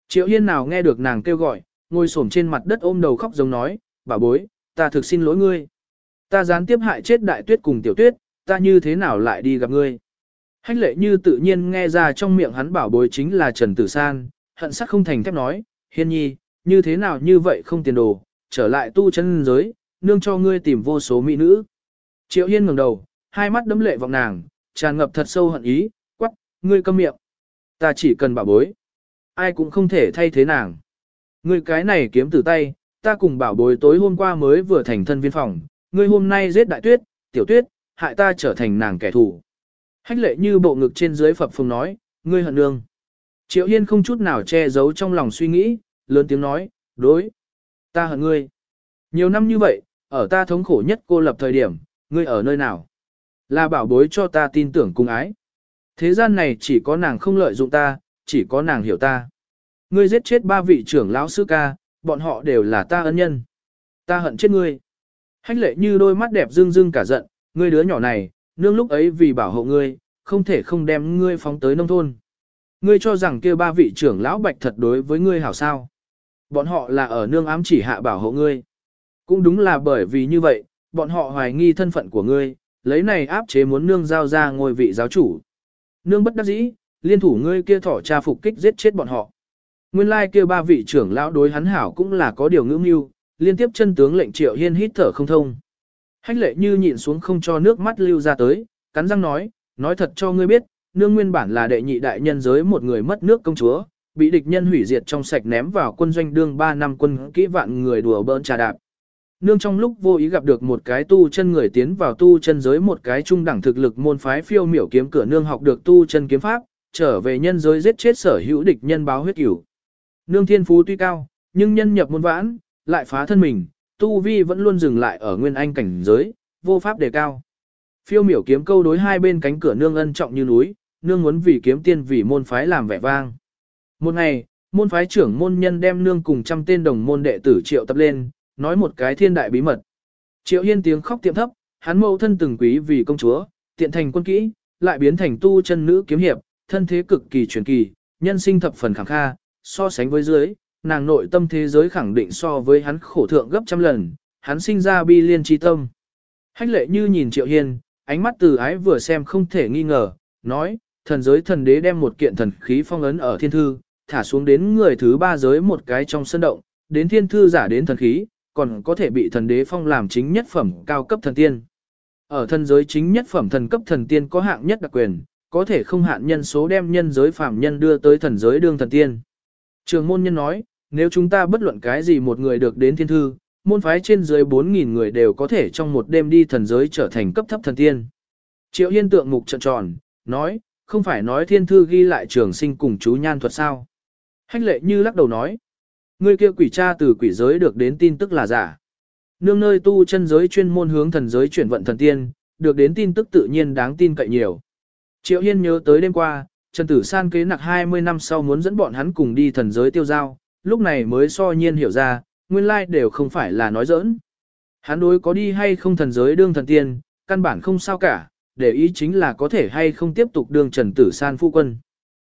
Triệu hiên nào nghe được nàng kêu gọi, ngồi xổm trên mặt đất ôm đầu khóc giống nói, bà bối, ta thực xin lỗi ngươi. Ta gián tiếp hại chết đại tuyết cùng tiểu tuyết, ta như thế nào lại đi gặp ngươi. Hách lệ như tự nhiên nghe ra trong miệng hắn bảo bối chính là Trần Tử San, hận sắc không thành thép nói, hiên nhi, như thế nào như vậy không tiền đồ, trở lại tu chân giới, nương cho ngươi tìm vô số mỹ nữ. Triệu Hiên ngẩng đầu, hai mắt đấm lệ vọng nàng, tràn ngập thật sâu hận ý, ngươi câm miệng. Ta chỉ cần bảo bối. Ai cũng không thể thay thế nàng. Ngươi cái này kiếm từ tay, ta cùng bảo bối tối hôm qua mới vừa thành thân viên phòng, ngươi hôm nay giết đại tuyết, tiểu tuyết, hại ta trở thành nàng kẻ thù. Hách lệ như bộ ngực trên dưới phập phồng nói, ngươi hận nương. Triệu Hiên không chút nào che giấu trong lòng suy nghĩ, lớn tiếng nói, đối, ta hận ngươi. Nhiều năm như vậy, ở ta thống khổ nhất cô lập thời điểm, ngươi ở nơi nào? Là bảo bối cho ta tin tưởng cùng ái. Thế gian này chỉ có nàng không lợi dụng ta, chỉ có nàng hiểu ta. Ngươi giết chết ba vị trưởng lão sư ca, bọn họ đều là ta ân nhân. Ta hận chết ngươi. Hách lệ như đôi mắt đẹp rưng rưng cả giận, ngươi đứa nhỏ này, nương lúc ấy vì bảo hộ ngươi, không thể không đem ngươi phóng tới nông thôn. Ngươi cho rằng kia ba vị trưởng lão bạch thật đối với ngươi hảo sao. Bọn họ là ở nương ám chỉ hạ bảo hộ ngươi. Cũng đúng là bởi vì như vậy, bọn họ hoài nghi thân phận của ngươi, lấy này áp chế muốn nương giao ra ngôi vị giáo chủ. Nương bất đắc dĩ, liên thủ ngươi kia thỏ tra phục kích giết chết bọn họ. Nguyên lai kia ba vị trưởng lão đối hắn hảo cũng là có điều ngưỡng mưu, liên tiếp chân tướng lệnh triệu hiên hít thở không thông. Hách lệ như nhịn xuống không cho nước mắt lưu ra tới, cắn răng nói, nói thật cho ngươi biết, nương nguyên bản là đệ nhị đại nhân giới một người mất nước công chúa, bị địch nhân hủy diệt trong sạch ném vào quân doanh đương 3 năm quân kỹ vạn người đùa bỡn trà đạp. Nương trong lúc vô ý gặp được một cái tu chân người tiến vào tu chân giới một cái trung đẳng thực lực môn phái phiêu miểu kiếm cửa nương học được tu chân kiếm pháp, trở về nhân giới giết chết sở hữu địch nhân báo huyết cửu. Nương thiên phú tuy cao, nhưng nhân nhập môn vãn, lại phá thân mình, tu vi vẫn luôn dừng lại ở nguyên anh cảnh giới, vô pháp đề cao. Phiêu miểu kiếm câu đối hai bên cánh cửa nương ân trọng như núi, nương muốn vì kiếm tiên vì môn phái làm vẻ vang. Một ngày, môn phái trưởng môn nhân đem nương cùng trăm tên đồng môn đệ tử triệu tập lên, nói một cái thiên đại bí mật. Triệu Hiên tiếng khóc tiệm thấp, hắn mẫu thân từng quý vì công chúa, tiện thành quân kỹ, lại biến thành tu chân nữ kiếm hiệp, thân thế cực kỳ truyền kỳ, nhân sinh thập phần khẳng kha, so sánh với dưới, nàng nội tâm thế giới khẳng định so với hắn khổ thượng gấp trăm lần, hắn sinh ra bi liên chi tâm. Hách lệ như nhìn Triệu Hiên, ánh mắt từ ái vừa xem không thể nghi ngờ, nói, thần giới thần đế đem một kiện thần khí phong ấn ở thiên thư, thả xuống đến người thứ ba giới một cái trong sân động, đến thiên thư giả đến thần khí, còn có thể bị thần đế phong làm chính nhất phẩm cao cấp thần tiên. Ở thần giới chính nhất phẩm thần cấp thần tiên có hạng nhất đặc quyền, có thể không hạn nhân số đem nhân giới phạm nhân đưa tới thần giới đương thần tiên. Trường môn nhân nói, nếu chúng ta bất luận cái gì một người được đến thiên thư, môn phái trên dưới 4.000 người đều có thể trong một đêm đi thần giới trở thành cấp thấp thần tiên. Triệu Hiên tượng mục trận tròn, nói, không phải nói thiên thư ghi lại trường sinh cùng chú nhan thuật sao. Hách lệ như lắc đầu nói, người kia quỷ cha từ quỷ giới được đến tin tức là giả. Nương nơi tu chân giới chuyên môn hướng thần giới chuyển vận thần tiên, được đến tin tức tự nhiên đáng tin cậy nhiều. Triệu Hiên nhớ tới đêm qua, Trần Tử San kế nặc 20 năm sau muốn dẫn bọn hắn cùng đi thần giới tiêu giao, lúc này mới so nhiên hiểu ra, nguyên lai đều không phải là nói giỡn. Hắn đối có đi hay không thần giới đương thần tiên, căn bản không sao cả, để ý chính là có thể hay không tiếp tục đương Trần Tử San phu quân.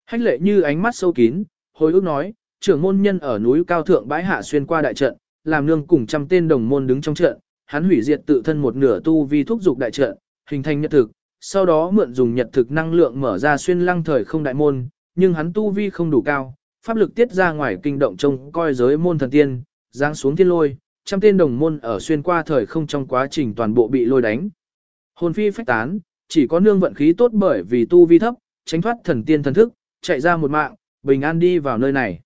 Hách lệ như ánh mắt sâu kín, hồi ước nói, trưởng môn nhân ở núi cao thượng bãi hạ xuyên qua đại trận, làm nương cùng trăm tên đồng môn đứng trong trận, hắn hủy diệt tự thân một nửa tu vi thúc dục đại trận, hình thành nhật thực, sau đó mượn dùng nhật thực năng lượng mở ra xuyên lăng thời không đại môn, nhưng hắn tu vi không đủ cao, pháp lực tiết ra ngoài kinh động trông coi giới môn thần tiên, giáng xuống thiên lôi, trăm tên đồng môn ở xuyên qua thời không trong quá trình toàn bộ bị lôi đánh. Hồn phi phách tán, chỉ có nương vận khí tốt bởi vì tu vi thấp, tránh thoát thần tiên thần thức, chạy ra một mạng, bình an đi vào nơi này.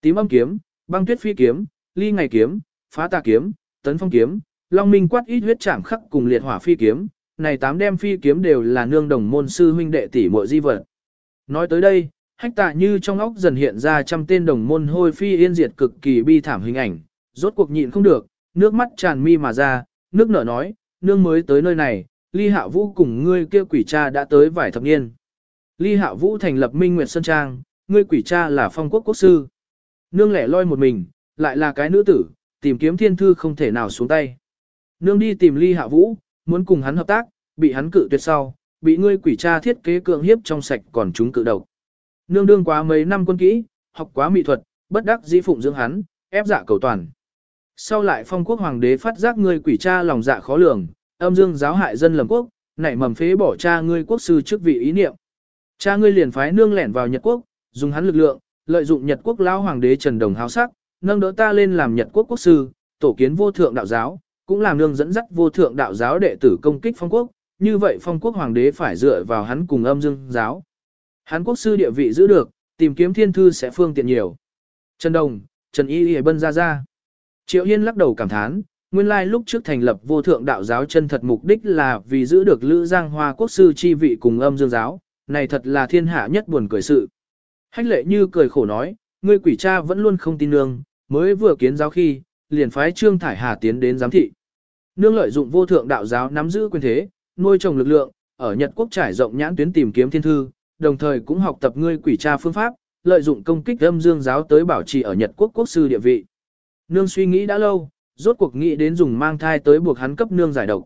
Tím âm kiếm, băng tuyết phi kiếm, ly ngày kiếm, phá tà kiếm, tấn phong kiếm, long minh quát ít huyết chạm khắc cùng liệt hỏa phi kiếm, này tám đem phi kiếm đều là nương đồng môn sư huynh đệ tỷ muội di vật. Nói tới đây, hách tạ như trong óc dần hiện ra trăm tên đồng môn hôi phi yên diệt cực kỳ bi thảm hình ảnh, rốt cuộc nhịn không được, nước mắt tràn mi mà ra, nước nở nói, nương mới tới nơi này, ly hạ vũ cùng ngươi kia quỷ cha đã tới vài thập niên. Ly hạ vũ thành lập minh nguyệt sơn trang, ngươi quỷ cha là phong quốc quốc sư. Nương lẻ loi một mình, lại là cái nữ tử, tìm kiếm thiên thư không thể nào xuống tay. Nương đi tìm ly hạ vũ, muốn cùng hắn hợp tác, bị hắn cự tuyệt sau, bị ngươi quỷ cha thiết kế cưỡng hiếp trong sạch còn chúng cự độc. Nương đương quá mấy năm quân kỹ, học quá mỹ thuật, bất đắc dĩ phụng dưỡng hắn, ép dạ cầu toàn. Sau lại phong quốc hoàng đế phát giác ngươi quỷ cha lòng dạ khó lường, âm dương giáo hại dân lầm quốc, nảy mầm phế bỏ cha ngươi quốc sư trước vị ý niệm. Cha ngươi liền phái nương lẻn vào Nhật quốc, dùng hắn lực lượng, lợi dụng Nhật quốc Lão hoàng đế Trần Đồng háo sắc, nâng đỡ ta lên làm Nhật quốc quốc sư, tổ kiến vô thượng đạo giáo, cũng làm nương dẫn dắt vô thượng đạo giáo đệ tử công kích phong quốc, như vậy phong quốc hoàng đế phải dựa vào hắn cùng âm dương giáo. Hắn quốc sư địa vị giữ được, tìm kiếm thiên thư sẽ phương tiện nhiều. Trần Đồng, Trần Y Y Bân ra ra. Triệu Hiên lắc đầu cảm thán, nguyên lai lúc trước thành lập vô thượng đạo giáo chân thật mục đích là vì giữ được Lữ Giang Hoa quốc sư chi vị cùng âm dương giáo, này thật là thiên hạ nhất buồn cười sự. Hách lệ như cười khổ nói, ngươi quỷ cha vẫn luôn không tin nương, mới vừa kiến giáo khi, liền phái Trương Thải Hà tiến đến giám thị. Nương lợi dụng vô thượng đạo giáo nắm giữ quyền thế, nuôi trồng lực lượng, ở Nhật quốc trải rộng nhãn tuyến tìm kiếm thiên thư, đồng thời cũng học tập ngươi quỷ tra phương pháp, lợi dụng công kích âm dương giáo tới bảo trì ở Nhật quốc quốc sư địa vị. Nương suy nghĩ đã lâu, rốt cuộc nghĩ đến dùng mang thai tới buộc hắn cấp nương giải độc.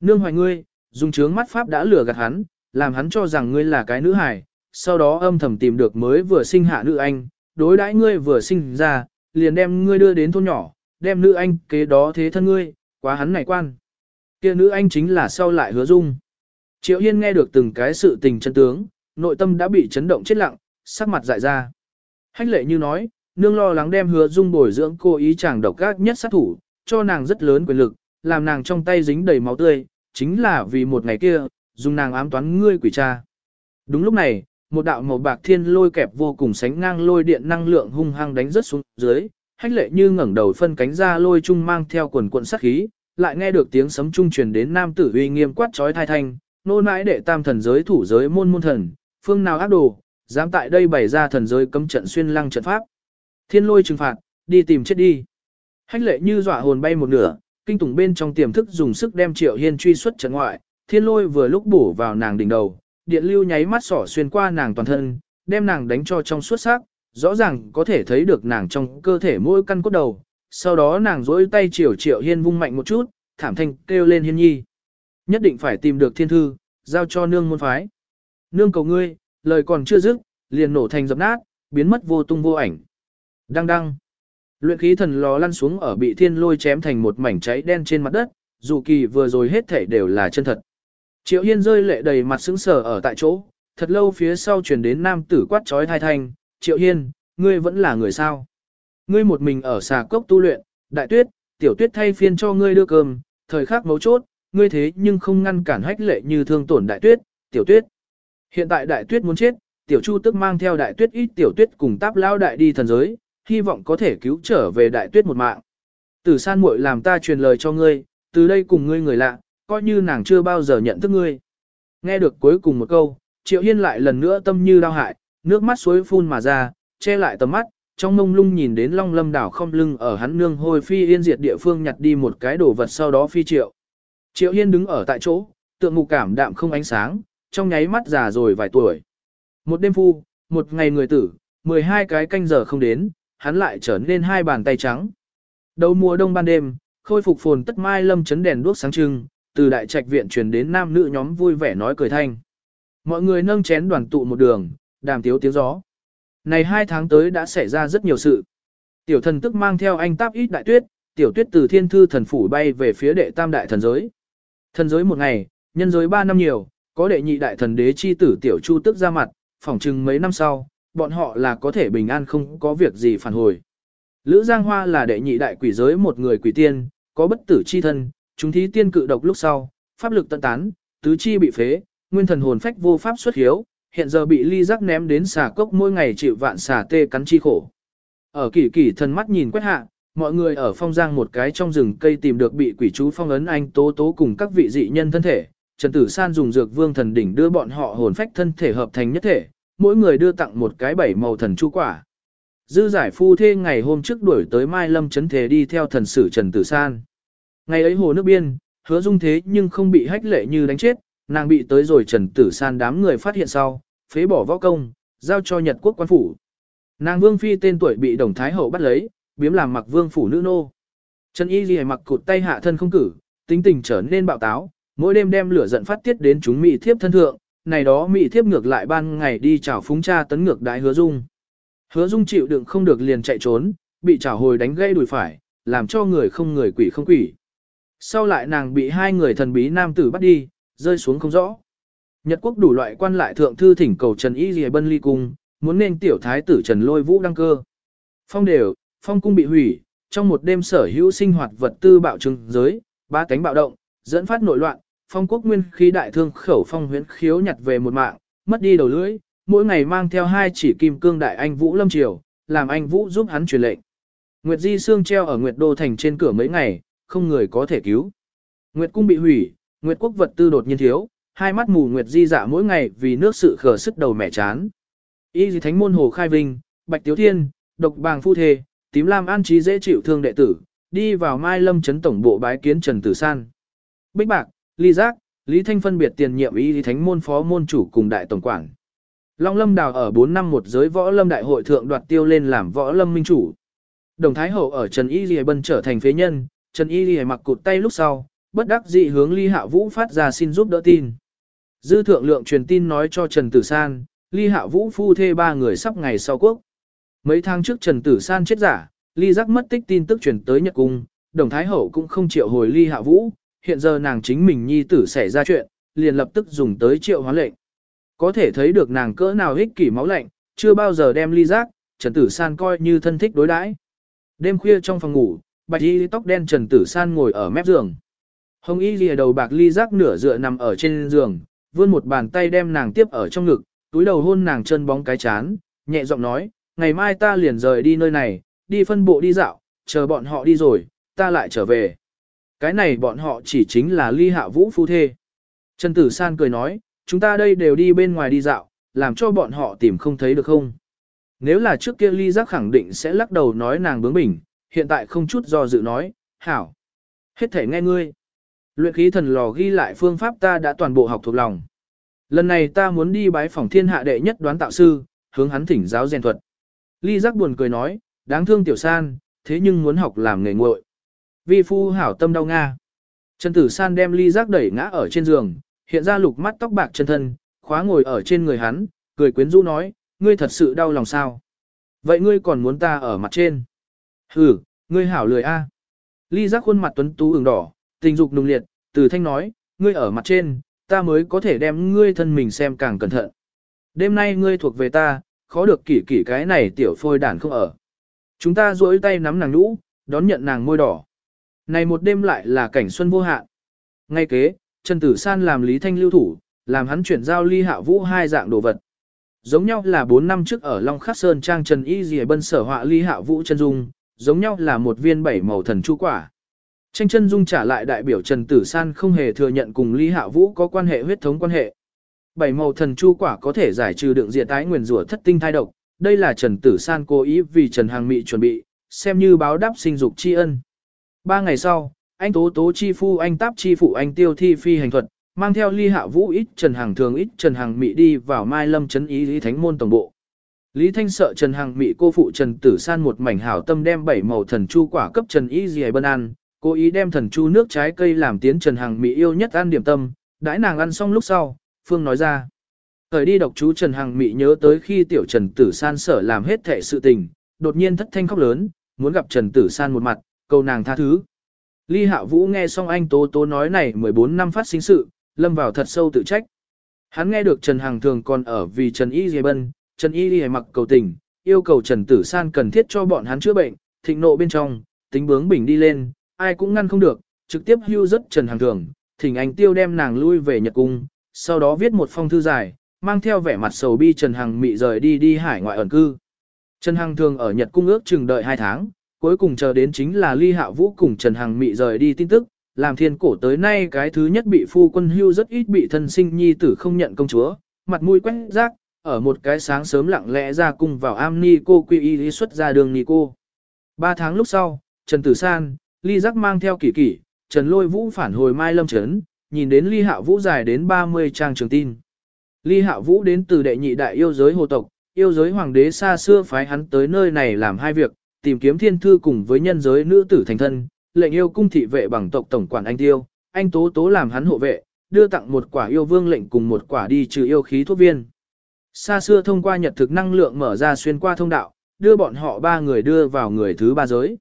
Nương hoài ngươi, dùng trướng mắt pháp đã lừa gạt hắn, làm hắn cho rằng ngươi là cái nữ hài, sau đó âm thầm tìm được mới vừa sinh hạ nữ anh, đối đãi ngươi vừa sinh ra, liền đem ngươi đưa đến thôn nhỏ, đem nữ anh kế đó thế thân ngươi, quá hắn này quan. Kia nữ anh chính là sau lại hứa dung. Triệu yên nghe được từng cái sự tình chân tướng, nội tâm đã bị chấn động chết lặng, sắc mặt dại ra. Hách lệ như nói, nương lo lắng đem hứa dung bồi dưỡng cô ý chàng độc ác nhất sát thủ, cho nàng rất lớn quyền lực, làm nàng trong tay dính đầy máu tươi, chính là vì một ngày kia, dùng nàng ám toán ngươi quỷ cha. Đúng lúc này, một đạo màu bạc thiên lôi kẹp vô cùng sánh ngang lôi điện năng lượng hung hăng đánh rất xuống dưới, hách lệ như ngẩng đầu phân cánh ra lôi chung mang theo quần cuộn sát khí, lại nghe được tiếng sấm trung truyền đến nam tử uy nghiêm quát trói thai thanh, nô nãi đệ tam thần giới thủ giới môn môn thần, phương nào ác đồ, dám tại đây bày ra thần giới cấm trận xuyên lăng trận pháp. Thiên lôi trừng phạt, đi tìm chết đi. Hách lệ như dọa hồn bay một nửa, kinh tùng bên trong tiềm thức dùng sức đem triệu hiên truy xuất trận ngoại, thiên lôi vừa lúc bổ vào nàng đỉnh đầu, điện lưu nháy mắt sỏ xuyên qua nàng toàn thân, đem nàng đánh cho trong suốt sắc. rõ ràng có thể thấy được nàng trong cơ thể mỗi căn cốt đầu. Sau đó nàng dỗi tay chiều triệu hiên vung mạnh một chút, thảm thanh kêu lên hiên nhi. Nhất định phải tìm được thiên thư, giao cho nương môn phái. Nương cầu ngươi, lời còn chưa dứt, liền nổ thành dập nát, biến mất vô tung vô ảnh. Đăng đăng. Luyện khí thần lò lăn xuống ở bị thiên lôi chém thành một mảnh cháy đen trên mặt đất, dù kỳ vừa rồi hết thể đều là chân thật. Triệu Hiên rơi lệ đầy mặt sững sờ ở tại chỗ, thật lâu phía sau truyền đến nam tử quát trói thai thanh, Triệu Hiên, ngươi vẫn là người sao. Ngươi một mình ở xà cốc tu luyện, đại tuyết, tiểu tuyết thay phiên cho ngươi đưa cơm, thời khắc mấu chốt, ngươi thế nhưng không ngăn cản hách lệ như thương tổn đại tuyết, tiểu tuyết. Hiện tại đại tuyết muốn chết, tiểu chu tức mang theo đại tuyết ít tiểu tuyết cùng táp lao đại đi thần giới, hy vọng có thể cứu trở về đại tuyết một mạng. Tử san muội làm ta truyền lời cho ngươi, từ đây cùng ngươi người lạ, coi như nàng chưa bao giờ nhận thức ngươi. Nghe được cuối cùng một câu, triệu hiên lại lần nữa tâm như đau hại, nước mắt suối phun mà ra, che lại tầm mắt, trong mông lung nhìn đến long lâm đảo không lưng ở hắn nương hôi phi yên diệt địa phương nhặt đi một cái đồ vật sau đó phi triệu. Triệu hiên đứng ở tại chỗ, tượng mục cảm đạm không ánh sáng, trong nháy mắt già rồi vài tuổi. Một đêm phu, một ngày người tử, 12 cái canh giờ không đến, hắn lại trở nên hai bàn tay trắng. Đầu mùa đông ban đêm, khôi phục phồn tất mai lâm chấn đèn đuốc sáng trưng, từ đại trạch viện truyền đến nam nữ nhóm vui vẻ nói cười thanh. Mọi người nâng chén đoàn tụ một đường, đàm tiếu tiếng gió. Này hai tháng tới đã xảy ra rất nhiều sự. Tiểu thần tức mang theo anh táp ít đại tuyết, tiểu tuyết từ thiên thư thần phủ bay về phía đệ tam đại thần giới. Thần giới một ngày, nhân giới ba năm nhiều, có đệ nhị đại thần đế chi tử tiểu chu tức ra mặt, phỏng chừng mấy năm sau, bọn họ là có thể bình an không có việc gì phản hồi. Lữ Giang Hoa là đệ nhị đại quỷ giới một người quỷ tiên, có bất tử chi thân, chúng thí tiên cự độc lúc sau, pháp lực tận tán, tứ chi bị phế, nguyên thần hồn phách vô pháp xuất hiếu, hiện giờ bị ly giác ném đến xà cốc mỗi ngày chịu vạn xà tê cắn chi khổ. Ở kỳ kỳ thần mắt nhìn quét hạ, mọi người ở phong giang một cái trong rừng cây tìm được bị quỷ chú phong ấn anh tố tố cùng các vị dị nhân thân thể. Trần Tử San dùng dược vương thần đỉnh đưa bọn họ hồn phách thân thể hợp thành nhất thể, mỗi người đưa tặng một cái bảy màu thần chu quả. Dư giải phu thê ngày hôm trước đuổi tới Mai Lâm chấn thế đi theo thần sử Trần Tử San. Ngày ấy hồ nước biên, hứa dung thế nhưng không bị hách lệ như đánh chết, nàng bị tới rồi Trần Tử San đám người phát hiện sau, phế bỏ võ công, giao cho Nhật quốc quan phủ. Nàng vương phi tên tuổi bị đồng thái hậu bắt lấy, biếm làm mặc vương phủ nữ nô. Trần Y Ghi mặc cụt tay hạ thân không cử, tính tình trở nên bạo táo, mỗi đêm đem lửa giận phát tiết đến chúng mỹ thiếp thân thượng, này đó mỹ thiếp ngược lại ban ngày đi chảo phúng cha tấn ngược đại hứa dung. Hứa dung chịu đựng không được liền chạy trốn, bị chảo hồi đánh gây đùi phải, làm cho người không người quỷ không quỷ. Sau lại nàng bị hai người thần bí nam tử bắt đi, rơi xuống không rõ. Nhật quốc đủ loại quan lại thượng thư thỉnh cầu Trần Y Lìa Bân ly cung, muốn nên tiểu thái tử Trần Lôi Vũ đăng cơ. Phong đều, phong cung bị hủy, trong một đêm sở hữu sinh hoạt vật tư bạo trừng giới, ba cánh bạo động, dẫn phát nội loạn, phong quốc nguyên khí đại thương khẩu phong huyễn khiếu nhặt về một mạng, mất đi đầu lưỡi, mỗi ngày mang theo hai chỉ kim cương đại anh Vũ Lâm Triều, làm anh Vũ giúp hắn truyền lệnh. Nguyệt Di xương treo ở Nguyệt Đô Thành trên cửa mấy ngày, không người có thể cứu. Nguyệt cung bị hủy, Nguyệt quốc vật tư đột nhiên thiếu, hai mắt mù Nguyệt Di dạ mỗi ngày vì nước sự khờ sức đầu mẻ chán. Y Di Thánh môn Hồ Khai Vinh, Bạch Tiếu Thiên, Độc Bàng Phu Thề Tím Lam An Trí dễ chịu thương đệ tử, đi vào Mai Lâm Trấn Tổng bộ bái kiến Trần Tử San. Bích Bạc, Ly Giác, Lý Thanh phân biệt tiền nhiệm Y Di Thánh môn phó môn chủ cùng đại tổng quản. Long Lâm Đào ở 4 năm một giới võ lâm đại hội thượng đoạt tiêu lên làm võ lâm minh chủ. Đồng Thái Hậu ở Trần Y Lì Bân trở thành phế nhân, Trần Y Ghi mặc cụt tay lúc sau, bất đắc dị hướng Ly Hạ Vũ phát ra xin giúp đỡ tin. Dư thượng lượng truyền tin nói cho Trần Tử San, Ly Hạ Vũ phu thê ba người sắp ngày sau quốc. Mấy tháng trước Trần Tử San chết giả, Ly giác mất tích tin tức truyền tới Nhật Cung, Đồng Thái Hậu cũng không triệu hồi Ly Hạ Vũ, hiện giờ nàng chính mình nhi tử xảy ra chuyện, liền lập tức dùng tới triệu hóa lệnh. Có thể thấy được nàng cỡ nào ích kỷ máu lạnh, chưa bao giờ đem ly giác, Trần Tử San coi như thân thích đối đãi. Đêm khuya trong phòng ngủ, bạch y tóc đen Trần Tử San ngồi ở mép giường. Hồng y lìa đầu bạc ly giác nửa dựa nằm ở trên giường, vươn một bàn tay đem nàng tiếp ở trong ngực, túi đầu hôn nàng chân bóng cái chán, nhẹ giọng nói, ngày mai ta liền rời đi nơi này, đi phân bộ đi dạo, chờ bọn họ đi rồi, ta lại trở về. Cái này bọn họ chỉ chính là ly hạ vũ phu thê. Trần Tử San cười nói, chúng ta đây đều đi bên ngoài đi dạo, làm cho bọn họ tìm không thấy được không. Nếu là trước kia ly giác khẳng định sẽ lắc đầu nói nàng bướng bỉnh, hiện tại không chút do dự nói, hảo. Hết thể nghe ngươi. Luyện khí thần lò ghi lại phương pháp ta đã toàn bộ học thuộc lòng. Lần này ta muốn đi bái phỏng thiên hạ đệ nhất đoán tạo sư, hướng hắn thỉnh giáo rèn thuật. Ly giác buồn cười nói, đáng thương tiểu san, thế nhưng muốn học làm nghề nguội. Vi phu hảo tâm đau Nga. Trần tử san đem ly giác đẩy ngã ở trên giường, hiện ra lục mắt tóc bạc chân thân, khóa ngồi ở trên người hắn, cười quyến rũ nói, ngươi thật sự đau lòng sao. Vậy ngươi còn muốn ta ở mặt trên? Ừ, ngươi hảo lười a. Ly giác khuôn mặt tuấn tú ửng đỏ, tình dục nung liệt, từ thanh nói, ngươi ở mặt trên, ta mới có thể đem ngươi thân mình xem càng cẩn thận. Đêm nay ngươi thuộc về ta, khó được kỷ kỷ cái này tiểu phôi đàn không ở. Chúng ta duỗi tay nắm nàng nũ, đón nhận nàng môi đỏ. Này một đêm lại là cảnh xuân vô hạn. Ngay kế, Trần Tử San làm Lý Thanh lưu thủ, làm hắn chuyển giao ly hạ vũ hai dạng đồ vật. Giống nhau là 4 năm trước ở Long Khắc Sơn Trang Trần Y Dì Bân sở họa ly hạ vũ chân dung, giống nhau là một viên bảy màu thần chu quả. Tranh chân dung trả lại đại biểu Trần Tử San không hề thừa nhận cùng Lý Hạ Vũ có quan hệ huyết thống quan hệ. Bảy màu thần chu quả có thể giải trừ đựng diệt tái nguyền rủa thất tinh thai độc, đây là Trần Tử San cố ý vì Trần Hàng Mị chuẩn bị, xem như báo đáp sinh dục tri ân. Ba ngày sau, anh Tố Tố chi phu anh Táp chi phụ anh Tiêu thi phi hành thuật, mang theo ly hạ vũ ít Trần Hàng thường ít Trần Hàng Mị đi vào Mai Lâm chấn ý Lý Thánh Môn Tổng Bộ. Lý Thanh sợ Trần Hằng Mị cô phụ Trần Tử San một mảnh hảo tâm đem bảy màu thần chu quả cấp Trần Y Dì Bân ăn, cố ý đem thần chu nước trái cây làm tiến Trần Hằng Mị yêu nhất ăn điểm tâm, đãi nàng ăn xong lúc sau, Phương nói ra. Thời đi độc chú Trần Hằng Mị nhớ tới khi tiểu Trần Tử San sở làm hết thệ sự tình, đột nhiên thất thanh khóc lớn, muốn gặp Trần Tử San một mặt, cầu nàng tha thứ. Ly Hạ Vũ nghe xong anh Tố Tố nói này 14 năm phát sinh sự, lâm vào thật sâu tự trách. Hắn nghe được Trần Hằng thường còn ở vì Trần Y Dì Bân, Trần Y Dì mặc cầu tình, yêu cầu Trần Tử San cần thiết cho bọn hắn chữa bệnh, thịnh nộ bên trong, tính bướng bình đi lên, ai cũng ngăn không được, trực tiếp hưu rất Trần Hằng thường, thỉnh anh tiêu đem nàng lui về Nhật Cung, sau đó viết một phong thư dài, mang theo vẻ mặt sầu bi Trần Hằng mị rời đi đi hải ngoại ẩn cư. Trần Hằng thường ở Nhật cung ước chừng đợi 2 tháng, cuối cùng chờ đến chính là Ly Hạ Vũ cùng Trần Hằng mị rời đi tin tức, làm thiên cổ tới nay cái thứ nhất bị phu quân hưu rất ít bị thân sinh nhi tử không nhận công chúa, mặt mũi quét rác, ở một cái sáng sớm lặng lẽ ra cung vào am ni cô quy y xuất ra đường ni cô. Ba tháng lúc sau, Trần Tử San, Ly Giác mang theo kỷ kỷ, Trần Lôi Vũ phản hồi Mai Lâm Trấn, nhìn đến Ly Hạ Vũ dài đến 30 trang trường tin. Ly Hạ Vũ đến từ đệ nhị đại yêu giới hồ tộc, yêu giới hoàng đế xa xưa phái hắn tới nơi này làm hai việc, tìm kiếm thiên thư cùng với nhân giới nữ tử thành thân, lệnh yêu cung thị vệ bằng tộc tổng quản anh tiêu, anh tố tố làm hắn hộ vệ, đưa tặng một quả yêu vương lệnh cùng một quả đi trừ yêu khí thuốc viên. Xa xưa thông qua nhật thực năng lượng mở ra xuyên qua thông đạo, đưa bọn họ ba người đưa vào người thứ ba giới.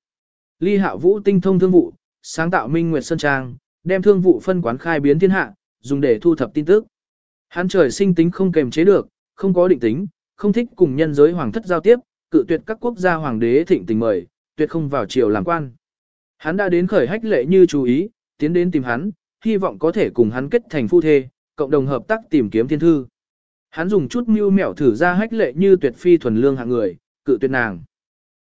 Ly Hạo Vũ tinh thông thương vụ, sáng tạo Minh Nguyệt Sơn Trang, đem thương vụ phân quán khai biến thiên hạ, dùng để thu thập tin tức. Hắn trời sinh tính không kềm chế được, không có định tính, không thích cùng nhân giới hoàng thất giao tiếp, cự tuyệt các quốc gia hoàng đế thịnh tình mời, tuyệt không vào triều làm quan. Hắn đã đến khởi hách lệ như chú ý, tiến đến tìm hắn, hy vọng có thể cùng hắn kết thành phu thê, cộng đồng hợp tác tìm kiếm thiên thư. Hắn dùng chút mưu mẹo thử ra hách lệ như tuyệt phi thuần lương hạng người, cự tuyệt nàng.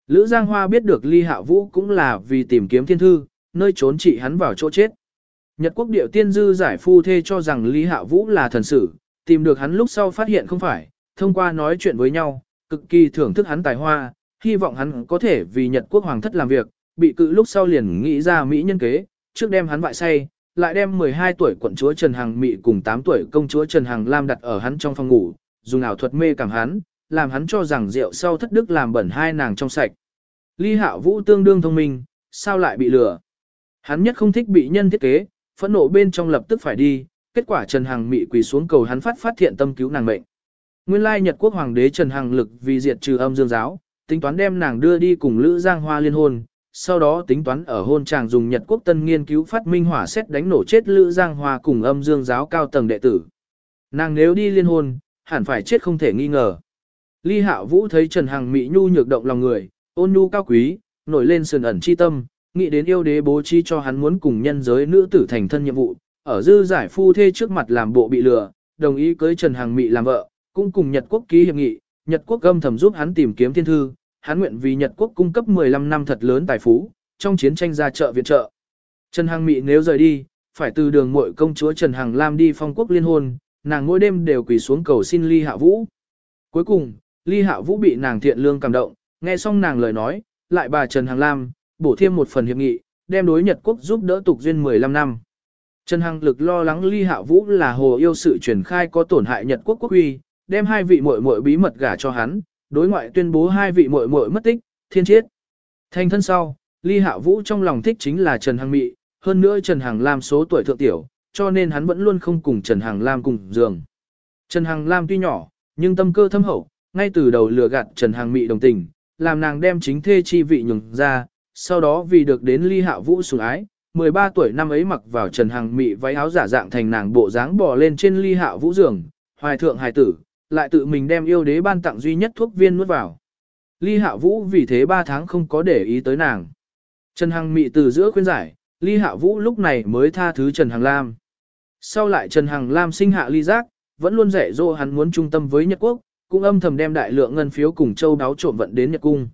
Lữ Giang Hoa biết được Ly Hạ Vũ cũng là vì tìm kiếm thiên thư, nơi trốn trị hắn vào chỗ chết. Nhật quốc điệu tiên dư giải phu thê cho rằng Lý Hạ Vũ là thần sử, tìm được hắn lúc sau phát hiện không phải, thông qua nói chuyện với nhau, cực kỳ thưởng thức hắn tài hoa, hy vọng hắn có thể vì Nhật quốc hoàng thất làm việc, bị cự lúc sau liền nghĩ ra Mỹ nhân kế, trước đem hắn bại say, lại đem 12 tuổi quận chúa Trần Hằng Mị cùng 8 tuổi công chúa Trần Hằng Lam đặt ở hắn trong phòng ngủ, dùng ảo thuật mê cảm hắn, làm hắn cho rằng rượu sau thất đức làm bẩn hai nàng trong sạch. Ly Hạo Vũ tương đương thông minh, sao lại bị lừa? Hắn nhất không thích bị nhân thiết kế, phẫn nộ bên trong lập tức phải đi, kết quả Trần Hằng mị quỳ xuống cầu hắn phát phát thiện tâm cứu nàng mệnh. Nguyên lai Nhật quốc hoàng đế Trần Hằng lực vì diệt trừ âm dương giáo, tính toán đem nàng đưa đi cùng Lữ Giang Hoa liên hôn, sau đó tính toán ở hôn chàng dùng Nhật quốc tân nghiên cứu phát minh hỏa xét đánh nổ chết Lữ Giang Hoa cùng âm dương giáo cao tầng đệ tử. Nàng nếu đi liên hôn, hẳn phải chết không thể nghi ngờ. Ly Hạo Vũ thấy Trần Hằng mị nhu nhược động lòng người, ôn nhu cao quý, nổi lên sườn ẩn chi tâm, nghĩ đến yêu đế bố trí cho hắn muốn cùng nhân giới nữ tử thành thân nhiệm vụ, ở dư giải phu thê trước mặt làm bộ bị lừa, đồng ý cưới Trần Hàng Mị làm vợ, cũng cùng Nhật Quốc ký hiệp nghị, Nhật Quốc âm thầm giúp hắn tìm kiếm thiên thư, hắn nguyện vì Nhật Quốc cung cấp 15 năm thật lớn tài phú, trong chiến tranh ra trợ viện trợ. Trần Hằng Mị nếu rời đi, phải từ đường muội công chúa Trần Hằng Lam đi phong quốc liên hôn, nàng mỗi đêm đều quỳ xuống cầu xin Ly Hạ Vũ. Cuối cùng, Ly Hạ Vũ bị nàng thiện lương cảm động, nghe xong nàng lời nói, lại bà Trần Hằng Lam, bổ thêm một phần hiệp nghị, đem đối Nhật quốc giúp đỡ tục duyên 15 năm. Trần Hằng lực lo lắng Ly Hạ Vũ là hồ yêu sự truyền khai có tổn hại Nhật quốc quốc uy, đem hai vị muội muội bí mật gả cho hắn, đối ngoại tuyên bố hai vị muội muội mất tích, thiên chiết. Thành thân sau, Ly Hạ Vũ trong lòng thích chính là Trần Hằng Mị, hơn nữa Trần Hằng Lam số tuổi thượng tiểu, cho nên hắn vẫn luôn không cùng Trần Hằng Lam cùng giường. Trần Hằng Lam tuy nhỏ, nhưng tâm cơ thâm hậu, ngay từ đầu lừa gạt Trần Hằng Mị đồng tình, làm nàng đem chính thê chi vị nhường ra, sau đó vì được đến ly hạ vũ sủng ái, 13 tuổi năm ấy mặc vào trần Hằng mị váy áo giả dạng thành nàng bộ dáng bò lên trên ly hạ vũ giường, hoài thượng hài tử, lại tự mình đem yêu đế ban tặng duy nhất thuốc viên nuốt vào. Ly hạ vũ vì thế 3 tháng không có để ý tới nàng. Trần Hằng mị từ giữa khuyên giải, Ly hạ vũ lúc này mới tha thứ Trần Hằng Lam. Sau lại Trần Hằng Lam sinh hạ ly giác, vẫn luôn rẻ dỗ hắn muốn trung tâm với Nhật Quốc, cũng âm thầm đem đại lượng ngân phiếu cùng châu đáo trộm vận đến Nhật Cung.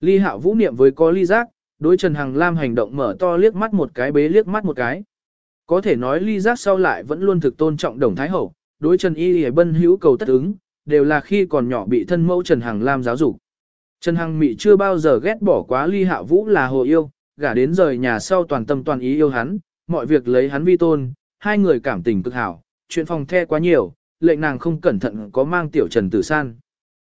Ly hạ vũ niệm với có ly giác, đối Trần Hằng Lam hành động mở to liếc mắt một cái bế liếc mắt một cái. Có thể nói ly giác sau lại vẫn luôn thực tôn trọng đồng thái hậu, đối Trần Y Y Bân hữu cầu tất ứng, đều là khi còn nhỏ bị thân mẫu Trần Hằng Lam giáo dục. Trần Hằng Mị chưa bao giờ ghét bỏ quá ly hạ vũ là hồ yêu, gả đến rời nhà sau toàn tâm toàn ý yêu hắn, mọi việc lấy hắn vi tôn, hai người cảm tình cực hảo, chuyện phòng the quá nhiều, lệnh nàng không cẩn thận có mang tiểu Trần Tử San.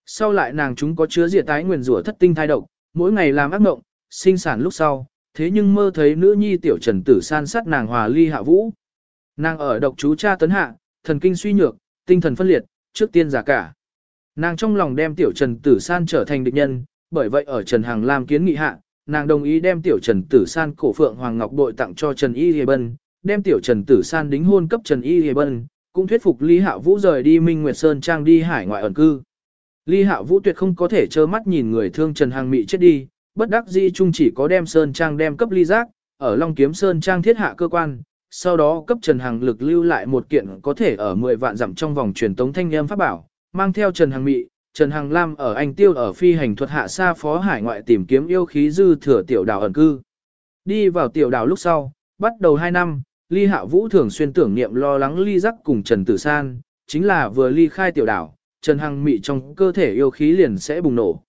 Sau lại nàng chúng có chứa diệt tái nguyền rủa thất tinh thai độc, mỗi ngày làm ác mộng, sinh sản lúc sau, thế nhưng mơ thấy nữ nhi tiểu Trần Tử San sát nàng hòa ly hạ vũ. Nàng ở độc chú cha tấn hạ, thần kinh suy nhược, tinh thần phân liệt, trước tiên giả cả. Nàng trong lòng đem tiểu Trần Tử San trở thành địch nhân, bởi vậy ở Trần Hàng Lam kiến nghị hạ, nàng đồng ý đem tiểu Trần Tử San cổ phượng Hoàng Ngọc bội tặng cho Trần Y Hề Bân, đem tiểu Trần Tử San đính hôn cấp Trần Y Hề Bân, cũng thuyết phục Lý Hạo Vũ rời đi Minh Nguyệt Sơn Trang đi hải ngoại ẩn cư. Lý Hạo Vũ tuyệt không có thể trơ mắt nhìn người thương Trần Hàng Mị chết đi, bất đắc dĩ chung chỉ có đem Sơn Trang đem cấp lý Giác, ở Long Kiếm Sơn Trang thiết hạ cơ quan, sau đó cấp Trần Hằng lực lưu lại một kiện có thể ở 10 vạn dặm trong vòng truyền tống thanh âm pháp bảo, mang theo Trần Hằng Mị, Trần Hằng Lam ở Anh Tiêu ở phi hành thuật hạ xa phó hải ngoại tìm kiếm yêu khí dư thừa tiểu đảo ẩn cư. Đi vào tiểu đảo lúc sau, bắt đầu 2 năm, Ly Hạ Vũ thường xuyên tưởng niệm lo lắng ly giác cùng Trần Tử San, chính là vừa ly khai tiểu đảo, Trần Hằng Mị trong cơ thể yêu khí liền sẽ bùng nổ.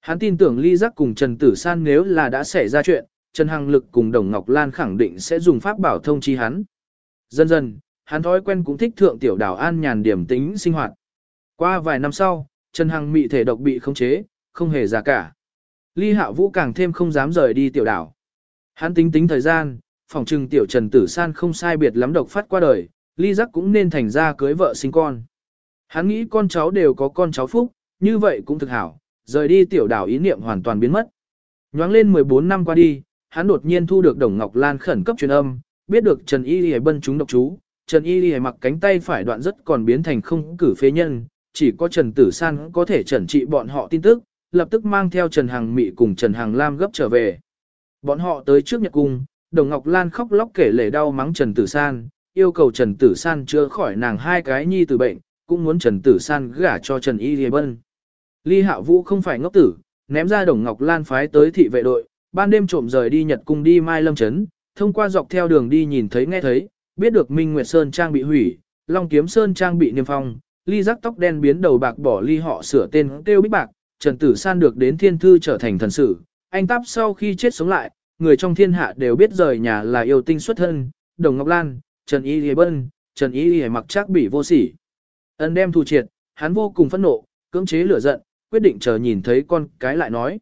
Hắn tin tưởng ly giác cùng Trần Tử San nếu là đã xảy ra chuyện, Trần Hằng Lực cùng Đồng Ngọc Lan khẳng định sẽ dùng pháp bảo thông chi hắn. Dần dần, hắn thói quen cũng thích thượng tiểu đảo an nhàn điểm tính sinh hoạt. Qua vài năm sau, Trần Hằng mị thể độc bị khống chế, không hề già cả. Ly Hạ Vũ càng thêm không dám rời đi tiểu đảo. Hắn tính tính thời gian, phòng trừng tiểu Trần Tử San không sai biệt lắm độc phát qua đời, Ly Giác cũng nên thành ra cưới vợ sinh con. Hắn nghĩ con cháu đều có con cháu phúc, như vậy cũng thực hảo, rời đi tiểu đảo ý niệm hoàn toàn biến mất. Nhoáng lên 14 năm qua đi, hắn đột nhiên thu được Đồng Ngọc Lan khẩn cấp truyền âm, biết được Trần Y Lì bân chúng độc chú, Trần Y Lì mặc cánh tay phải đoạn rất còn biến thành không cử phế nhân, chỉ có Trần Tử San có thể trần trị bọn họ tin tức, lập tức mang theo Trần Hằng Mị cùng Trần Hằng Lam gấp trở về. Bọn họ tới trước Nhật Cung, Đồng Ngọc Lan khóc lóc kể lể đau mắng Trần Tử San, yêu cầu Trần Tử San chữa khỏi nàng hai cái nhi từ bệnh, cũng muốn Trần Tử San gả cho Trần Y Lì Bân. Ly Hạo Vũ không phải ngốc tử, ném ra Đồng Ngọc Lan phái tới thị vệ đội, ban đêm trộm rời đi Nhật Cung đi Mai Lâm Trấn, thông qua dọc theo đường đi nhìn thấy nghe thấy, biết được Minh Nguyệt Sơn Trang bị hủy, Long Kiếm Sơn Trang bị niêm phong, ly giác tóc đen biến đầu bạc bỏ ly họ sửa tên kêu bích bạc, Trần Tử San được đến thiên thư trở thành thần sử. Anh Táp sau khi chết sống lại, người trong thiên hạ đều biết rời nhà là yêu tinh xuất thân, Đồng Ngọc Lan, Trần Y Lì Bân, Trần Y Lì mặc chắc bị vô sỉ. Ân đem thù triệt, hắn vô cùng phẫn nộ, cưỡng chế lửa giận, quyết định chờ nhìn thấy con cái lại nói.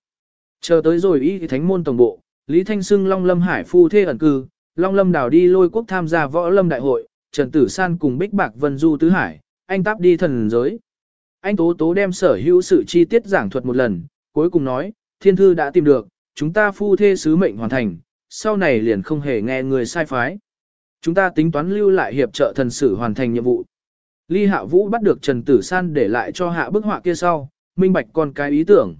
Chờ tới rồi Y Thánh môn tổng bộ, Lý Thanh Sưng Long Lâm Hải phu thê ẩn cư, Long Lâm đảo đi lôi quốc tham gia võ lâm đại hội, Trần Tử San cùng Bích Bạc Vân Du Tứ Hải, anh táp đi thần giới. Anh Tố Tố đem sở hữu sự chi tiết giảng thuật một lần, cuối cùng nói, thiên thư đã tìm được, chúng ta phu thê sứ mệnh hoàn thành, sau này liền không hề nghe người sai phái. Chúng ta tính toán lưu lại hiệp trợ thần sử hoàn thành nhiệm vụ. Ly Hạ Vũ bắt được Trần Tử San để lại cho hạ bức họa kia sau, minh bạch con cái ý tưởng.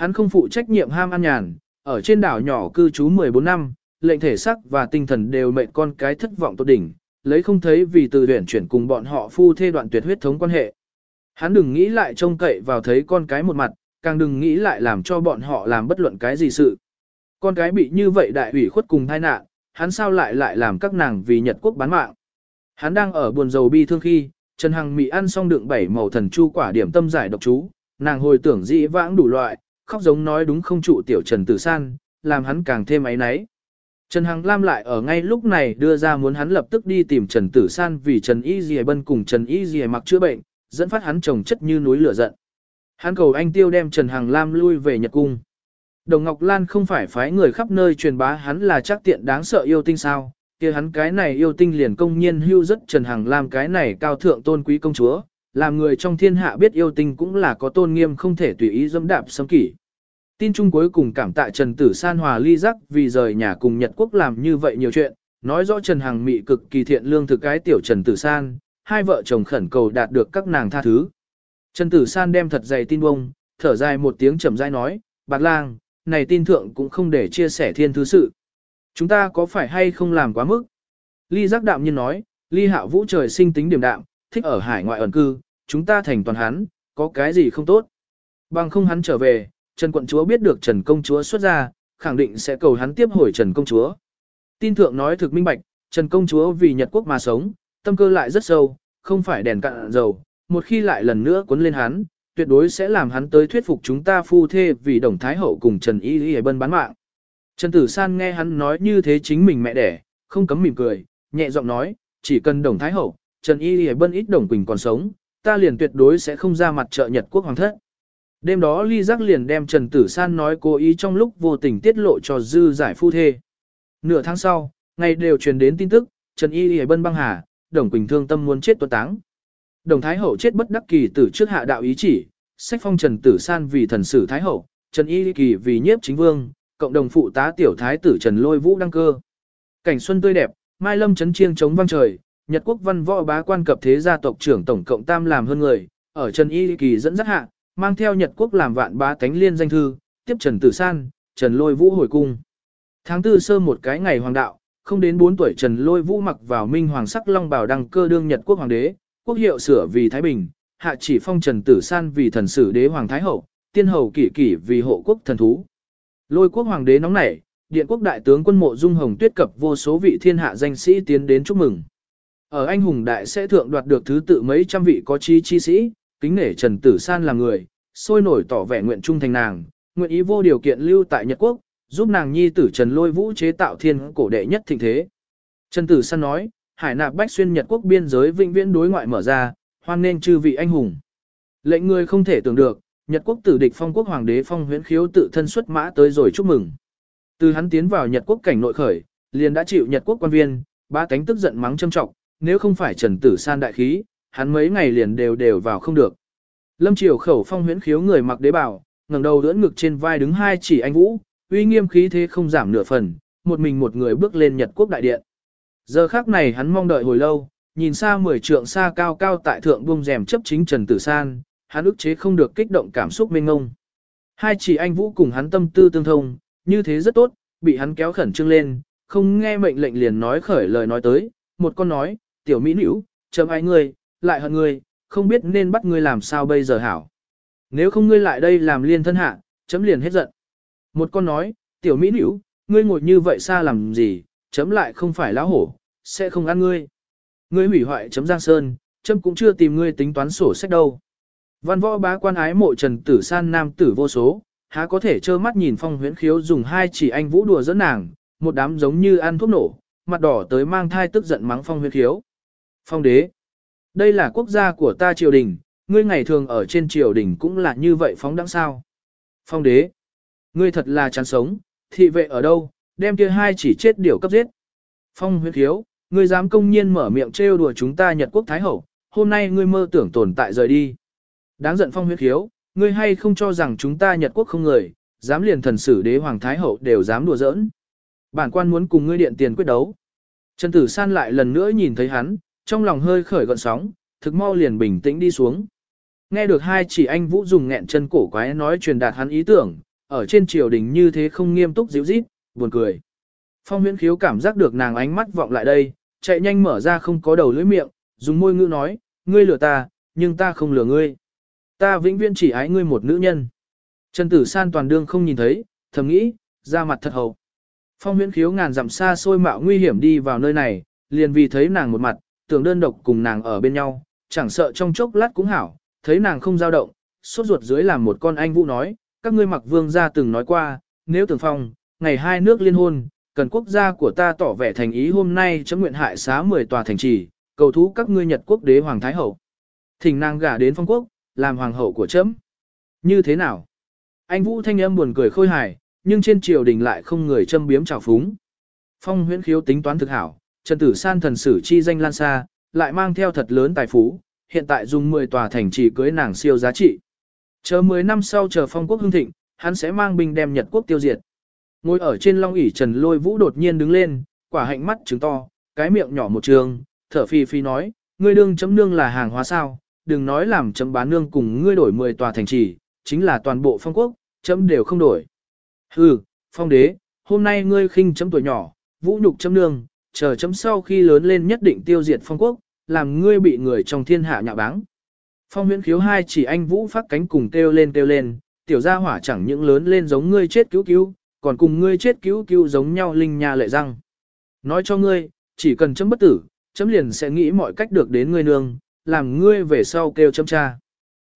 Hắn không phụ trách nhiệm ham ăn nhàn, ở trên đảo nhỏ cư trú 14 năm, lệnh thể sắc và tinh thần đều mệnh con cái thất vọng tột đỉnh, lấy không thấy vì từ huyển chuyển cùng bọn họ phu thê đoạn tuyệt huyết thống quan hệ. Hắn đừng nghĩ lại trông cậy vào thấy con cái một mặt, càng đừng nghĩ lại làm cho bọn họ làm bất luận cái gì sự. Con cái bị như vậy đại ủy khuất cùng tai nạn, hắn sao lại lại làm các nàng vì Nhật quốc bán mạng. Hắn đang ở buồn dầu bi thương khi, Trần Hằng Mỹ ăn xong đựng bảy màu thần chu quả điểm tâm giải độc chú, nàng hồi tưởng dĩ vãng đủ loại, khóc giống nói đúng không trụ tiểu Trần Tử San, làm hắn càng thêm ấy náy. Trần Hằng Lam lại ở ngay lúc này đưa ra muốn hắn lập tức đi tìm Trần Tử San vì Trần Y Dì Bân cùng Trần Y Dì mặc chữa bệnh, dẫn phát hắn chồng chất như núi lửa giận. Hắn cầu anh Tiêu đem Trần Hằng Lam lui về Nhật Cung. Đồng Ngọc Lan không phải phái người khắp nơi truyền bá hắn là chắc tiện đáng sợ yêu tinh sao, kia hắn cái này yêu tinh liền công nhiên hưu rất Trần Hằng Lam cái này cao thượng tôn quý công chúa, làm người trong thiên hạ biết yêu tinh cũng là có tôn nghiêm không thể tùy ý dâm đạp xâm kỷ. Tin chung cuối cùng cảm tạ Trần Tử San hòa ly giác vì rời nhà cùng Nhật Quốc làm như vậy nhiều chuyện, nói rõ Trần Hằng Mị cực kỳ thiện lương thực cái tiểu Trần Tử San, hai vợ chồng khẩn cầu đạt được các nàng tha thứ. Trần Tử San đem thật dày tin bông, thở dài một tiếng chậm rãi nói, bạc lang, này tin thượng cũng không để chia sẻ thiên thứ sự. Chúng ta có phải hay không làm quá mức? Ly giác đạm nhiên nói, Ly Hạo Vũ trời sinh tính điểm đạm, thích ở hải ngoại ẩn cư, chúng ta thành toàn hắn, có cái gì không tốt. Bằng không hắn trở về, Trần quận chúa biết được Trần công chúa xuất ra, khẳng định sẽ cầu hắn tiếp hồi Trần công chúa. Tin thượng nói thực minh bạch, Trần công chúa vì Nhật quốc mà sống, tâm cơ lại rất sâu, không phải đèn cạn dầu, một khi lại lần nữa cuốn lên hắn, tuyệt đối sẽ làm hắn tới thuyết phục chúng ta phu thê vì đồng thái hậu cùng Trần Y Y bân bán mạng. Trần Tử San nghe hắn nói như thế chính mình mẹ đẻ, không cấm mỉm cười, nhẹ giọng nói, chỉ cần đồng thái hậu, Trần Y Y bân ít đồng quỳnh còn sống, ta liền tuyệt đối sẽ không ra mặt trợ Nhật quốc hoàng thất. Đêm đó Ly Giác liền đem Trần Tử San nói cố ý trong lúc vô tình tiết lộ cho dư giải phu thê. Nửa tháng sau, ngày đều truyền đến tin tức, Trần Y Y bân băng hà, Đồng Quỳnh thương tâm muốn chết tuấn táng. Đồng Thái Hậu chết bất đắc kỳ tử trước hạ đạo ý chỉ, sách phong Trần Tử San vì thần sử Thái Hậu, Trần Y Kỳ vì nhiếp chính vương, cộng đồng phụ tá tiểu thái tử Trần Lôi Vũ đăng cơ. Cảnh xuân tươi đẹp, Mai Lâm chấn chiêng chống vang trời, Nhật quốc văn võ bá quan cập thế gia tộc trưởng tổng cộng tam làm hơn người, ở Trần Y Kỳ dẫn dắt hạ, mang theo Nhật quốc làm vạn bá tánh liên danh thư, tiếp Trần Tử San, Trần Lôi Vũ hồi cung. Tháng tư sơ một cái ngày hoàng đạo, không đến 4 tuổi Trần Lôi Vũ mặc vào minh hoàng sắc long bào đăng cơ đương Nhật quốc hoàng đế, quốc hiệu sửa vì Thái Bình, hạ chỉ phong Trần Tử San vì thần sử đế hoàng thái hậu, tiên hầu kỷ kỷ vì hộ quốc thần thú. Lôi quốc hoàng đế nóng nảy, điện quốc đại tướng quân mộ dung hồng tuyết cập vô số vị thiên hạ danh sĩ tiến đến chúc mừng. Ở anh hùng đại sẽ thượng đoạt được thứ tự mấy trăm vị có trí chi sĩ, kính nể Trần Tử San là người, sôi nổi tỏ vẻ nguyện trung thành nàng, nguyện ý vô điều kiện lưu tại Nhật Quốc, giúp nàng nhi tử Trần Lôi Vũ chế tạo thiên cổ đệ nhất thịnh thế. Trần Tử San nói, hải nạp bách xuyên Nhật Quốc biên giới vĩnh viễn đối ngoại mở ra, hoan nên chư vị anh hùng. Lệnh người không thể tưởng được, Nhật Quốc tử địch phong quốc hoàng đế phong huyễn khiếu tự thân xuất mã tới rồi chúc mừng. Từ hắn tiến vào Nhật Quốc cảnh nội khởi, liền đã chịu Nhật Quốc quan viên, ba cánh tức giận mắng châm trọng, nếu không phải Trần Tử San đại khí, hắn mấy ngày liền đều đều vào không được. Lâm Triều khẩu phong huyễn khiếu người mặc đế bào, ngẩng đầu đỡ ngực trên vai đứng hai chỉ anh vũ, uy nghiêm khí thế không giảm nửa phần, một mình một người bước lên Nhật Quốc đại điện. Giờ khắc này hắn mong đợi hồi lâu, nhìn xa mười trượng xa cao cao tại thượng buông rèm chấp chính Trần Tử San, hắn ức chế không được kích động cảm xúc mênh ngông. Hai chỉ anh vũ cùng hắn tâm tư tương thông, như thế rất tốt, bị hắn kéo khẩn trương lên, không nghe mệnh lệnh liền nói khởi lời nói tới, một con nói, tiểu mỹ nữ, chấm ai ngươi, lại hận ngươi, không biết nên bắt ngươi làm sao bây giờ hảo. Nếu không ngươi lại đây làm liên thân hạ, chấm liền hết giận. Một con nói, tiểu mỹ nữ, ngươi ngồi như vậy xa làm gì, chấm lại không phải lão hổ, sẽ không ăn ngươi. Ngươi hủy hoại chấm giang sơn, chấm cũng chưa tìm ngươi tính toán sổ sách đâu. Văn võ bá quan ái mộ trần tử san nam tử vô số, há có thể trơ mắt nhìn phong huyễn khiếu dùng hai chỉ anh vũ đùa dẫn nàng, một đám giống như ăn thuốc nổ, mặt đỏ tới mang thai tức giận mắng phong huyễn khiếu. Phong đế, đây là quốc gia của ta triều đình, ngươi ngày thường ở trên triều đình cũng là như vậy phóng đẳng sao. Phong đế, ngươi thật là chán sống, thị vệ ở đâu, đem kia hai chỉ chết điều cấp giết. Phong huyết khiếu, ngươi dám công nhiên mở miệng trêu đùa chúng ta Nhật quốc Thái Hậu, hôm nay ngươi mơ tưởng tồn tại rời đi. Đáng giận phong huyết khiếu, ngươi hay không cho rằng chúng ta Nhật quốc không người, dám liền thần sử đế hoàng thái hậu đều dám đùa giỡn. Bản quan muốn cùng ngươi điện tiền quyết đấu. Trần Tử San lại lần nữa nhìn thấy hắn, trong lòng hơi khởi gợn sóng, thực mau liền bình tĩnh đi xuống. Nghe được hai chỉ anh Vũ dùng nghẹn chân cổ quái nói truyền đạt hắn ý tưởng, ở trên triều đình như thế không nghiêm túc dịu dít, buồn cười. Phong huyễn khiếu cảm giác được nàng ánh mắt vọng lại đây, chạy nhanh mở ra không có đầu lưỡi miệng, dùng môi ngữ nói, ngươi lừa ta, nhưng ta không lừa ngươi. Ta vĩnh viễn chỉ ái ngươi một nữ nhân. Trần Tử San toàn đương không nhìn thấy, thầm nghĩ, ra mặt thật hậu. Phong huyễn khiếu ngàn dặm xa xôi mạo nguy hiểm đi vào nơi này, liền vì thấy nàng một mặt, tưởng đơn độc cùng nàng ở bên nhau, chẳng sợ trong chốc lát cũng hảo, thấy nàng không dao động, sốt ruột dưới làm một con anh vũ nói, các ngươi mặc vương gia từng nói qua, nếu tưởng phong, ngày hai nước liên hôn, cần quốc gia của ta tỏ vẻ thành ý hôm nay chấm nguyện hại xá 10 tòa thành trì, cầu thú các ngươi Nhật quốc đế hoàng thái hậu. Thỉnh nàng gả đến phong quốc, làm hoàng hậu của chấm. Như thế nào? Anh Vũ thanh âm buồn cười khôi hài, nhưng trên triều đình lại không người châm biếm trào phúng. Phong huyễn khiếu tính toán thực hảo, Trần Tử San thần sử chi danh lan xa, lại mang theo thật lớn tài phú, hiện tại dùng 10 tòa thành trì cưới nàng siêu giá trị. Chờ 10 năm sau chờ phong quốc hưng thịnh, hắn sẽ mang binh đem Nhật quốc tiêu diệt. Ngồi ở trên long ỷ Trần Lôi Vũ đột nhiên đứng lên, quả hạnh mắt trứng to, cái miệng nhỏ một trường, thở phi phi nói, ngươi đương chấm nương là hàng hóa sao, đừng nói làm chấm bán nương cùng ngươi đổi 10 tòa thành trì, chính là toàn bộ phong quốc, chấm đều không đổi. Hừ, phong đế, hôm nay ngươi khinh chấm tuổi nhỏ, vũ nhục chấm nương, chờ chấm sau khi lớn lên nhất định tiêu diệt phong quốc, làm ngươi bị người trong thiên hạ nhạ báng. Phong huyễn khiếu hai chỉ anh vũ phát cánh cùng kêu lên kêu lên, tiểu gia hỏa chẳng những lớn lên giống ngươi chết cứu cứu, còn cùng ngươi chết cứu cứu giống nhau linh nha lệ răng. Nói cho ngươi, chỉ cần chấm bất tử, chấm liền sẽ nghĩ mọi cách được đến ngươi nương, làm ngươi về sau kêu chấm cha.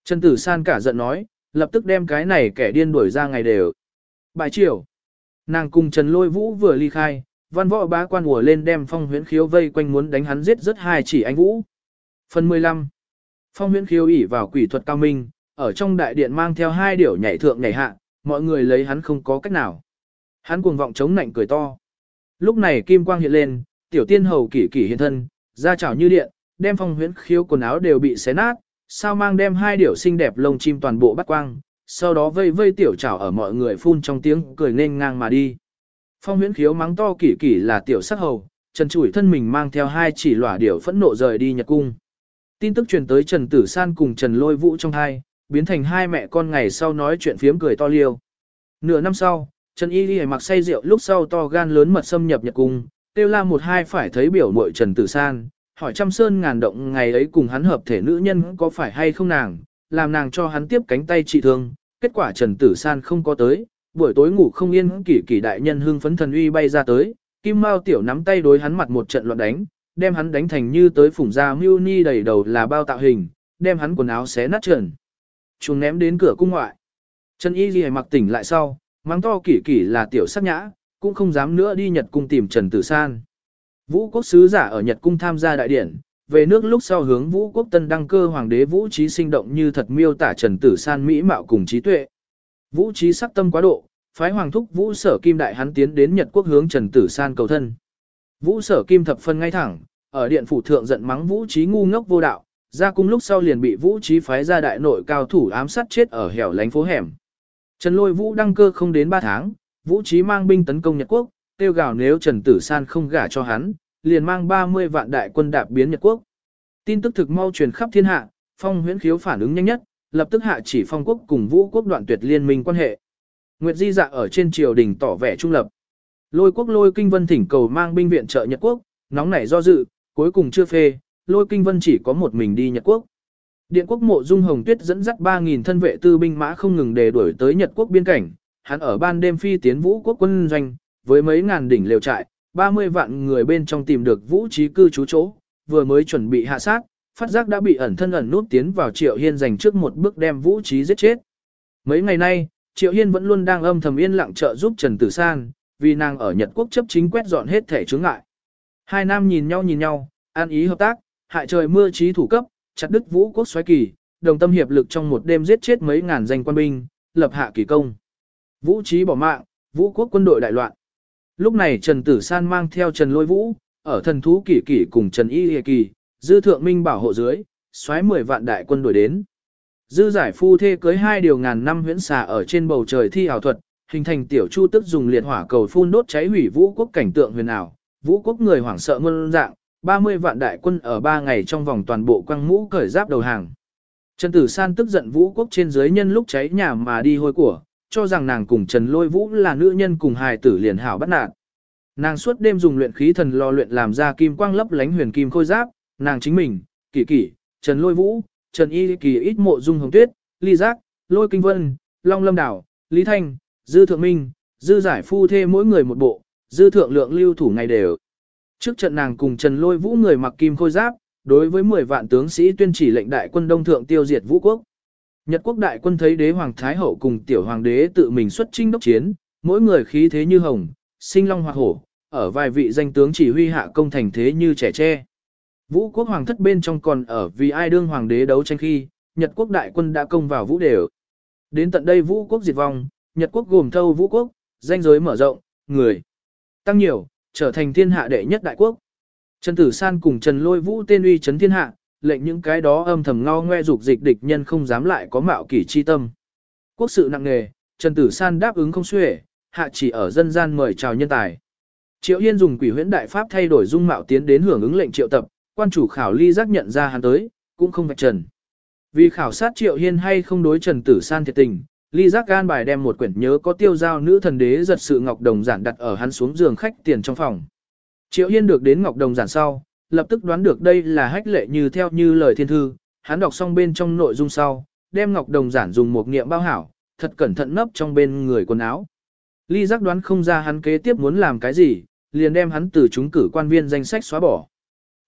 Trần Tử San cả giận nói, lập tức đem cái này kẻ điên đuổi ra ngày đều. Bài chiều, nàng cùng Trần Lôi Vũ vừa ly khai, văn võ bá quan ùa lên đem phong huyễn khiếu vây quanh muốn đánh hắn giết rất hai chỉ anh Vũ. Phần 15 Phong huyễn khiếu ỉ vào quỷ thuật cao minh, ở trong đại điện mang theo hai điểu nhảy thượng nhảy hạ, mọi người lấy hắn không có cách nào. Hắn cuồng vọng chống nạnh cười to. Lúc này kim quang hiện lên, tiểu tiên hầu kỷ kỷ hiện thân, ra chảo như điện, đem phong huyễn khiếu quần áo đều bị xé nát, sao mang đem hai điểu xinh đẹp lông chim toàn bộ bắt quang, sau đó vây vây tiểu chảo ở mọi người phun trong tiếng cười nên ngang mà đi. Phong huyễn khiếu mắng to kỷ kỷ là tiểu sắc hầu, trần chủi thân mình mang theo hai chỉ lỏa điểu phẫn nộ rời đi nhật cung. Tin tức truyền tới Trần Tử San cùng Trần Lôi Vũ trong hai, biến thành hai mẹ con ngày sau nói chuyện phiếm cười to liêu. Nửa năm sau, Trần Y Ghi mặc say rượu lúc sau to gan lớn mật xâm nhập nhật cung, tiêu la một hai phải thấy biểu muội Trần Tử San, hỏi trăm sơn ngàn động ngày ấy cùng hắn hợp thể nữ nhân có phải hay không nàng, làm nàng cho hắn tiếp cánh tay trị thương, kết quả Trần Tử San không có tới, buổi tối ngủ không yên kỷ kỷ đại nhân hưng phấn thần uy bay ra tới, Kim Mao tiểu nắm tay đối hắn mặt một trận loạn đánh, đem hắn đánh thành như tới phủng ra mưu ni đầy đầu là bao tạo hình, đem hắn quần áo xé nát trần. Chúng ném đến cửa cung ngoại. Trần Y Ghi mặc tỉnh lại sau, mang to kỷ kỷ là tiểu sắc nhã, cũng không dám nữa đi Nhật cung tìm Trần Tử San. Vũ quốc sứ giả ở Nhật cung tham gia đại điển, về nước lúc sau hướng Vũ quốc tân đăng cơ hoàng đế Vũ trí sinh động như thật miêu tả Trần Tử San mỹ mạo cùng trí tuệ. Vũ trí sắc tâm quá độ, phái hoàng thúc Vũ sở kim đại hắn tiến đến Nhật quốc hướng Trần Tử San cầu thân. Vũ sở kim thập phân ngay thẳng, ở điện phủ thượng giận mắng Vũ trí ngu ngốc vô đạo, ra cung lúc sau liền bị Vũ trí phái ra đại nội cao thủ ám sát chết ở hẻo lánh phố hẻm. Trần lôi Vũ đăng cơ không đến 3 tháng, Vũ trí mang binh tấn công Nhật quốc, tiêu gào nếu Trần Tử San không gả cho hắn, liền mang 30 vạn đại quân đạp biến Nhật quốc. Tin tức thực mau truyền khắp thiên hạ, phong huyễn khiếu phản ứng nhanh nhất, lập tức hạ chỉ phong quốc cùng vũ quốc đoạn tuyệt liên minh quan hệ. Nguyệt Di dạ ở trên triều đình tỏ vẻ trung lập. Lôi quốc lôi kinh vân thỉnh cầu mang binh viện trợ Nhật quốc, nóng nảy do dự, cuối cùng chưa phê, lôi kinh vân chỉ có một mình đi Nhật quốc. Điện quốc mộ dung hồng tuyết dẫn dắt 3.000 thân vệ tư binh mã không ngừng đề đuổi tới Nhật quốc biên cảnh, hắn ở ban đêm phi tiến vũ quốc quân doanh, với mấy ngàn đỉnh liều trại, 30 vạn người bên trong tìm được vũ trí cư trú chỗ, vừa mới chuẩn bị hạ sát, phát giác đã bị ẩn thân ẩn nút tiến vào Triệu Hiên dành trước một bước đem vũ trí giết chết. Mấy ngày nay, Triệu Hiên vẫn luôn đang âm thầm yên lặng trợ giúp Trần Tử San, vì nàng ở Nhật Quốc chấp chính quét dọn hết thể chướng ngại. Hai nam nhìn nhau nhìn nhau, an ý hợp tác, hại trời mưa trí thủ cấp, chặt đứt vũ quốc xoáy kỳ, đồng tâm hiệp lực trong một đêm giết chết mấy ngàn danh quân binh, lập hạ kỳ công. Vũ trí bỏ mạng, vũ quốc quân đội đại loạn. Lúc này Trần Tử San mang theo Trần Lôi Vũ, ở thần thú kỳ kỳ cùng Trần Y Hề Kỳ, dư thượng minh bảo hộ dưới, xoáy 10 vạn đại quân đuổi đến. Dư giải phu thê cưới hai điều ngàn năm huyễn xà ở trên bầu trời thi ảo thuật, hình thành tiểu chu tức dùng liệt hỏa cầu phun đốt cháy hủy vũ quốc cảnh tượng huyền ảo. Vũ quốc người hoảng sợ ngôn dạng, 30 vạn đại quân ở 3 ngày trong vòng toàn bộ quăng mũ cởi giáp đầu hàng. Trần Tử San tức giận vũ quốc trên dưới nhân lúc cháy nhà mà đi hôi của, cho rằng nàng cùng Trần Lôi Vũ là nữ nhân cùng hài tử liền hảo bắt nạt. Nàng suốt đêm dùng luyện khí thần lò luyện làm ra kim quang lấp lánh huyền kim khôi giáp, nàng chính mình, kỳ kỳ, Trần Lôi Vũ, Trần Y Kỳ ít mộ dung hồng tuyết, Ly Giác, Lôi Kinh Vân, Long Lâm Đảo, Lý Thanh, Dư Thượng Minh, Dư Giải Phu thê mỗi người một bộ, Dư Thượng Lượng lưu thủ ngày đều. Trước trận nàng cùng Trần Lôi Vũ người mặc kim khôi giáp, đối với 10 vạn tướng sĩ tuyên chỉ lệnh đại quân đông thượng tiêu diệt vũ quốc. Nhật quốc đại quân thấy đế hoàng thái hậu cùng tiểu hoàng đế tự mình xuất chinh đốc chiến, mỗi người khí thế như hồng, sinh long hoặc hổ, ở vài vị danh tướng chỉ huy hạ công thành thế như trẻ tre. Vũ quốc hoàng thất bên trong còn ở vì ai đương hoàng đế đấu tranh khi, Nhật quốc đại quân đã công vào vũ đều. Đến tận đây vũ quốc diệt vong, Nhật quốc gồm thâu vũ quốc, danh giới mở rộng, người tăng nhiều, trở thành thiên hạ đệ nhất đại quốc. Trần Tử San cùng Trần Lôi Vũ tên uy chấn thiên hạ, lệnh những cái đó âm thầm ngao ngoe dục dịch địch nhân không dám lại có mạo kỷ chi tâm. Quốc sự nặng nề, Trần Tử San đáp ứng không xuể, hạ chỉ ở dân gian mời chào nhân tài. Triệu Yên dùng quỷ huyễn đại pháp thay đổi dung mạo tiến đến hưởng ứng lệnh triệu tập, quan chủ khảo ly giác nhận ra hắn tới, cũng không vạch trần. Vì khảo sát Triệu Hiên hay không đối Trần Tử San thiệt tình, ly giác gan bài đem một quyển nhớ có tiêu giao nữ thần đế giật sự ngọc đồng giản đặt ở hắn xuống giường khách tiền trong phòng. Triệu Hiên được đến ngọc đồng giản sau, lập tức đoán được đây là hách lệ như theo như lời thiên thư, hắn đọc xong bên trong nội dung sau, đem ngọc đồng giản dùng một nghiệm bao hảo, thật cẩn thận nấp trong bên người quần áo. Ly giác đoán không ra hắn kế tiếp muốn làm cái gì, liền đem hắn từ chúng cử quan viên danh sách xóa bỏ.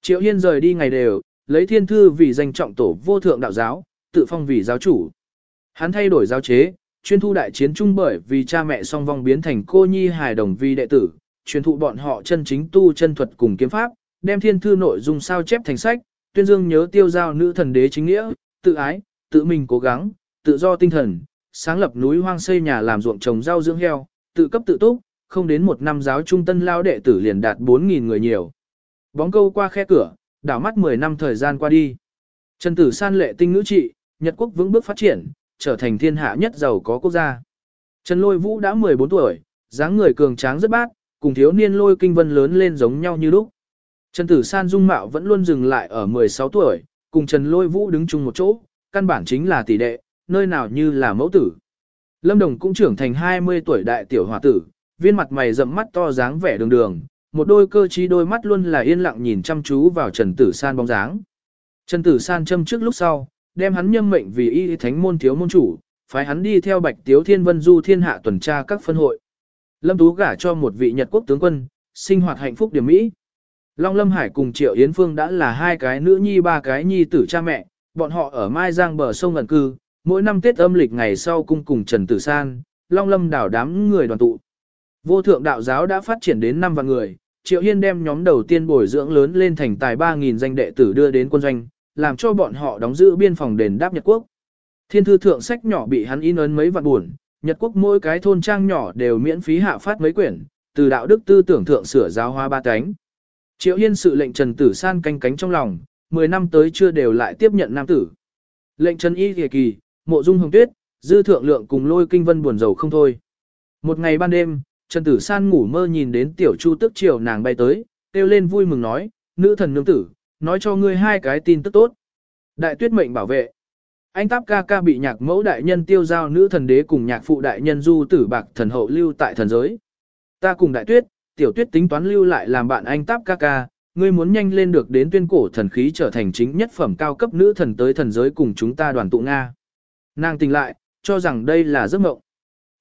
Triệu Hiên rời đi ngày đều, lấy thiên thư vì danh trọng tổ vô thượng đạo giáo, tự phong vì giáo chủ. Hắn thay đổi giáo chế, chuyên thu đại chiến trung bởi vì cha mẹ song vong biến thành cô nhi hài đồng vi đệ tử, truyền thụ bọn họ chân chính tu chân thuật cùng kiếm pháp, đem thiên thư nội dung sao chép thành sách, tuyên dương nhớ tiêu giao nữ thần đế chính nghĩa, tự ái, tự mình cố gắng, tự do tinh thần, sáng lập núi hoang xây nhà làm ruộng trồng rau dưỡng heo, tự cấp tự túc, không đến một năm giáo trung tân lao đệ tử liền đạt 4.000 người nhiều. Bóng câu qua khe cửa, đảo mắt 10 năm thời gian qua đi. Trần tử san lệ tinh ngữ trị, Nhật quốc vững bước phát triển, trở thành thiên hạ nhất giàu có quốc gia. Trần lôi vũ đã 14 tuổi, dáng người cường tráng rất bát, cùng thiếu niên lôi kinh vân lớn lên giống nhau như lúc. Trần tử san dung mạo vẫn luôn dừng lại ở 16 tuổi, cùng Trần lôi vũ đứng chung một chỗ, căn bản chính là tỷ đệ, nơi nào như là mẫu tử. Lâm Đồng cũng trưởng thành 20 tuổi đại tiểu hòa tử, viên mặt mày rậm mắt to dáng vẻ đường đường, một đôi cơ trí đôi mắt luôn là yên lặng nhìn chăm chú vào Trần Tử San bóng dáng. Trần Tử San châm trước lúc sau, đem hắn nhâm mệnh vì y thánh môn thiếu môn chủ, phái hắn đi theo Bạch Tiếu Thiên Vân Du thiên hạ tuần tra các phân hội. Lâm Tú gả cho một vị Nhật quốc tướng quân, sinh hoạt hạnh phúc điểm mỹ. Long Lâm Hải cùng Triệu Yến Phương đã là hai cái nữ nhi ba cái nhi tử cha mẹ, bọn họ ở Mai Giang bờ sông gần cư, mỗi năm Tết âm lịch ngày sau cung cùng Trần Tử San, Long Lâm đảo đám người đoàn tụ. Vô thượng đạo giáo đã phát triển đến năm vạn người, Triệu Hiên đem nhóm đầu tiên bồi dưỡng lớn lên thành tài 3.000 danh đệ tử đưa đến quân doanh, làm cho bọn họ đóng giữ biên phòng đền đáp Nhật Quốc. Thiên thư thượng sách nhỏ bị hắn in ấn mấy vạn buồn, Nhật Quốc mỗi cái thôn trang nhỏ đều miễn phí hạ phát mấy quyển, từ đạo đức tư tưởng thượng sửa giáo hóa ba cánh. Triệu Hiên sự lệnh Trần Tử San canh cánh trong lòng, 10 năm tới chưa đều lại tiếp nhận nam tử. Lệnh Trần Y Kỳ Kỳ, Mộ Dung Hồng Tuyết, Dư Thượng Lượng cùng lôi kinh vân buồn rầu không thôi. Một ngày ban đêm, Trần Tử San ngủ mơ nhìn đến tiểu chu tức chiều nàng bay tới, kêu lên vui mừng nói, nữ thần nương tử, nói cho ngươi hai cái tin tức tốt. Đại tuyết mệnh bảo vệ. Anh Táp ca ca bị nhạc mẫu đại nhân tiêu giao nữ thần đế cùng nhạc phụ đại nhân du tử bạc thần hậu lưu tại thần giới. Ta cùng đại tuyết, tiểu tuyết tính toán lưu lại làm bạn anh Táp ca ca, ngươi muốn nhanh lên được đến tuyên cổ thần khí trở thành chính nhất phẩm cao cấp nữ thần tới thần giới cùng chúng ta đoàn tụ Nga. Nàng tỉnh lại, cho rằng đây là giấc mộng.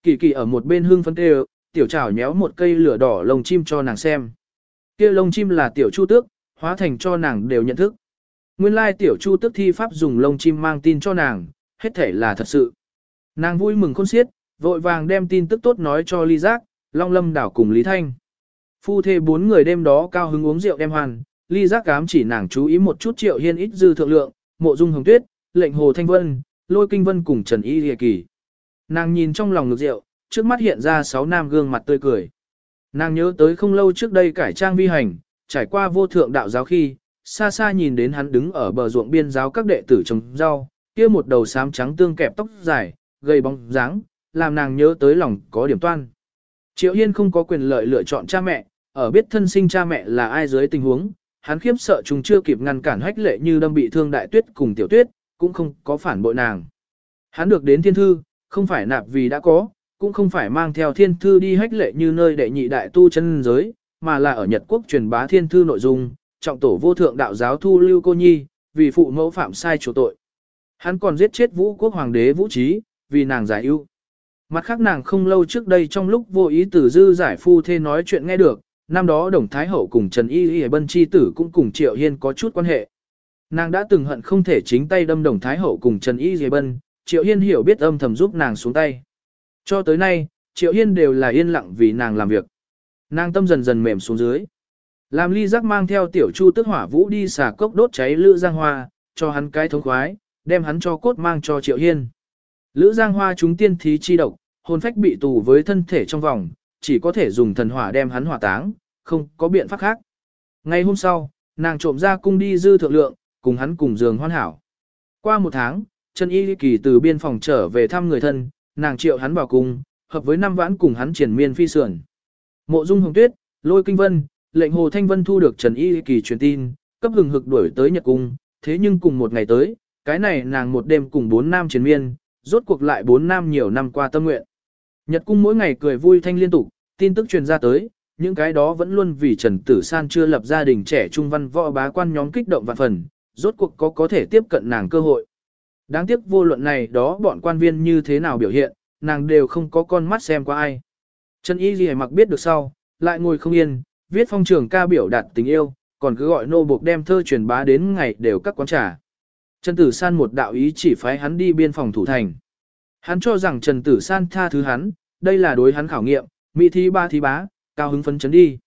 Kỳ kỳ ở một bên hương phấn kêu, tiểu trảo nhéo một cây lửa đỏ lông chim cho nàng xem. Kia lông chim là tiểu chu tước, hóa thành cho nàng đều nhận thức. Nguyên lai tiểu chu tước thi pháp dùng lông chim mang tin cho nàng, hết thể là thật sự. Nàng vui mừng khôn xiết, vội vàng đem tin tức tốt nói cho Ly Giác, Long Lâm đảo cùng Lý Thanh. Phu thê bốn người đêm đó cao hứng uống rượu đem hoàn, Ly Giác cám chỉ nàng chú ý một chút triệu hiên ít dư thượng lượng, mộ dung hồng tuyết, lệnh hồ thanh vân, lôi kinh vân cùng Trần Y Lìa Kỳ. Nàng nhìn trong lòng ngực rượu, trước mắt hiện ra sáu nam gương mặt tươi cười. Nàng nhớ tới không lâu trước đây cải trang vi hành, trải qua vô thượng đạo giáo khi, xa xa nhìn đến hắn đứng ở bờ ruộng biên giáo các đệ tử trồng rau, kia một đầu xám trắng tương kẹp tóc dài, gầy bóng dáng, làm nàng nhớ tới lòng có điểm toan. Triệu Hiên không có quyền lợi lựa chọn cha mẹ, ở biết thân sinh cha mẹ là ai dưới tình huống, hắn khiếp sợ chúng chưa kịp ngăn cản hách lệ như đâm bị thương đại tuyết cùng tiểu tuyết, cũng không có phản bội nàng. Hắn được đến thiên thư, không phải nạp vì đã có, cũng không phải mang theo thiên thư đi hách lệ như nơi đệ nhị đại tu chân giới, mà là ở Nhật Quốc truyền bá thiên thư nội dung, trọng tổ vô thượng đạo giáo thu lưu cô nhi, vì phụ mẫu phạm sai chủ tội. Hắn còn giết chết vũ quốc hoàng đế vũ trí, vì nàng giải ưu. Mặt khác nàng không lâu trước đây trong lúc vô ý tử dư giải phu thê nói chuyện nghe được, năm đó Đồng Thái Hậu cùng Trần Y Y Bân Chi Tử cũng cùng Triệu Hiên có chút quan hệ. Nàng đã từng hận không thể chính tay đâm Đồng Thái Hậu cùng Trần Y Y Bân, Triệu Hiên hiểu biết âm thầm giúp nàng xuống tay. Cho tới nay, Triệu Hiên đều là yên lặng vì nàng làm việc. Nàng tâm dần dần mềm xuống dưới. Làm ly giác mang theo tiểu chu tức hỏa vũ đi xả cốc đốt cháy Lữ Giang Hoa, cho hắn cái thống khoái, đem hắn cho cốt mang cho Triệu Hiên. Lữ Giang Hoa chúng tiên thí chi độc, hồn phách bị tù với thân thể trong vòng, chỉ có thể dùng thần hỏa đem hắn hỏa táng, không có biện pháp khác. Ngày hôm sau, nàng trộm ra cung đi dư thượng lượng, cùng hắn cùng giường hoan hảo. Qua một tháng, Trần Y Kỳ từ biên phòng trở về thăm người thân, nàng triệu hắn vào cùng hợp với năm vãn cùng hắn triển miên phi sườn. Mộ Dung Hồng Tuyết, Lôi Kinh Vân, lệnh Hồ Thanh Vân thu được Trần Y Kỳ truyền tin, cấp hừng hực đuổi tới Nhật cung, thế nhưng cùng một ngày tới, cái này nàng một đêm cùng bốn nam triển miên, rốt cuộc lại bốn nam nhiều năm qua tâm nguyện. Nhật cung mỗi ngày cười vui thanh liên tục, tin tức truyền ra tới, những cái đó vẫn luôn vì Trần Tử San chưa lập gia đình trẻ trung văn võ bá quan nhóm kích động vạn phần, rốt cuộc có có thể tiếp cận nàng cơ hội. Đáng tiếc vô luận này đó bọn quan viên như thế nào biểu hiện, nàng đều không có con mắt xem qua ai. Trần Y Ghi mặc biết được sau, lại ngồi không yên, viết phong trường ca biểu đạt tình yêu, còn cứ gọi nô buộc đem thơ truyền bá đến ngày đều các quán trà. Trần Tử San một đạo ý chỉ phái hắn đi biên phòng thủ thành. Hắn cho rằng Trần Tử San tha thứ hắn, đây là đối hắn khảo nghiệm, mỹ thi ba thi bá, cao hứng phấn chấn đi.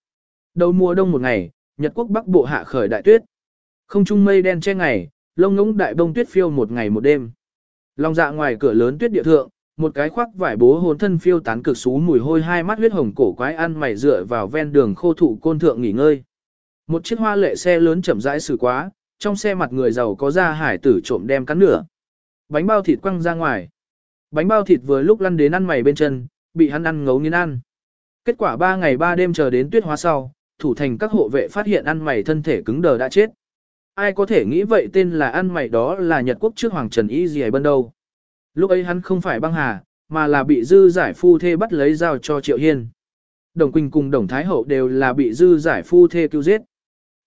Đầu mùa đông một ngày, Nhật quốc bắc bộ hạ khởi đại tuyết. Không trung mây đen che ngày, lông ngỗng đại bông tuyết phiêu một ngày một đêm. Long dạ ngoài cửa lớn tuyết địa thượng, một cái khoác vải bố hồn thân phiêu tán cực xú mùi hôi hai mắt huyết hồng cổ quái ăn mày dựa vào ven đường khô thụ côn thượng nghỉ ngơi. Một chiếc hoa lệ xe lớn chậm rãi xử quá, trong xe mặt người giàu có ra hải tử trộm đem cắn nửa. Bánh bao thịt quăng ra ngoài. Bánh bao thịt vừa lúc lăn đến ăn mày bên chân, bị hắn ăn ngấu nghiến ăn. Kết quả 3 ngày 3 đêm chờ đến tuyết hóa sau, thủ thành các hộ vệ phát hiện ăn mày thân thể cứng đờ đã chết. Ai có thể nghĩ vậy tên là ăn mày đó là Nhật quốc trước Hoàng Trần Y Dì Bân đâu. Lúc ấy hắn không phải băng hà, mà là bị dư giải phu thê bắt lấy giao cho Triệu Hiên. Đồng Quỳnh cùng Đồng Thái Hậu đều là bị dư giải phu thê cứu giết.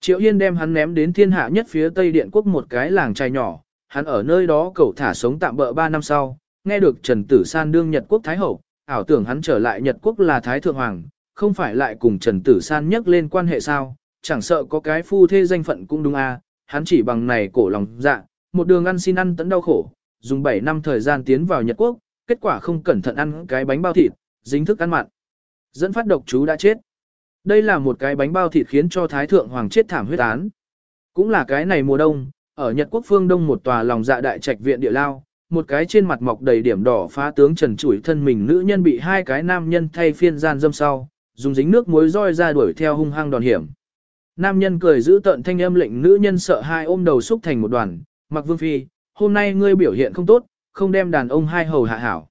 Triệu Hiên đem hắn ném đến thiên hạ nhất phía Tây Điện Quốc một cái làng trai nhỏ, hắn ở nơi đó cầu thả sống tạm bỡ 3 năm sau, nghe được Trần Tử San đương Nhật Quốc Thái Hậu, ảo tưởng hắn trở lại Nhật Quốc là Thái Thượng Hoàng, không phải lại cùng Trần Tử San nhắc lên quan hệ sao, chẳng sợ có cái phu thê danh phận cũng đúng à, hắn chỉ bằng này cổ lòng dạ, một đường ăn xin ăn tận đau khổ, dùng 7 năm thời gian tiến vào Nhật Quốc, kết quả không cẩn thận ăn cái bánh bao thịt, dính thức ăn mặn. Dẫn phát độc chú đã chết. Đây là một cái bánh bao thịt khiến cho Thái Thượng Hoàng chết thảm huyết án. Cũng là cái này mùa đông, ở Nhật Quốc phương đông một tòa lòng dạ đại trạch viện địa lao, một cái trên mặt mọc đầy điểm đỏ phá tướng trần chủi thân mình nữ nhân bị hai cái nam nhân thay phiên gian dâm sau, dùng dính nước muối roi ra đuổi theo hung hăng đòn hiểm. Nam nhân cười giữ tận thanh âm lệnh nữ nhân sợ hai ôm đầu xúc thành một đoàn, mặc vương phi, hôm nay ngươi biểu hiện không tốt, không đem đàn ông hai hầu hạ hảo.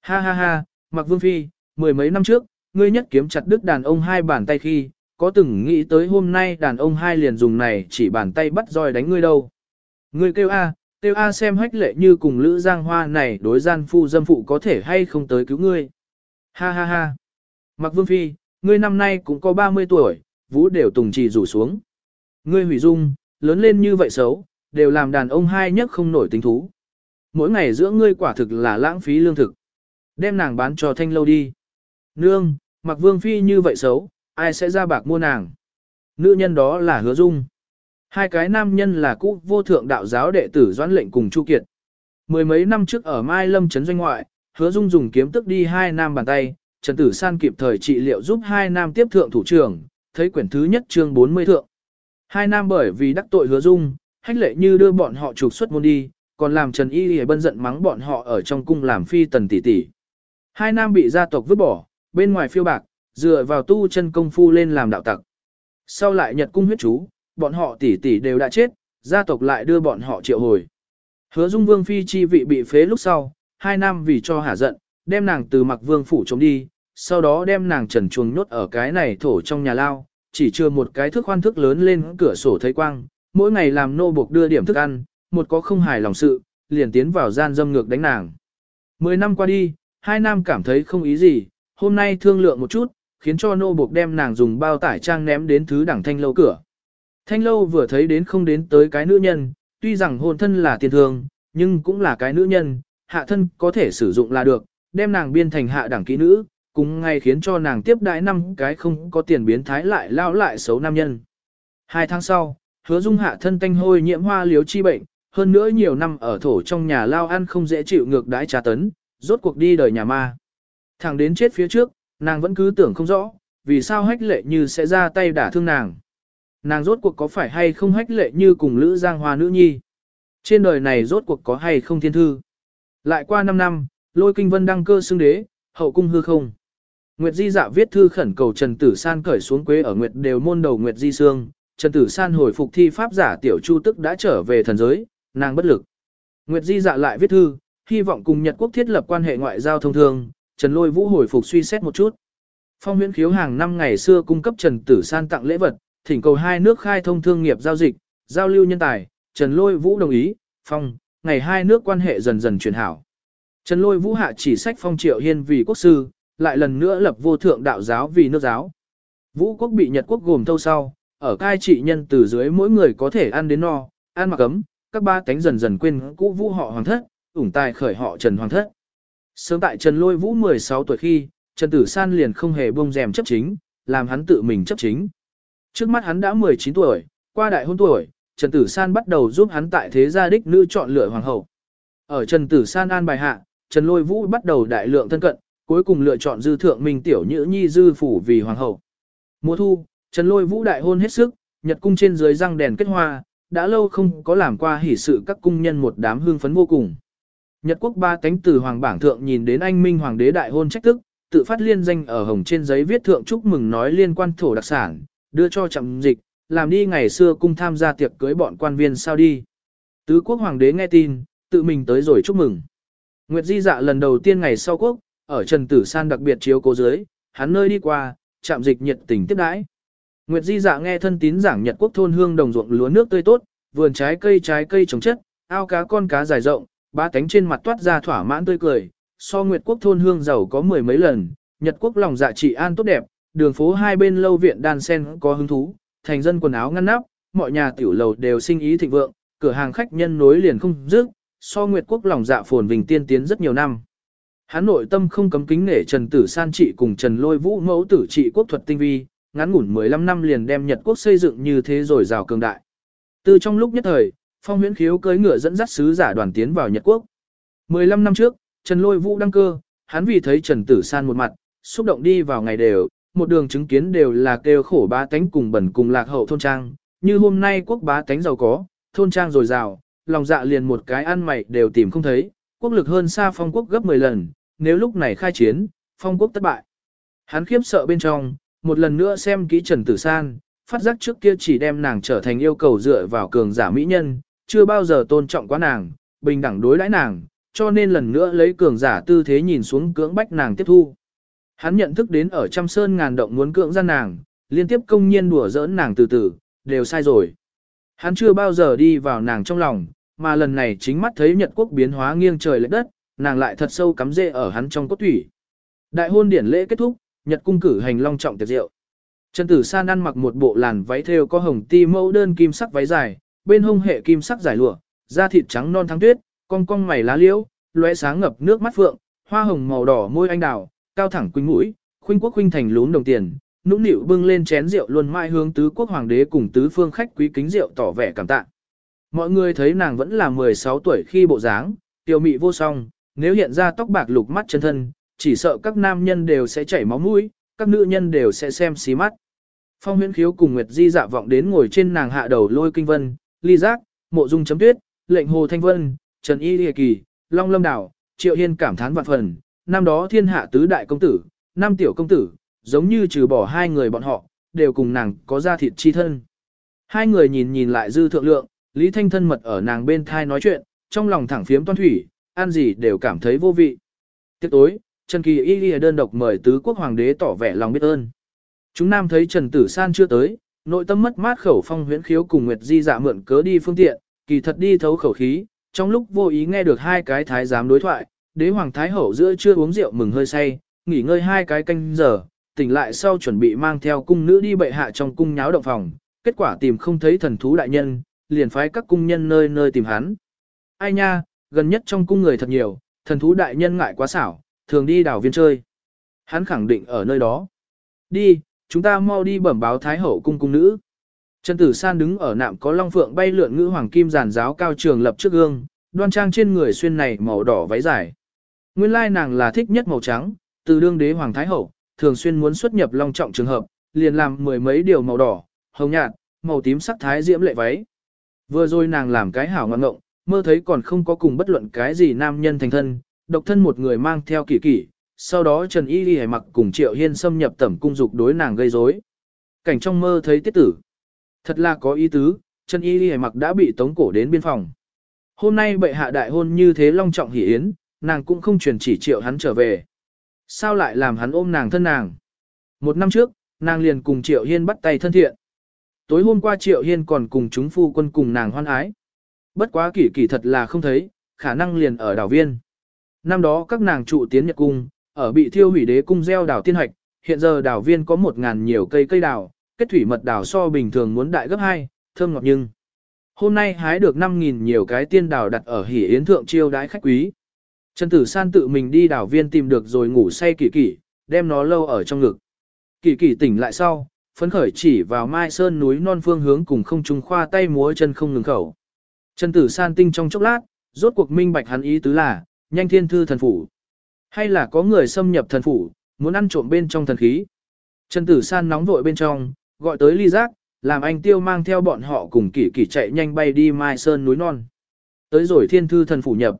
Ha ha ha, mặc vương phi, mười mấy năm trước, ngươi nhất kiếm chặt đứt đàn ông hai bàn tay khi, có từng nghĩ tới hôm nay đàn ông hai liền dùng này chỉ bàn tay bắt roi đánh ngươi đâu. Ngươi kêu a, kêu a xem hách lệ như cùng Lữ Giang Hoa này đối gian phu dâm phụ có thể hay không tới cứu ngươi. Ha ha ha. Mặc vương phi, ngươi năm nay cũng có 30 tuổi, vũ đều tùng trì rủ xuống. Ngươi hủy dung, lớn lên như vậy xấu, đều làm đàn ông hai nhất không nổi tính thú. Mỗi ngày giữa ngươi quả thực là lãng phí lương thực. Đem nàng bán cho thanh lâu đi. Nương, mặc vương phi như vậy xấu, ai sẽ ra bạc mua nàng? Nữ nhân đó là hứa dung. Hai cái nam nhân là cũ vô thượng đạo giáo đệ tử doãn lệnh cùng Chu Kiệt. Mười mấy năm trước ở Mai Lâm Trấn Doanh Ngoại, hứa dung dùng kiếm tức đi hai nam bàn tay, Trần Tử San kịp thời trị liệu giúp hai nam tiếp thượng thủ trưởng, thấy quyển thứ nhất chương 40 thượng. Hai nam bởi vì đắc tội hứa dung, hách lệ như đưa bọn họ trục xuất môn đi, còn làm Trần Y Y bân giận mắng bọn họ ở trong cung làm phi tần tỷ tỷ. Hai nam bị gia tộc vứt bỏ, bên ngoài phiêu bạc, dựa vào tu chân công phu lên làm đạo tặc. Sau lại nhật cung huyết chú, bọn họ tỷ tỷ đều đã chết, gia tộc lại đưa bọn họ triệu hồi. Hứa dung vương phi chi vị bị phế lúc sau, hai nam vì cho hả giận, đem nàng từ mặc vương phủ chống đi, sau đó đem nàng trần chuồng nhốt ở cái này thổ trong nhà lao, chỉ chưa một cái thước khoan thước lớn lên cửa sổ thấy quang, mỗi ngày làm nô buộc đưa điểm thức ăn, một có không hài lòng sự, liền tiến vào gian dâm ngược đánh nàng. Mười năm qua đi, hai nam cảm thấy không ý gì, hôm nay thương lượng một chút, khiến cho nô buộc đem nàng dùng bao tải trang ném đến thứ đẳng thanh lâu cửa. Thanh lâu vừa thấy đến không đến tới cái nữ nhân, tuy rằng hôn thân là tiền thường, nhưng cũng là cái nữ nhân, hạ thân có thể sử dụng là được, đem nàng biên thành hạ đẳng kỹ nữ, cũng ngay khiến cho nàng tiếp đãi năm cái không có tiền biến thái lại lao lại xấu nam nhân. Hai tháng sau, hứa dung hạ thân tanh hôi nhiễm hoa liếu chi bệnh, hơn nữa nhiều năm ở thổ trong nhà lao ăn không dễ chịu ngược đãi trà tấn, rốt cuộc đi đời nhà ma. Thẳng đến chết phía trước, nàng vẫn cứ tưởng không rõ, vì sao hách lệ như sẽ ra tay đả thương nàng. Nàng rốt cuộc có phải hay không hách lệ như cùng Lữ Giang Hoa nữ nhi. Trên đời này rốt cuộc có hay không thiên thư. Lại qua 5 năm, lôi kinh vân đăng cơ xưng đế, hậu cung hư không. Nguyệt Di dạ viết thư khẩn cầu Trần Tử San cởi xuống quế ở Nguyệt đều môn đầu Nguyệt Di Sương, Trần Tử San hồi phục thi pháp giả tiểu chu tức đã trở về thần giới, nàng bất lực. Nguyệt Di dạ lại viết thư, hy vọng cùng Nhật quốc thiết lập quan hệ ngoại giao thông thường, Trần Lôi Vũ hồi phục suy xét một chút. Phong huyễn khiếu hàng năm ngày xưa cung cấp Trần Tử San tặng lễ vật, thỉnh cầu hai nước khai thông thương nghiệp giao dịch, giao lưu nhân tài, Trần Lôi Vũ đồng ý, phong, ngày hai nước quan hệ dần dần chuyển hảo. Trần Lôi Vũ hạ chỉ sách phong triệu hiên vì quốc sư, lại lần nữa lập vô thượng đạo giáo vì nước giáo. Vũ quốc bị Nhật quốc gồm thâu sau, ở cai trị nhân từ dưới mỗi người có thể ăn đến no, ăn mặc ấm, các ba cánh dần dần quên cũ vũ họ hoàng thất, ủng tài khởi họ Trần Hoàng thất. Sớm tại Trần Lôi Vũ 16 tuổi khi, Trần Tử San liền không hề buông rèm chấp chính, làm hắn tự mình chấp chính. Trước mắt hắn đã 19 tuổi, qua đại hôn tuổi, Trần Tử San bắt đầu giúp hắn tại thế gia đích nữ chọn lựa hoàng hậu. Ở Trần Tử San an bài hạ, Trần Lôi Vũ bắt đầu đại lượng thân cận, cuối cùng lựa chọn dư thượng minh tiểu nhữ nhi dư phủ vì hoàng hậu. Mùa thu, Trần Lôi Vũ đại hôn hết sức, nhật cung trên dưới răng đèn kết hoa, đã lâu không có làm qua hỷ sự các cung nhân một đám hương phấn vô cùng. Nhật quốc ba cánh từ hoàng bảng thượng nhìn đến anh minh hoàng đế đại hôn trách tức, tự phát liên danh ở hồng trên giấy viết thượng chúc mừng nói liên quan thổ đặc sản, đưa cho chậm dịch, làm đi ngày xưa cung tham gia tiệc cưới bọn quan viên sao đi. Tứ quốc hoàng đế nghe tin, tự mình tới rồi chúc mừng. Nguyệt Di dạ lần đầu tiên ngày sau quốc, ở Trần Tử San đặc biệt chiếu cố dưới, hắn nơi đi qua, chạm dịch nhiệt tình tiếp đãi. Nguyệt Di dạ nghe thân tín giảng Nhật quốc thôn hương đồng ruộng lúa nước tươi tốt, vườn trái cây trái cây trồng chất, ao cá con cá dài rộng, ba cánh trên mặt toát ra thỏa mãn tươi cười, so Nguyệt quốc thôn hương giàu có mười mấy lần, Nhật quốc lòng dạ trị an tốt đẹp, đường phố hai bên lâu viện đan sen có hứng thú, thành dân quần áo ngăn nắp, mọi nhà tiểu lầu đều sinh ý thịnh vượng, cửa hàng khách nhân nối liền không dứt, so Nguyệt quốc lòng dạ phồn vinh tiên tiến rất nhiều năm. Hắn nội tâm không cấm kính nể Trần Tử San trị cùng Trần Lôi Vũ mẫu tử trị quốc thuật tinh vi, ngắn ngủn 15 năm liền đem Nhật quốc xây dựng như thế rồi rào cường đại. Từ trong lúc nhất thời, Phong Huyễn Khiếu cưỡi ngựa dẫn dắt sứ giả đoàn tiến vào Nhật quốc. 15 năm trước, Trần Lôi Vũ đăng cơ, hắn vì thấy Trần Tử San một mặt, xúc động đi vào ngày đều, một đường chứng kiến đều là kêu khổ bá tánh cùng bẩn cùng lạc hậu thôn trang, như hôm nay quốc bá tánh giàu có, thôn trang dồi dào, lòng dạ liền một cái ăn mày đều tìm không thấy, quốc lực hơn xa phong quốc gấp 10 lần, nếu lúc này khai chiến, phong quốc thất bại. Hắn khiếp sợ bên trong, một lần nữa xem kỹ Trần Tử San, phát giác trước kia chỉ đem nàng trở thành yêu cầu dựa vào cường giả mỹ nhân, chưa bao giờ tôn trọng quá nàng, bình đẳng đối đãi nàng, cho nên lần nữa lấy cường giả tư thế nhìn xuống cưỡng bách nàng tiếp thu. Hắn nhận thức đến ở trăm sơn ngàn động muốn cưỡng gian nàng, liên tiếp công nhiên đùa giỡn nàng từ từ, đều sai rồi. Hắn chưa bao giờ đi vào nàng trong lòng, mà lần này chính mắt thấy Nhật quốc biến hóa nghiêng trời lệch đất, nàng lại thật sâu cắm rễ ở hắn trong cốt thủy. Đại hôn điển lễ kết thúc, Nhật cung cử hành long trọng tiệc rượu. Trần Tử San ăn mặc một bộ làn váy thêu có hồng ti mẫu đơn kim sắc váy dài, bên hông hệ kim sắc giải lụa, da thịt trắng non thắng tuyết, cong cong mày lá liễu, lóe sáng ngập nước mắt phượng, hoa hồng màu đỏ môi anh đào, cao thẳng quỳnh mũi, khuynh quốc khuynh thành lún đồng tiền, nũng nịu bưng lên chén rượu luôn mãi hướng tứ quốc hoàng đế cùng tứ phương khách quý kính rượu tỏ vẻ cảm tạ. Mọi người thấy nàng vẫn là 16 tuổi khi bộ dáng, tiểu mị vô song, nếu hiện ra tóc bạc lục mắt chân thân, chỉ sợ các nam nhân đều sẽ chảy máu mũi, các nữ nhân đều sẽ xem xí mắt. Phong huyễn khiếu cùng Nguyệt Di dạ vọng đến ngồi trên nàng hạ đầu lôi kinh vân, ly giác, mộ dung chấm tuyết, lệnh hồ thanh vân, trần y lìa kỳ, long lâm đảo, triệu hiên cảm thán vạn phần, năm đó thiên hạ tứ đại công tử, năm tiểu công tử, giống như trừ bỏ hai người bọn họ, đều cùng nàng có ra thịt chi thân. Hai người nhìn nhìn lại dư thượng lượng, Lý Thanh thân mật ở nàng bên thai nói chuyện, trong lòng thẳng phiếm toan thủy, ăn gì đều cảm thấy vô vị. Tiếp tối, Trần Kỳ Y y đơn độc mời tứ quốc hoàng đế tỏ vẻ lòng biết ơn. Chúng nam thấy Trần Tử San chưa tới, nội tâm mất mát khẩu phong huyễn khiếu cùng Nguyệt Di dạ mượn cớ đi phương tiện, kỳ thật đi thấu khẩu khí, trong lúc vô ý nghe được hai cái thái giám đối thoại, đế hoàng thái hậu giữa chưa uống rượu mừng hơi say, nghỉ ngơi hai cái canh giờ, tỉnh lại sau chuẩn bị mang theo cung nữ đi bệ hạ trong cung nháo động phòng, kết quả tìm không thấy thần thú đại nhân, liền phái các cung nhân nơi nơi tìm hắn. Ai nha, gần nhất trong cung người thật nhiều, thần thú đại nhân ngại quá xảo, thường đi đảo viên chơi. Hắn khẳng định ở nơi đó. Đi, chúng ta mau đi bẩm báo thái hậu cung cung nữ. Trần Tử San đứng ở nạm có long phượng bay lượn ngữ hoàng kim giàn giáo cao trường lập trước gương, đoan trang trên người xuyên này màu đỏ váy dài. Nguyên lai nàng là thích nhất màu trắng, từ đương đế hoàng thái hậu, thường xuyên muốn xuất nhập long trọng trường hợp, liền làm mười mấy điều màu đỏ, hồng nhạt, màu tím sắc thái diễm lệ váy. Vừa rồi nàng làm cái hảo ngoan ngộng, mơ thấy còn không có cùng bất luận cái gì nam nhân thành thân, độc thân một người mang theo kỳ kỷ, sau đó Trần Y Ghi mặc cùng Triệu Hiên xâm nhập tẩm cung dục đối nàng gây rối. Cảnh trong mơ thấy tiết tử. Thật là có ý tứ, Trần Y Ghi mặc đã bị tống cổ đến biên phòng. Hôm nay bệ hạ đại hôn như thế long trọng hỷ yến, nàng cũng không truyền chỉ triệu hắn trở về. Sao lại làm hắn ôm nàng thân nàng? Một năm trước, nàng liền cùng triệu hiên bắt tay thân thiện. Tối hôm qua triệu hiên còn cùng chúng phu quân cùng nàng hoan ái. Bất quá kỷ kỷ thật là không thấy, khả năng liền ở đảo viên. Năm đó các nàng trụ tiến nhật cung, ở bị thiêu hủy đế cung gieo đảo tiên hoạch hiện giờ đảo viên có một ngàn nhiều cây cây đảo, kết thủy mật đảo so bình thường muốn đại gấp hai, thơm ngọt nhưng. Hôm nay hái được 5.000 nhiều cái tiên đảo đặt ở hỉ yến thượng chiêu đái khách quý. Trần Tử San tự mình đi đảo viên tìm được rồi ngủ say kỳ kỳ, đem nó lâu ở trong ngực. Kỳ kỳ tỉnh lại sau, phấn khởi chỉ vào mai sơn núi non phương hướng cùng không trung khoa tay múa chân không ngừng khẩu. Trần Tử San tinh trong chốc lát, rốt cuộc minh bạch hắn ý tứ là, nhanh thiên thư thần phủ. Hay là có người xâm nhập thần phủ, muốn ăn trộm bên trong thần khí. Trần Tử San nóng vội bên trong, gọi tới ly giác, làm anh tiêu mang theo bọn họ cùng kỷ kỷ chạy nhanh bay đi mai sơn núi non. Tới rồi thiên thư thần phủ nhập.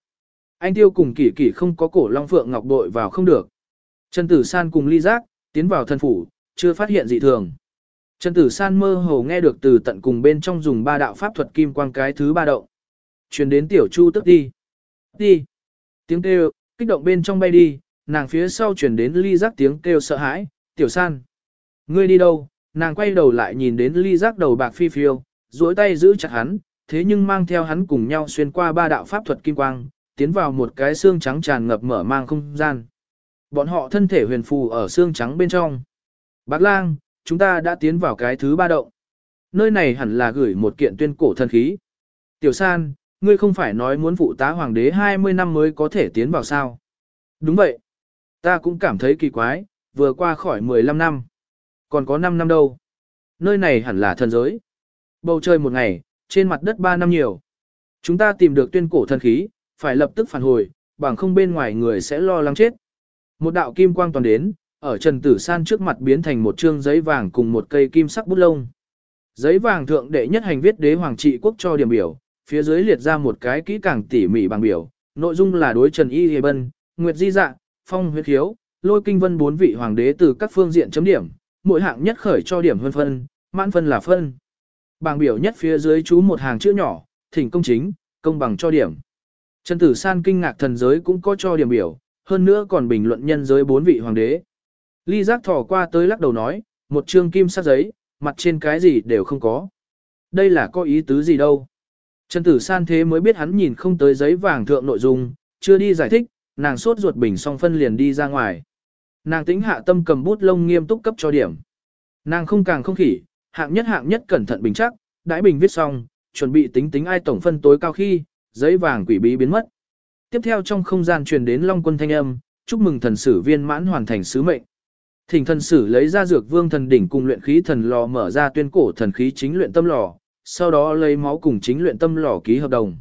Anh tiêu cùng kỷ kỷ không có cổ long phượng ngọc đội vào không được. Trần Tử San cùng ly giác, tiến vào thần phủ, chưa phát hiện dị thường. Trần Tử San mơ hồ nghe được từ tận cùng bên trong dùng ba đạo pháp thuật kim quang cái thứ ba động. Truyền đến tiểu chu tức đi. Đi. Tiếng kêu, kích động bên trong bay đi, nàng phía sau truyền đến ly giác tiếng kêu sợ hãi, tiểu san. Ngươi đi đâu? Nàng quay đầu lại nhìn đến ly giác đầu bạc phi phiêu, duỗi tay giữ chặt hắn, thế nhưng mang theo hắn cùng nhau xuyên qua ba đạo pháp thuật kim quang, tiến vào một cái xương trắng tràn ngập mở mang không gian. Bọn họ thân thể huyền phù ở xương trắng bên trong. Bác lang, chúng ta đã tiến vào cái thứ ba động. Nơi này hẳn là gửi một kiện tuyên cổ thần khí. Tiểu san, ngươi không phải nói muốn phụ tá hoàng đế 20 năm mới có thể tiến vào sao? Đúng vậy. Ta cũng cảm thấy kỳ quái, vừa qua khỏi 15 năm. Còn có 5 năm đâu. Nơi này hẳn là thần giới. Bầu trời một ngày, trên mặt đất 3 năm nhiều. Chúng ta tìm được tuyên cổ thần khí, phải lập tức phản hồi, bằng không bên ngoài người sẽ lo lắng chết. Một đạo kim quang toàn đến, ở Trần Tử San trước mặt biến thành một trương giấy vàng cùng một cây kim sắc bút lông. Giấy vàng thượng đệ nhất hành viết đế hoàng trị quốc cho điểm biểu, phía dưới liệt ra một cái kỹ càng tỉ mỉ bằng biểu, nội dung là đối Trần Y Hề Bân, Nguyệt Di Dạ, Phong Huyết Hiếu, Lôi Kinh Vân bốn vị hoàng đế từ các phương diện chấm điểm, mỗi hạng nhất khởi cho điểm hơn phân, mãn phân là phân. Bảng biểu nhất phía dưới chú một hàng chữ nhỏ, thỉnh công chính, công bằng cho điểm. Trần Tử San kinh ngạc thần giới cũng có cho điểm biểu, hơn nữa còn bình luận nhân giới bốn vị hoàng đế. Ly giác thỏ qua tới lắc đầu nói, một chương kim sắc giấy, mặt trên cái gì đều không có. Đây là có ý tứ gì đâu. Trần Tử San thế mới biết hắn nhìn không tới giấy vàng thượng nội dung, chưa đi giải thích, nàng sốt ruột bình song phân liền đi ra ngoài. Nàng tính hạ tâm cầm bút lông nghiêm túc cấp cho điểm. Nàng không càng không khỉ, hạng nhất hạng nhất cẩn thận bình chắc, đãi bình viết xong, chuẩn bị tính tính ai tổng phân tối cao khi, giấy vàng quỷ bí biến mất. Tiếp theo trong không gian truyền đến Long Quân thanh âm, chúc mừng thần sử viên mãn hoàn thành sứ mệnh. Thỉnh thần sử lấy ra dược vương thần đỉnh cùng luyện khí thần lò mở ra tuyên cổ thần khí chính luyện tâm lò, sau đó lấy máu cùng chính luyện tâm lò ký hợp đồng.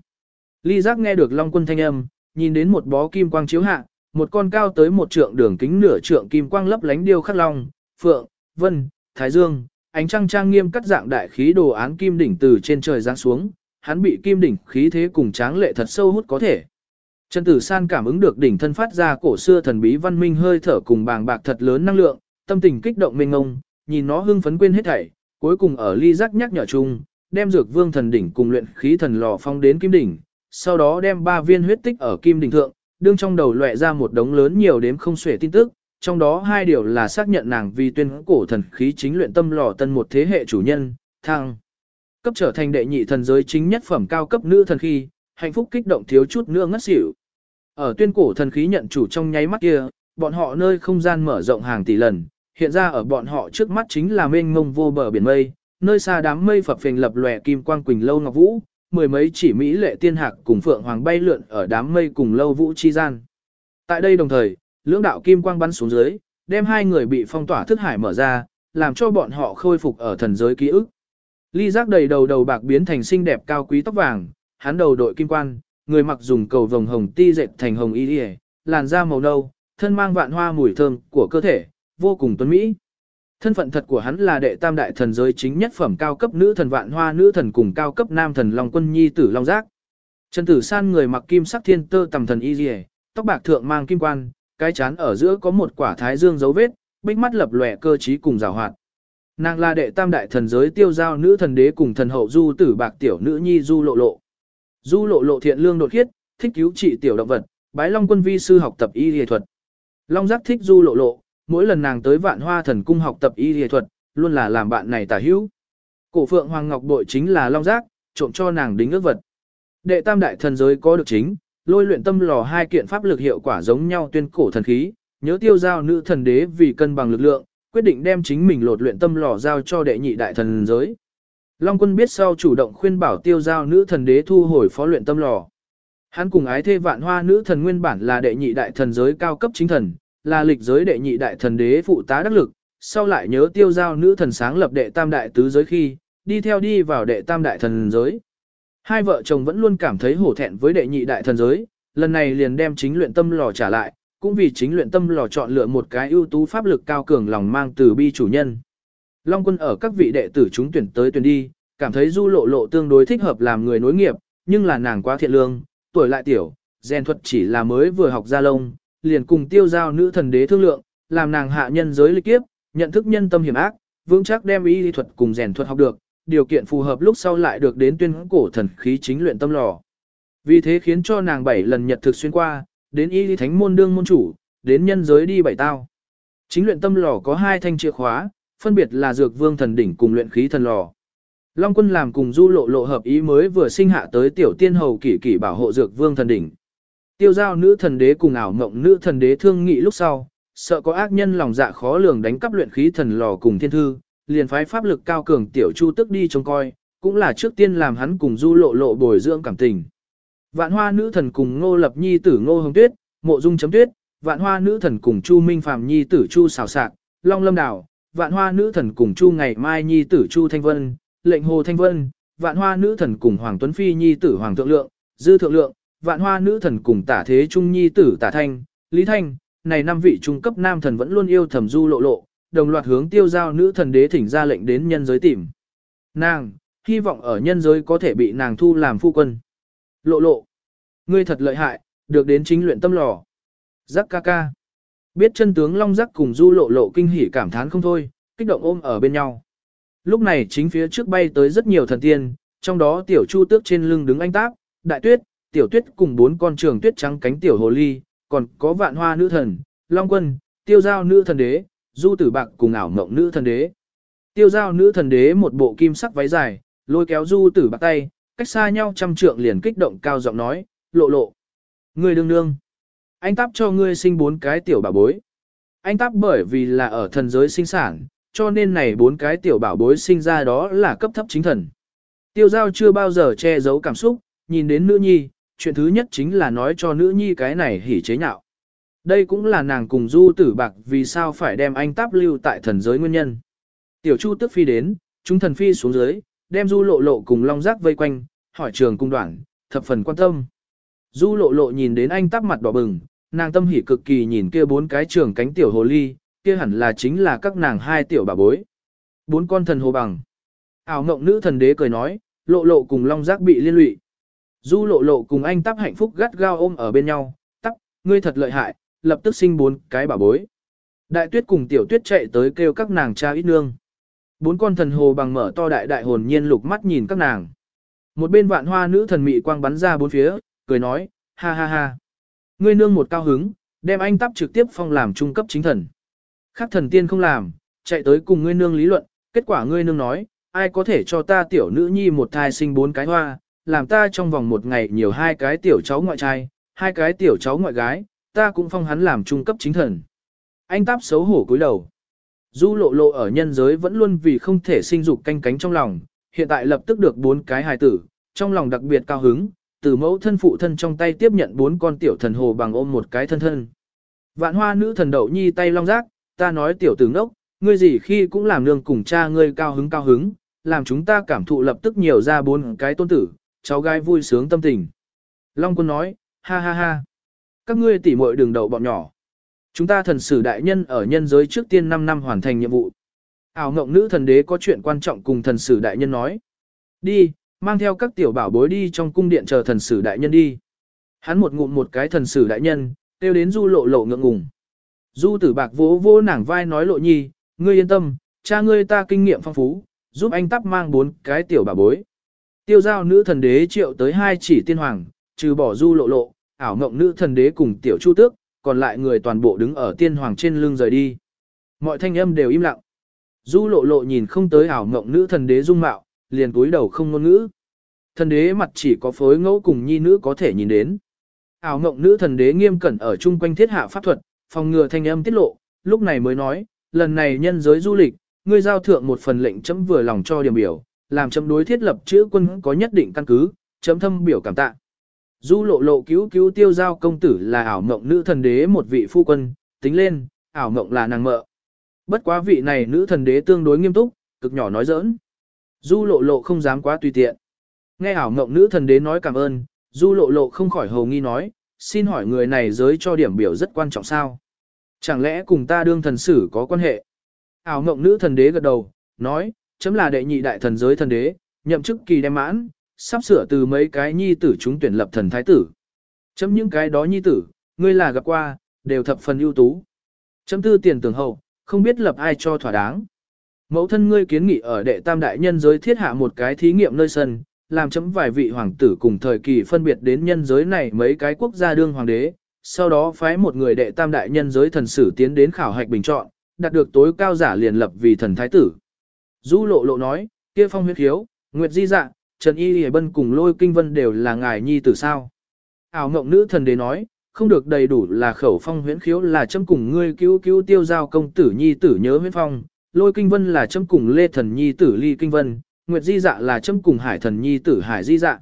Ly giác nghe được Long Quân thanh âm, nhìn đến một bó kim quang chiếu hạ, một con cao tới một trượng đường kính nửa trượng kim quang lấp lánh điêu khắc long, phượng, vân, thái dương, ánh trăng trang nghiêm cắt dạng đại khí đồ án kim đỉnh từ trên trời giáng xuống, hắn bị kim đỉnh khí thế cùng tráng lệ thật sâu hút có thể. Trần Tử San cảm ứng được đỉnh thân phát ra cổ xưa thần bí văn minh hơi thở cùng bàng bạc thật lớn năng lượng, tâm tình kích động mênh ngông, nhìn nó hưng phấn quên hết thảy, cuối cùng ở ly giác nhắc nhở chung, đem dược vương thần đỉnh cùng luyện khí thần lò phong đến kim đỉnh, sau đó đem ba viên huyết tích ở kim đỉnh thượng, đương trong đầu lóe ra một đống lớn nhiều đếm không xuể tin tức, trong đó hai điều là xác nhận nàng vì tuyên cổ thần khí chính luyện tâm lò tân một thế hệ chủ nhân, thăng cấp trở thành đệ nhị thần giới chính nhất phẩm cao cấp nữ thần khí, hạnh phúc kích động thiếu chút nữa ngất xỉu. Ở tuyên cổ thần khí nhận chủ trong nháy mắt kia, bọn họ nơi không gian mở rộng hàng tỷ lần, hiện ra ở bọn họ trước mắt chính là mênh mông vô bờ biển mây, nơi xa đám mây phập phình lập lòe kim quang quỳnh lâu ngọc vũ, mười mấy chỉ mỹ lệ tiên hạc cùng phượng hoàng bay lượn ở đám mây cùng lâu vũ chi gian. Tại đây đồng thời, lưỡng đạo kim quang bắn xuống dưới, đem hai người bị phong tỏa thức hải mở ra, làm cho bọn họ khôi phục ở thần giới ký ức. Ly giác đầy đầu đầu bạc biến thành xinh đẹp cao quý tóc vàng, hắn đầu đội kim quan, người mặc dùng cầu vồng hồng ti dệt thành hồng y điề, làn da màu nâu, thân mang vạn hoa mùi thơm của cơ thể, vô cùng tuấn mỹ. Thân phận thật của hắn là đệ tam đại thần giới chính nhất phẩm cao cấp nữ thần vạn hoa nữ thần cùng cao cấp nam thần Long Quân Nhi tử Long Giác. Trần Tử San người mặc kim sắc thiên tơ tầm thần y liề, tóc bạc thượng mang kim quan, cái chán ở giữa có một quả thái dương dấu vết, bích mắt lập lòe cơ trí cùng rào hoạt. Nàng là đệ tam đại thần giới tiêu giao nữ thần đế cùng thần hậu du tử bạc tiểu nữ nhi du lộ lộ. Du lộ lộ thiện lương đột khiết, thích cứu trị tiểu động vật, bái Long quân vi sư học tập y y thuật. Long giác thích du lộ lộ, mỗi lần nàng tới vạn hoa thần cung học tập y y thuật, luôn là làm bạn này tả hữu. Cổ phượng hoàng ngọc bội chính là long giác, trộm cho nàng đính ước vật. Đệ tam đại thần giới có được chính, lôi luyện tâm lò hai kiện pháp lực hiệu quả giống nhau tuyên cổ thần khí, nhớ tiêu giao nữ thần đế vì cân bằng lực lượng, quyết định đem chính mình lột luyện tâm lò giao cho đệ nhị đại thần giới. Long quân biết sau chủ động khuyên bảo tiêu giao nữ thần đế thu hồi phó luyện tâm lò. Hắn cùng ái thê vạn hoa nữ thần nguyên bản là đệ nhị đại thần giới cao cấp chính thần, là lịch giới đệ nhị đại thần đế phụ tá đắc lực, sau lại nhớ tiêu giao nữ thần sáng lập đệ tam đại tứ giới khi, đi theo đi vào đệ tam đại thần giới. Hai vợ chồng vẫn luôn cảm thấy hổ thẹn với đệ nhị đại thần giới, lần này liền đem chính luyện tâm lò trả lại, cũng vì chính luyện tâm lò chọn lựa một cái ưu tú pháp lực cao cường lòng mang từ bi chủ nhân. Long quân ở các vị đệ tử chúng tuyển tới tuyển đi, cảm thấy du lộ lộ tương đối thích hợp làm người nối nghiệp, nhưng là nàng quá thiện lương, tuổi lại tiểu, gen thuật chỉ là mới vừa học ra lông, liền cùng tiêu giao nữ thần đế thương lượng, làm nàng hạ nhân giới lịch kiếp, nhận thức nhân tâm hiểm ác, vững chắc đem y lý thuật cùng rèn thuật học được, điều kiện phù hợp lúc sau lại được đến tuyên cổ thần khí chính luyện tâm lò. Vì thế khiến cho nàng bảy lần nhật thực xuyên qua, đến y lý thánh môn đương môn chủ, đến nhân giới đi bảy tao. Chính luyện tâm lò có hai thanh chìa khóa, phân biệt là dược vương thần đỉnh cùng luyện khí thần lò. Long quân làm cùng du lộ lộ hợp ý mới vừa sinh hạ tới tiểu tiên hầu kỷ kỷ bảo hộ dược vương thần đỉnh. Tiêu giao nữ thần đế cùng ảo mộng nữ thần đế thương nghị lúc sau, sợ có ác nhân lòng dạ khó lường đánh cắp luyện khí thần lò cùng thiên thư, liền phái pháp lực cao cường tiểu chu tức đi trông coi, cũng là trước tiên làm hắn cùng du lộ lộ bồi dưỡng cảm tình. Vạn hoa nữ thần cùng ngô lập nhi tử ngô hồng tuyết, mộ dung chấm tuyết, vạn hoa nữ thần cùng chu minh phàm nhi tử chu xào sạc, long lâm đảo, vạn hoa nữ thần cùng chu ngày mai nhi tử chu thanh vân, lệnh hồ thanh vân, vạn hoa nữ thần cùng hoàng tuấn phi nhi tử hoàng thượng lượng, dư thượng lượng, vạn hoa nữ thần cùng tả thế trung nhi tử tả thanh, lý thanh, này năm vị trung cấp nam thần vẫn luôn yêu thầm du lộ lộ, đồng loạt hướng tiêu giao nữ thần đế thỉnh ra lệnh đến nhân giới tìm. Nàng, hy vọng ở nhân giới có thể bị nàng thu làm phu quân. Lộ lộ, ngươi thật lợi hại, được đến chính luyện tâm lò. Giác ca ca. Biết chân tướng Long Giác cùng du lộ lộ kinh hỉ cảm thán không thôi, kích động ôm ở bên nhau. Lúc này chính phía trước bay tới rất nhiều thần tiên, trong đó tiểu chu tước trên lưng đứng anh táp, đại tuyết, tiểu tuyết cùng bốn con trường tuyết trắng cánh tiểu hồ ly, còn có vạn hoa nữ thần, long quân, tiêu giao nữ thần đế, du tử bạc cùng ảo mộng nữ thần đế. Tiêu giao nữ thần đế một bộ kim sắc váy dài, lôi kéo du tử bạc tay, cách xa nhau trăm trượng liền kích động cao giọng nói, lộ lộ. người đương nương. Anh táp cho ngươi sinh bốn cái tiểu bảo bối. Anh táp bởi vì là ở thần giới sinh sản, cho nên này bốn cái tiểu bảo bối sinh ra đó là cấp thấp chính thần. Tiêu giao chưa bao giờ che giấu cảm xúc, nhìn đến nữ nhi, chuyện thứ nhất chính là nói cho nữ nhi cái này hỉ chế nhạo. Đây cũng là nàng cùng du tử bạc vì sao phải đem anh táp lưu tại thần giới nguyên nhân. Tiểu chu tức phi đến, chúng thần phi xuống dưới, đem du lộ lộ cùng long giác vây quanh, hỏi trường cung đoạn, thập phần quan tâm. Du lộ lộ nhìn đến anh táp mặt đỏ bừng, nàng tâm hỉ cực kỳ nhìn kia bốn cái trường cánh tiểu hồ ly, kia hẳn là chính là các nàng hai tiểu bà bối. Bốn con thần hồ bằng. Ảo ngộng nữ thần đế cười nói, lộ lộ cùng long giác bị liên lụy. Du lộ lộ cùng anh tắp hạnh phúc gắt gao ôm ở bên nhau, tắp, ngươi thật lợi hại, lập tức sinh bốn cái bà bối. Đại tuyết cùng tiểu tuyết chạy tới kêu các nàng cha ít nương. Bốn con thần hồ bằng mở to đại đại hồn nhiên lục mắt nhìn các nàng. Một bên vạn hoa nữ thần mị quang bắn ra bốn phía, cười nói, ha ha ha. Ngươi nương một cao hứng, đem anh tắp trực tiếp phong làm trung cấp chính thần. Khác thần tiên không làm, chạy tới cùng ngươi nương lý luận, kết quả ngươi nương nói, ai có thể cho ta tiểu nữ nhi một thai sinh bốn cái hoa, làm ta trong vòng một ngày nhiều hai cái tiểu cháu ngoại trai, hai cái tiểu cháu ngoại gái, ta cũng phong hắn làm trung cấp chính thần. Anh táp xấu hổ cúi đầu. Du lộ lộ ở nhân giới vẫn luôn vì không thể sinh dục canh cánh trong lòng, hiện tại lập tức được bốn cái hài tử, trong lòng đặc biệt cao hứng, từ mẫu thân phụ thân trong tay tiếp nhận bốn con tiểu thần hồ bằng ôm một cái thân thân. Vạn hoa nữ thần đậu nhi tay long giác, ta nói tiểu tử ngốc, ngươi gì khi cũng làm nương cùng cha ngươi cao hứng cao hứng, làm chúng ta cảm thụ lập tức nhiều ra bốn cái tôn tử, cháu gái vui sướng tâm tình. Long quân nói, ha ha ha, các ngươi tỉ muội đường đậu bọn nhỏ. Chúng ta thần sử đại nhân ở nhân giới trước tiên 5 năm hoàn thành nhiệm vụ. Ảo ngộng nữ thần đế có chuyện quan trọng cùng thần sử đại nhân nói. Đi, mang theo các tiểu bảo bối đi trong cung điện chờ thần sử đại nhân đi. Hắn một ngụm một cái thần sử đại nhân, tiêu đến du lộ lộ ngượng ngùng. Du tử bạc vỗ vỗ nàng vai nói lộ nhi, ngươi yên tâm, cha ngươi ta kinh nghiệm phong phú, giúp anh tắp mang bốn cái tiểu bảo bối. Tiêu giao nữ thần đế triệu tới hai chỉ tiên hoàng, trừ bỏ du lộ lộ, ảo ngộng nữ thần đế cùng tiểu chu tước, còn lại người toàn bộ đứng ở tiên hoàng trên lưng rời đi. Mọi thanh âm đều im lặng. Du lộ lộ nhìn không tới ảo ngộng nữ thần đế dung mạo, liền cúi đầu không ngôn ngữ. Thần đế mặt chỉ có phối ngẫu cùng nhi nữ có thể nhìn đến. Ảo ngộng nữ thần đế nghiêm cẩn ở chung quanh thiết hạ pháp thuật, phòng ngừa thanh âm tiết lộ, lúc này mới nói, lần này nhân giới du lịch, ngươi giao thượng một phần lệnh chấm vừa lòng cho điểm biểu, làm chấm đối thiết lập chữ quân có nhất định căn cứ, chấm thâm biểu cảm tạ. Du lộ lộ cứu cứu tiêu giao công tử là ảo mộng nữ thần đế một vị phu quân, tính lên, ảo mộng là nàng mợ. Bất quá vị này nữ thần đế tương đối nghiêm túc, cực nhỏ nói giỡn. Du lộ lộ không dám quá tùy tiện. Nghe ảo mộng nữ thần đế nói cảm ơn, du lộ lộ không khỏi hầu nghi nói, xin hỏi người này giới cho điểm biểu rất quan trọng sao? Chẳng lẽ cùng ta đương thần sử có quan hệ? Ảo mộng nữ thần đế gật đầu, nói, chấm là đệ nhị đại thần giới thần đế, nhậm chức kỳ đem mãn, sắp sửa từ mấy cái nhi tử chúng tuyển lập thần thái tử. Chấm những cái đó nhi tử, ngươi là gặp qua, đều thập phần ưu tú. Chấm tư tiền tường hậu, không biết lập ai cho thỏa đáng. Mẫu thân ngươi kiến nghị ở đệ tam đại nhân giới thiết hạ một cái thí nghiệm nơi sân, làm chấm vài vị hoàng tử cùng thời kỳ phân biệt đến nhân giới này mấy cái quốc gia đương hoàng đế, sau đó phái một người đệ tam đại nhân giới thần sử tiến đến khảo hạch bình chọn, đạt được tối cao giả liền lập vì thần thái tử. Du lộ lộ nói, kia phong huyết hiếu, nguyệt di dạ, Trần Y Hề Bân cùng lôi kinh vân đều là ngài nhi tử sao. Ảo mộng nữ thần đế nói, không được đầy đủ là khẩu phong huyễn khiếu là châm cùng ngươi cứu cứu tiêu giao công tử nhi tử nhớ huyễn phong, lôi kinh vân là châm cùng lê thần nhi tử ly kinh vân, nguyệt di dạ là châm cùng hải thần nhi tử hải di dạ.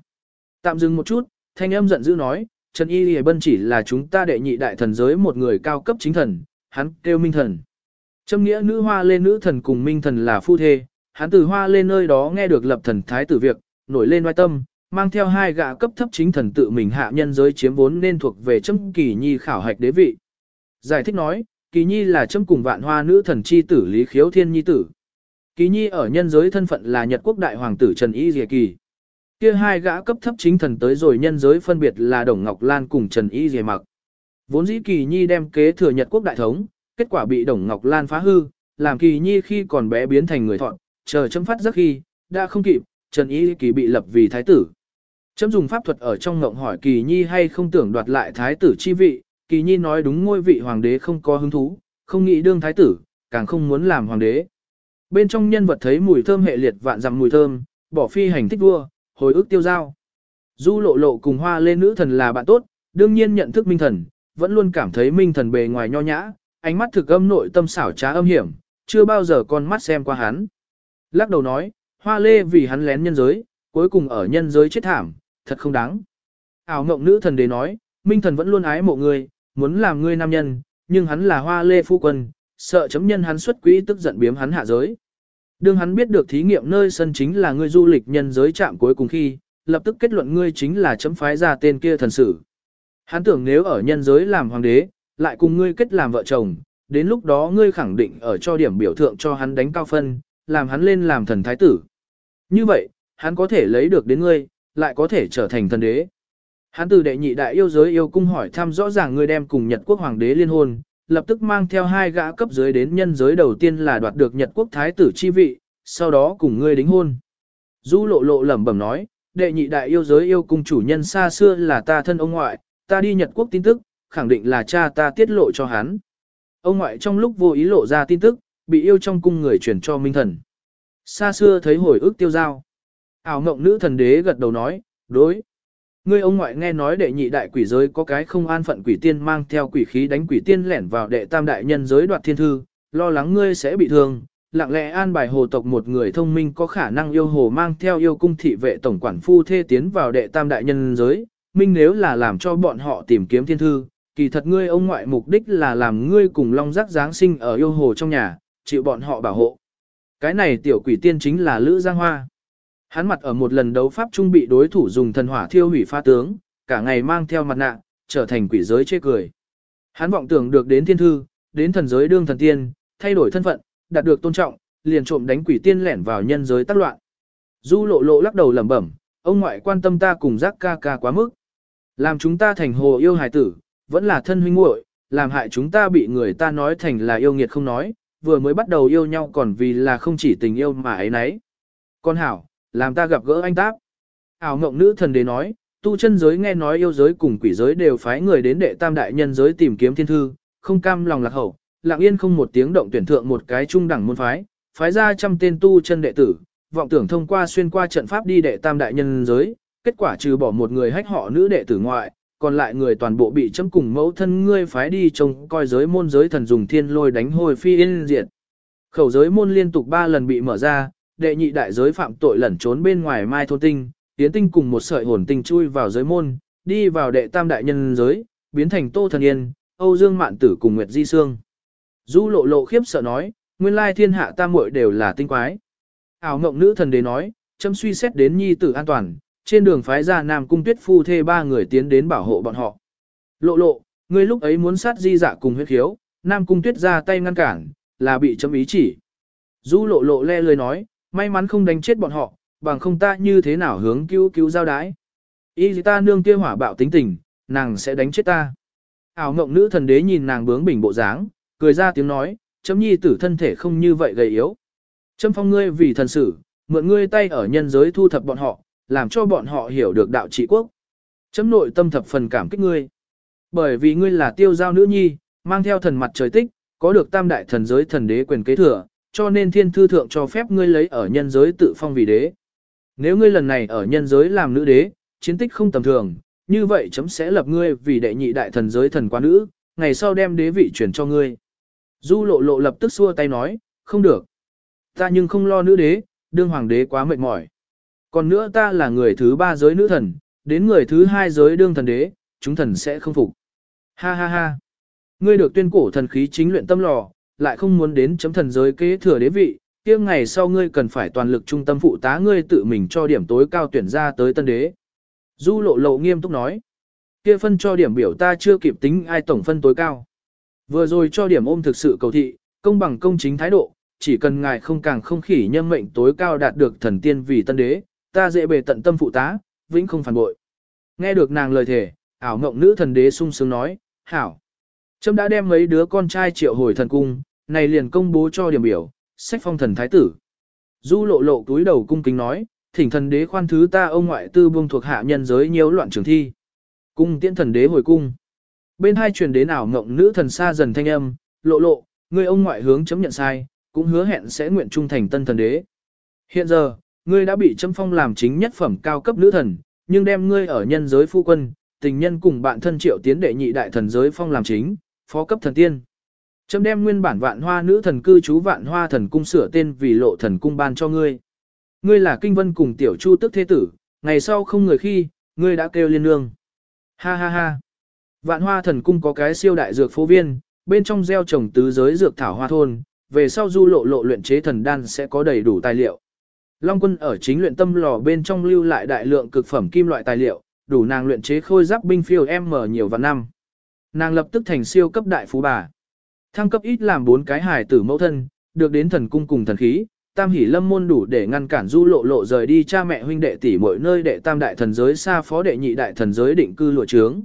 Tạm dừng một chút, thanh âm giận dữ nói, Trần Y Lì Bân chỉ là chúng ta đệ nhị đại thần giới một người cao cấp chính thần, hắn kêu minh thần. Châm nghĩa nữ hoa lên nữ thần cùng minh thần là phu thê, hắn từ hoa lên nơi đó nghe được lập thần thái tử việc, nổi lên oai tâm, mang theo hai gạ cấp thấp chính thần tự mình hạ nhân giới chiếm vốn nên thuộc về châm kỳ nhi khảo hạch đế vị. Giải thích nói, kỳ nhi là châm cùng vạn hoa nữ thần chi tử lý khiếu thiên nhi tử. Kỳ nhi ở nhân giới thân phận là Nhật quốc đại hoàng tử Trần Y Dìa Kỳ. Kia hai gã cấp thấp chính thần tới rồi nhân giới phân biệt là Đồng Ngọc Lan cùng Trần Y Dìa Mặc. Vốn dĩ Kỳ Nhi đem kế thừa Nhật quốc đại thống, kết quả bị Đồng Ngọc Lan phá hư, làm Kỳ Nhi khi còn bé biến thành người thọn, chờ chấm phát giấc khi, đã không kịp, Trần Y Kỳ bị lập vì thái tử. Chấm dùng pháp thuật ở trong ngộng hỏi Kỳ Nhi hay không tưởng đoạt lại thái tử chi vị, Kỳ Nhi nói đúng ngôi vị hoàng đế không có hứng thú, không nghĩ đương thái tử, càng không muốn làm hoàng đế. Bên trong nhân vật thấy mùi thơm hệ liệt vạn dặm mùi thơm, bỏ phi hành thích vua, hồi ức tiêu giao. Du lộ lộ cùng hoa lên nữ thần là bạn tốt, đương nhiên nhận thức minh thần, vẫn luôn cảm thấy minh thần bề ngoài nho nhã, ánh mắt thực âm nội tâm xảo trá âm hiểm, chưa bao giờ con mắt xem qua hắn. Lắc đầu nói, hoa lê vì hắn lén nhân giới, cuối cùng ở nhân giới chết thảm, thật không đáng. Ảo ngộng nữ thần đế nói, minh thần vẫn luôn ái mộ người muốn làm ngươi nam nhân, nhưng hắn là hoa lê phu quân, sợ chấm nhân hắn xuất quỹ tức giận biếm hắn hạ giới. Đương hắn biết được thí nghiệm nơi sân chính là ngươi du lịch nhân giới chạm cuối cùng khi, lập tức kết luận ngươi chính là chấm phái ra tên kia thần sử. Hắn tưởng nếu ở nhân giới làm hoàng đế, lại cùng ngươi kết làm vợ chồng, đến lúc đó ngươi khẳng định ở cho điểm biểu thượng cho hắn đánh cao phân, làm hắn lên làm thần thái tử. Như vậy, hắn có thể lấy được đến ngươi, lại có thể trở thành thần đế. Hắn từ đệ nhị đại yêu giới yêu cung hỏi thăm rõ ràng người đem cùng Nhật quốc hoàng đế liên hôn, lập tức mang theo hai gã cấp dưới đến nhân giới đầu tiên là đoạt được Nhật quốc thái tử chi vị, sau đó cùng ngươi đính hôn. Du lộ lộ lẩm bẩm nói, đệ nhị đại yêu giới yêu cung chủ nhân xa xưa là ta thân ông ngoại, ta đi Nhật quốc tin tức, khẳng định là cha ta tiết lộ cho hắn. Ông ngoại trong lúc vô ý lộ ra tin tức, bị yêu trong cung người chuyển cho minh thần. Xa xưa thấy hồi ức tiêu giao. Ảo ngộng nữ thần đế gật đầu nói, đối. Ngươi ông ngoại nghe nói đệ nhị đại quỷ giới có cái không an phận quỷ tiên mang theo quỷ khí đánh quỷ tiên lẻn vào đệ tam đại nhân giới đoạt thiên thư, lo lắng ngươi sẽ bị thương, lặng lẽ an bài hồ tộc một người thông minh có khả năng yêu hồ mang theo yêu cung thị vệ tổng quản phu thê tiến vào đệ tam đại nhân giới, minh nếu là làm cho bọn họ tìm kiếm thiên thư, kỳ thật ngươi ông ngoại mục đích là làm ngươi cùng long giác giáng sinh ở yêu hồ trong nhà, chịu bọn họ bảo hộ. Cái này tiểu quỷ tiên chính là Lữ Giang Hoa. Hắn mặt ở một lần đấu pháp trung bị đối thủ dùng thần hỏa thiêu hủy pha tướng, cả ngày mang theo mặt nạ, trở thành quỷ giới chê cười. Hắn vọng tưởng được đến thiên thư, đến thần giới đương thần tiên, thay đổi thân phận, đạt được tôn trọng, liền trộm đánh quỷ tiên lẻn vào nhân giới tác loạn. Du lộ lộ lắc đầu lẩm bẩm, ông ngoại quan tâm ta cùng giác ca ca quá mức. Làm chúng ta thành hồ yêu hài tử, vẫn là thân huynh muội, làm hại chúng ta bị người ta nói thành là yêu nghiệt không nói, vừa mới bắt đầu yêu nhau còn vì là không chỉ tình yêu mà ấy nấy. Con hảo, làm ta gặp gỡ anh táp. Ảo ngộng nữ thần đế nói, tu chân giới nghe nói yêu giới cùng quỷ giới đều phái người đến đệ tam đại nhân giới tìm kiếm thiên thư, không cam lòng lạc hậu, lặng yên không một tiếng động tuyển thượng một cái trung đẳng môn phái, phái ra trăm tên tu chân đệ tử, vọng tưởng thông qua xuyên qua trận pháp đi đệ tam đại nhân giới, kết quả trừ bỏ một người hách họ nữ đệ tử ngoại, còn lại người toàn bộ bị chấm cùng mẫu thân ngươi phái đi trông coi giới môn giới thần dùng thiên lôi đánh hồi phi yên diệt. Khẩu giới môn liên tục ba lần bị mở ra, đệ nhị đại giới phạm tội lẩn trốn bên ngoài mai thôn tinh, tiến tinh cùng một sợi hồn tinh chui vào giới môn, đi vào đệ tam đại nhân giới, biến thành tô thần yên, Âu Dương Mạn Tử cùng Nguyệt Di Sương. Du lộ lộ khiếp sợ nói, nguyên lai thiên hạ tam muội đều là tinh quái. Ảo mộng nữ thần đế nói, châm suy xét đến nhi tử an toàn, trên đường phái ra Nam Cung Tuyết Phu thê ba người tiến đến bảo hộ bọn họ. Lộ lộ, ngươi lúc ấy muốn sát di dạ cùng huyết khiếu, Nam Cung Tuyết ra tay ngăn cản, là bị chấm ý chỉ. Du lộ lộ le lời nói, may mắn không đánh chết bọn họ, bằng không ta như thế nào hướng cứu cứu giao đái. Y ta nương kia hỏa bạo tính tình, nàng sẽ đánh chết ta. Ảo mộng nữ thần đế nhìn nàng bướng bỉnh bộ dáng, cười ra tiếng nói, chấm nhi tử thân thể không như vậy gầy yếu. Chấm phong ngươi vì thần sử, mượn ngươi tay ở nhân giới thu thập bọn họ, làm cho bọn họ hiểu được đạo trị quốc. Chấm nội tâm thập phần cảm kích ngươi. Bởi vì ngươi là tiêu giao nữ nhi, mang theo thần mặt trời tích, có được tam đại thần giới thần đế quyền kế thừa, cho nên thiên thư thượng cho phép ngươi lấy ở nhân giới tự phong vì đế. Nếu ngươi lần này ở nhân giới làm nữ đế, chiến tích không tầm thường, như vậy chấm sẽ lập ngươi vì đệ nhị đại thần giới thần quá nữ, ngày sau đem đế vị chuyển cho ngươi. Du lộ lộ lập tức xua tay nói, không được. Ta nhưng không lo nữ đế, đương hoàng đế quá mệt mỏi. Còn nữa ta là người thứ ba giới nữ thần, đến người thứ hai giới đương thần đế, chúng thần sẽ không phục. Ha ha ha. Ngươi được tuyên cổ thần khí chính luyện tâm lò, lại không muốn đến chấm thần giới kế thừa đế vị, kia ngày sau ngươi cần phải toàn lực trung tâm phụ tá ngươi tự mình cho điểm tối cao tuyển ra tới tân đế. Du lộ lộ nghiêm túc nói. Kia phân cho điểm biểu ta chưa kịp tính ai tổng phân tối cao. Vừa rồi cho điểm ôm thực sự cầu thị, công bằng công chính thái độ, chỉ cần ngài không càng không khỉ nhân mệnh tối cao đạt được thần tiên vì tân đế, ta dễ bề tận tâm phụ tá, vĩnh không phản bội. Nghe được nàng lời thề, ảo mộng nữ thần đế sung sướng nói, hảo. Trâm đã đem mấy đứa con trai triệu hồi thần cung, này liền công bố cho điểm biểu, sách phong thần thái tử. Du lộ lộ túi đầu cung kính nói, thỉnh thần đế khoan thứ ta ông ngoại tư buông thuộc hạ nhân giới nhiều loạn trường thi. Cung tiễn thần đế hồi cung. Bên hai truyền đến ảo ngộng nữ thần xa dần thanh âm, lộ lộ, người ông ngoại hướng chấm nhận sai, cũng hứa hẹn sẽ nguyện trung thành tân thần đế. Hiện giờ, ngươi đã bị châm phong làm chính nhất phẩm cao cấp nữ thần, nhưng đem ngươi ở nhân giới phu quân, tình nhân cùng bạn thân triệu tiến đệ nhị đại thần giới phong làm chính, phó cấp thần tiên. Châm đem nguyên bản vạn hoa nữ thần cư trú vạn hoa thần cung sửa tên vì lộ thần cung ban cho ngươi. Ngươi là kinh vân cùng tiểu chu tức thế tử, ngày sau không người khi, ngươi đã kêu liên nương. Ha ha ha. Vạn hoa thần cung có cái siêu đại dược phố viên, bên trong gieo trồng tứ giới dược thảo hoa thôn, về sau du lộ lộ luyện chế thần đan sẽ có đầy đủ tài liệu. Long quân ở chính luyện tâm lò bên trong lưu lại đại lượng cực phẩm kim loại tài liệu, đủ nàng luyện chế khôi giáp binh phiêu em mở nhiều vạn năm. Nàng lập tức thành siêu cấp đại phú bà. Thăng cấp ít làm bốn cái hài tử mẫu thân, được đến thần cung cùng thần khí, tam hỷ lâm môn đủ để ngăn cản du lộ lộ rời đi cha mẹ huynh đệ tỷ mọi nơi đệ tam đại thần giới xa phó đệ nhị đại thần giới định cư lụa trướng.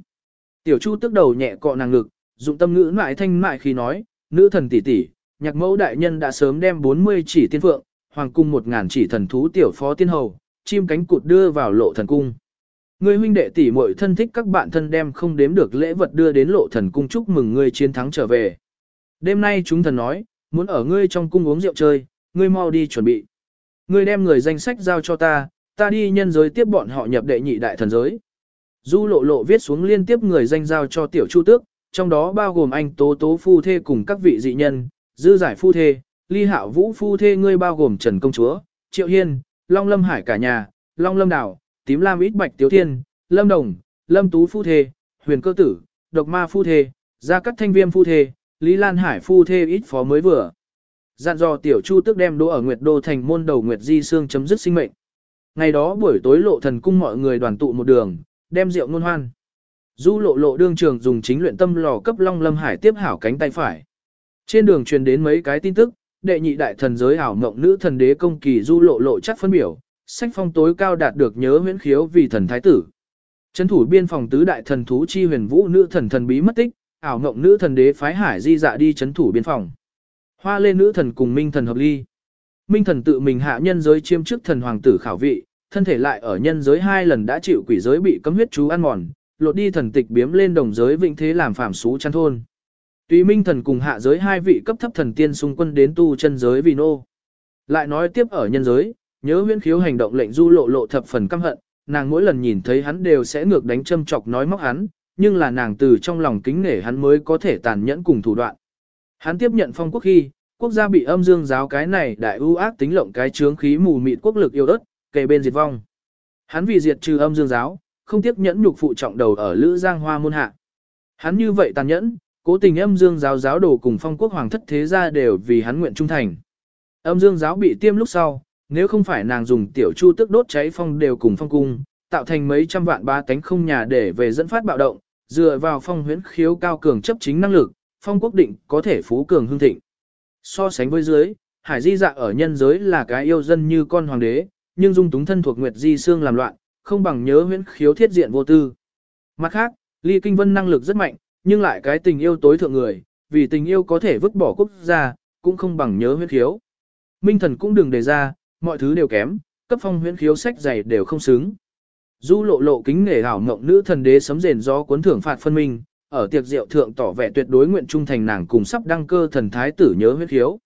Tiểu Chu tức đầu nhẹ cọ nàng ngực, dụng tâm ngữ mại thanh mại khi nói, nữ thần tỷ tỷ, nhạc mẫu đại nhân đã sớm đem 40 chỉ tiên phượng, hoàng cung một ngàn chỉ thần thú tiểu phó tiên hầu, chim cánh cụt đưa vào lộ thần cung. Người huynh đệ tỷ muội thân thích các bạn thân đem không đếm được lễ vật đưa đến lộ thần cung chúc mừng ngươi chiến thắng trở về. Đêm nay chúng thần nói, muốn ở ngươi trong cung uống rượu chơi, ngươi mau đi chuẩn bị. Ngươi đem người danh sách giao cho ta, ta đi nhân giới tiếp bọn họ nhập đệ nhị đại thần giới. Du lộ lộ viết xuống liên tiếp người danh giao cho tiểu chu tước, trong đó bao gồm anh tố tố phu thê cùng các vị dị nhân, dư giải phu thê, ly hạo vũ phu thê ngươi bao gồm Trần Công Chúa, Triệu Hiên, Long Lâm Hải cả nhà, Long Lâm Đảo, Tím Lam ít Bạch Tiếu Thiên, Lâm Đồng, Lâm Tú phu thê, Huyền Cơ Tử, Độc Ma phu thê, Gia Cát Thanh Viêm phu thê, Lý Lan Hải phu thê ít phó mới vừa. Dặn dò tiểu chu tức đem đỗ ở Nguyệt Đô thành môn đầu Nguyệt Di Sương chấm dứt sinh mệnh. Ngày đó buổi tối lộ thần cung mọi người đoàn tụ một đường, đem rượu ngôn hoan. Du lộ lộ đương trường dùng chính luyện tâm lò cấp Long Lâm Hải tiếp hảo cánh tay phải. Trên đường truyền đến mấy cái tin tức, đệ nhị đại thần giới ảo mộng nữ thần đế công kỳ du lộ lộ chắc phân biểu, sách phong tối cao đạt được nhớ huyễn khiếu vì thần thái tử. Trấn thủ biên phòng tứ đại thần thú chi huyền vũ nữ thần thần bí mất tích, ảo mộng nữ thần đế phái hải di dạ đi chấn thủ biên phòng. Hoa lên nữ thần cùng minh thần hợp ly. Minh thần tự mình hạ nhân giới chiêm chức thần hoàng tử khảo vị, thân thể lại ở nhân giới hai lần đã chịu quỷ giới bị cấm huyết chú ăn mòn, lột đi thần tịch biếm lên đồng giới vĩnh thế làm phàm xú chăn thôn. Tùy minh thần cùng hạ giới hai vị cấp thấp thần tiên xung quân đến tu chân giới vì nô. Lại nói tiếp ở nhân giới, nhớ huyễn khiếu hành động lệnh du lộ lộ thập phần căm hận, nàng mỗi lần nhìn thấy hắn đều sẽ ngược đánh châm chọc nói móc hắn, nhưng là nàng từ trong lòng kính nể hắn mới có thể tàn nhẫn cùng thủ đoạn. Hắn tiếp nhận phong quốc khi, quốc gia bị âm dương giáo cái này đại ưu ác tính lộng cái chướng khí mù mịt quốc lực yêu đất, kề bên diệt vong. Hắn vì diệt trừ âm dương giáo, không tiếp nhẫn nhục phụ trọng đầu ở Lữ Giang Hoa môn hạ. Hắn như vậy tàn nhẫn, cố tình âm dương giáo giáo đồ cùng phong quốc hoàng thất thế gia đều vì hắn nguyện trung thành. Âm dương giáo bị tiêm lúc sau, nếu không phải nàng dùng tiểu chu tức đốt cháy phong đều cùng phong cung, tạo thành mấy trăm vạn ba tánh không nhà để về dẫn phát bạo động, dựa vào phong huyễn khiếu cao cường chấp chính năng lực, phong quốc định có thể phú cường hương thịnh. So sánh với dưới, hải di dạ ở nhân giới là cái yêu dân như con hoàng đế, nhưng dung túng thân thuộc nguyệt di xương làm loạn, không bằng nhớ huyễn khiếu thiết diện vô tư. Mặt khác, ly kinh vân năng lực rất mạnh, nhưng lại cái tình yêu tối thượng người, vì tình yêu có thể vứt bỏ quốc gia, cũng không bằng nhớ huyễn khiếu. Minh thần cũng đừng đề ra, mọi thứ đều kém, cấp phong huyễn khiếu sách dày đều không xứng. Du lộ lộ kính nể hảo ngộng nữ thần đế sấm rền gió cuốn thưởng phạt phân minh, ở tiệc rượu thượng tỏ vẻ tuyệt đối nguyện trung thành nàng cùng sắp đăng cơ thần thái tử nhớ huyết khiếu.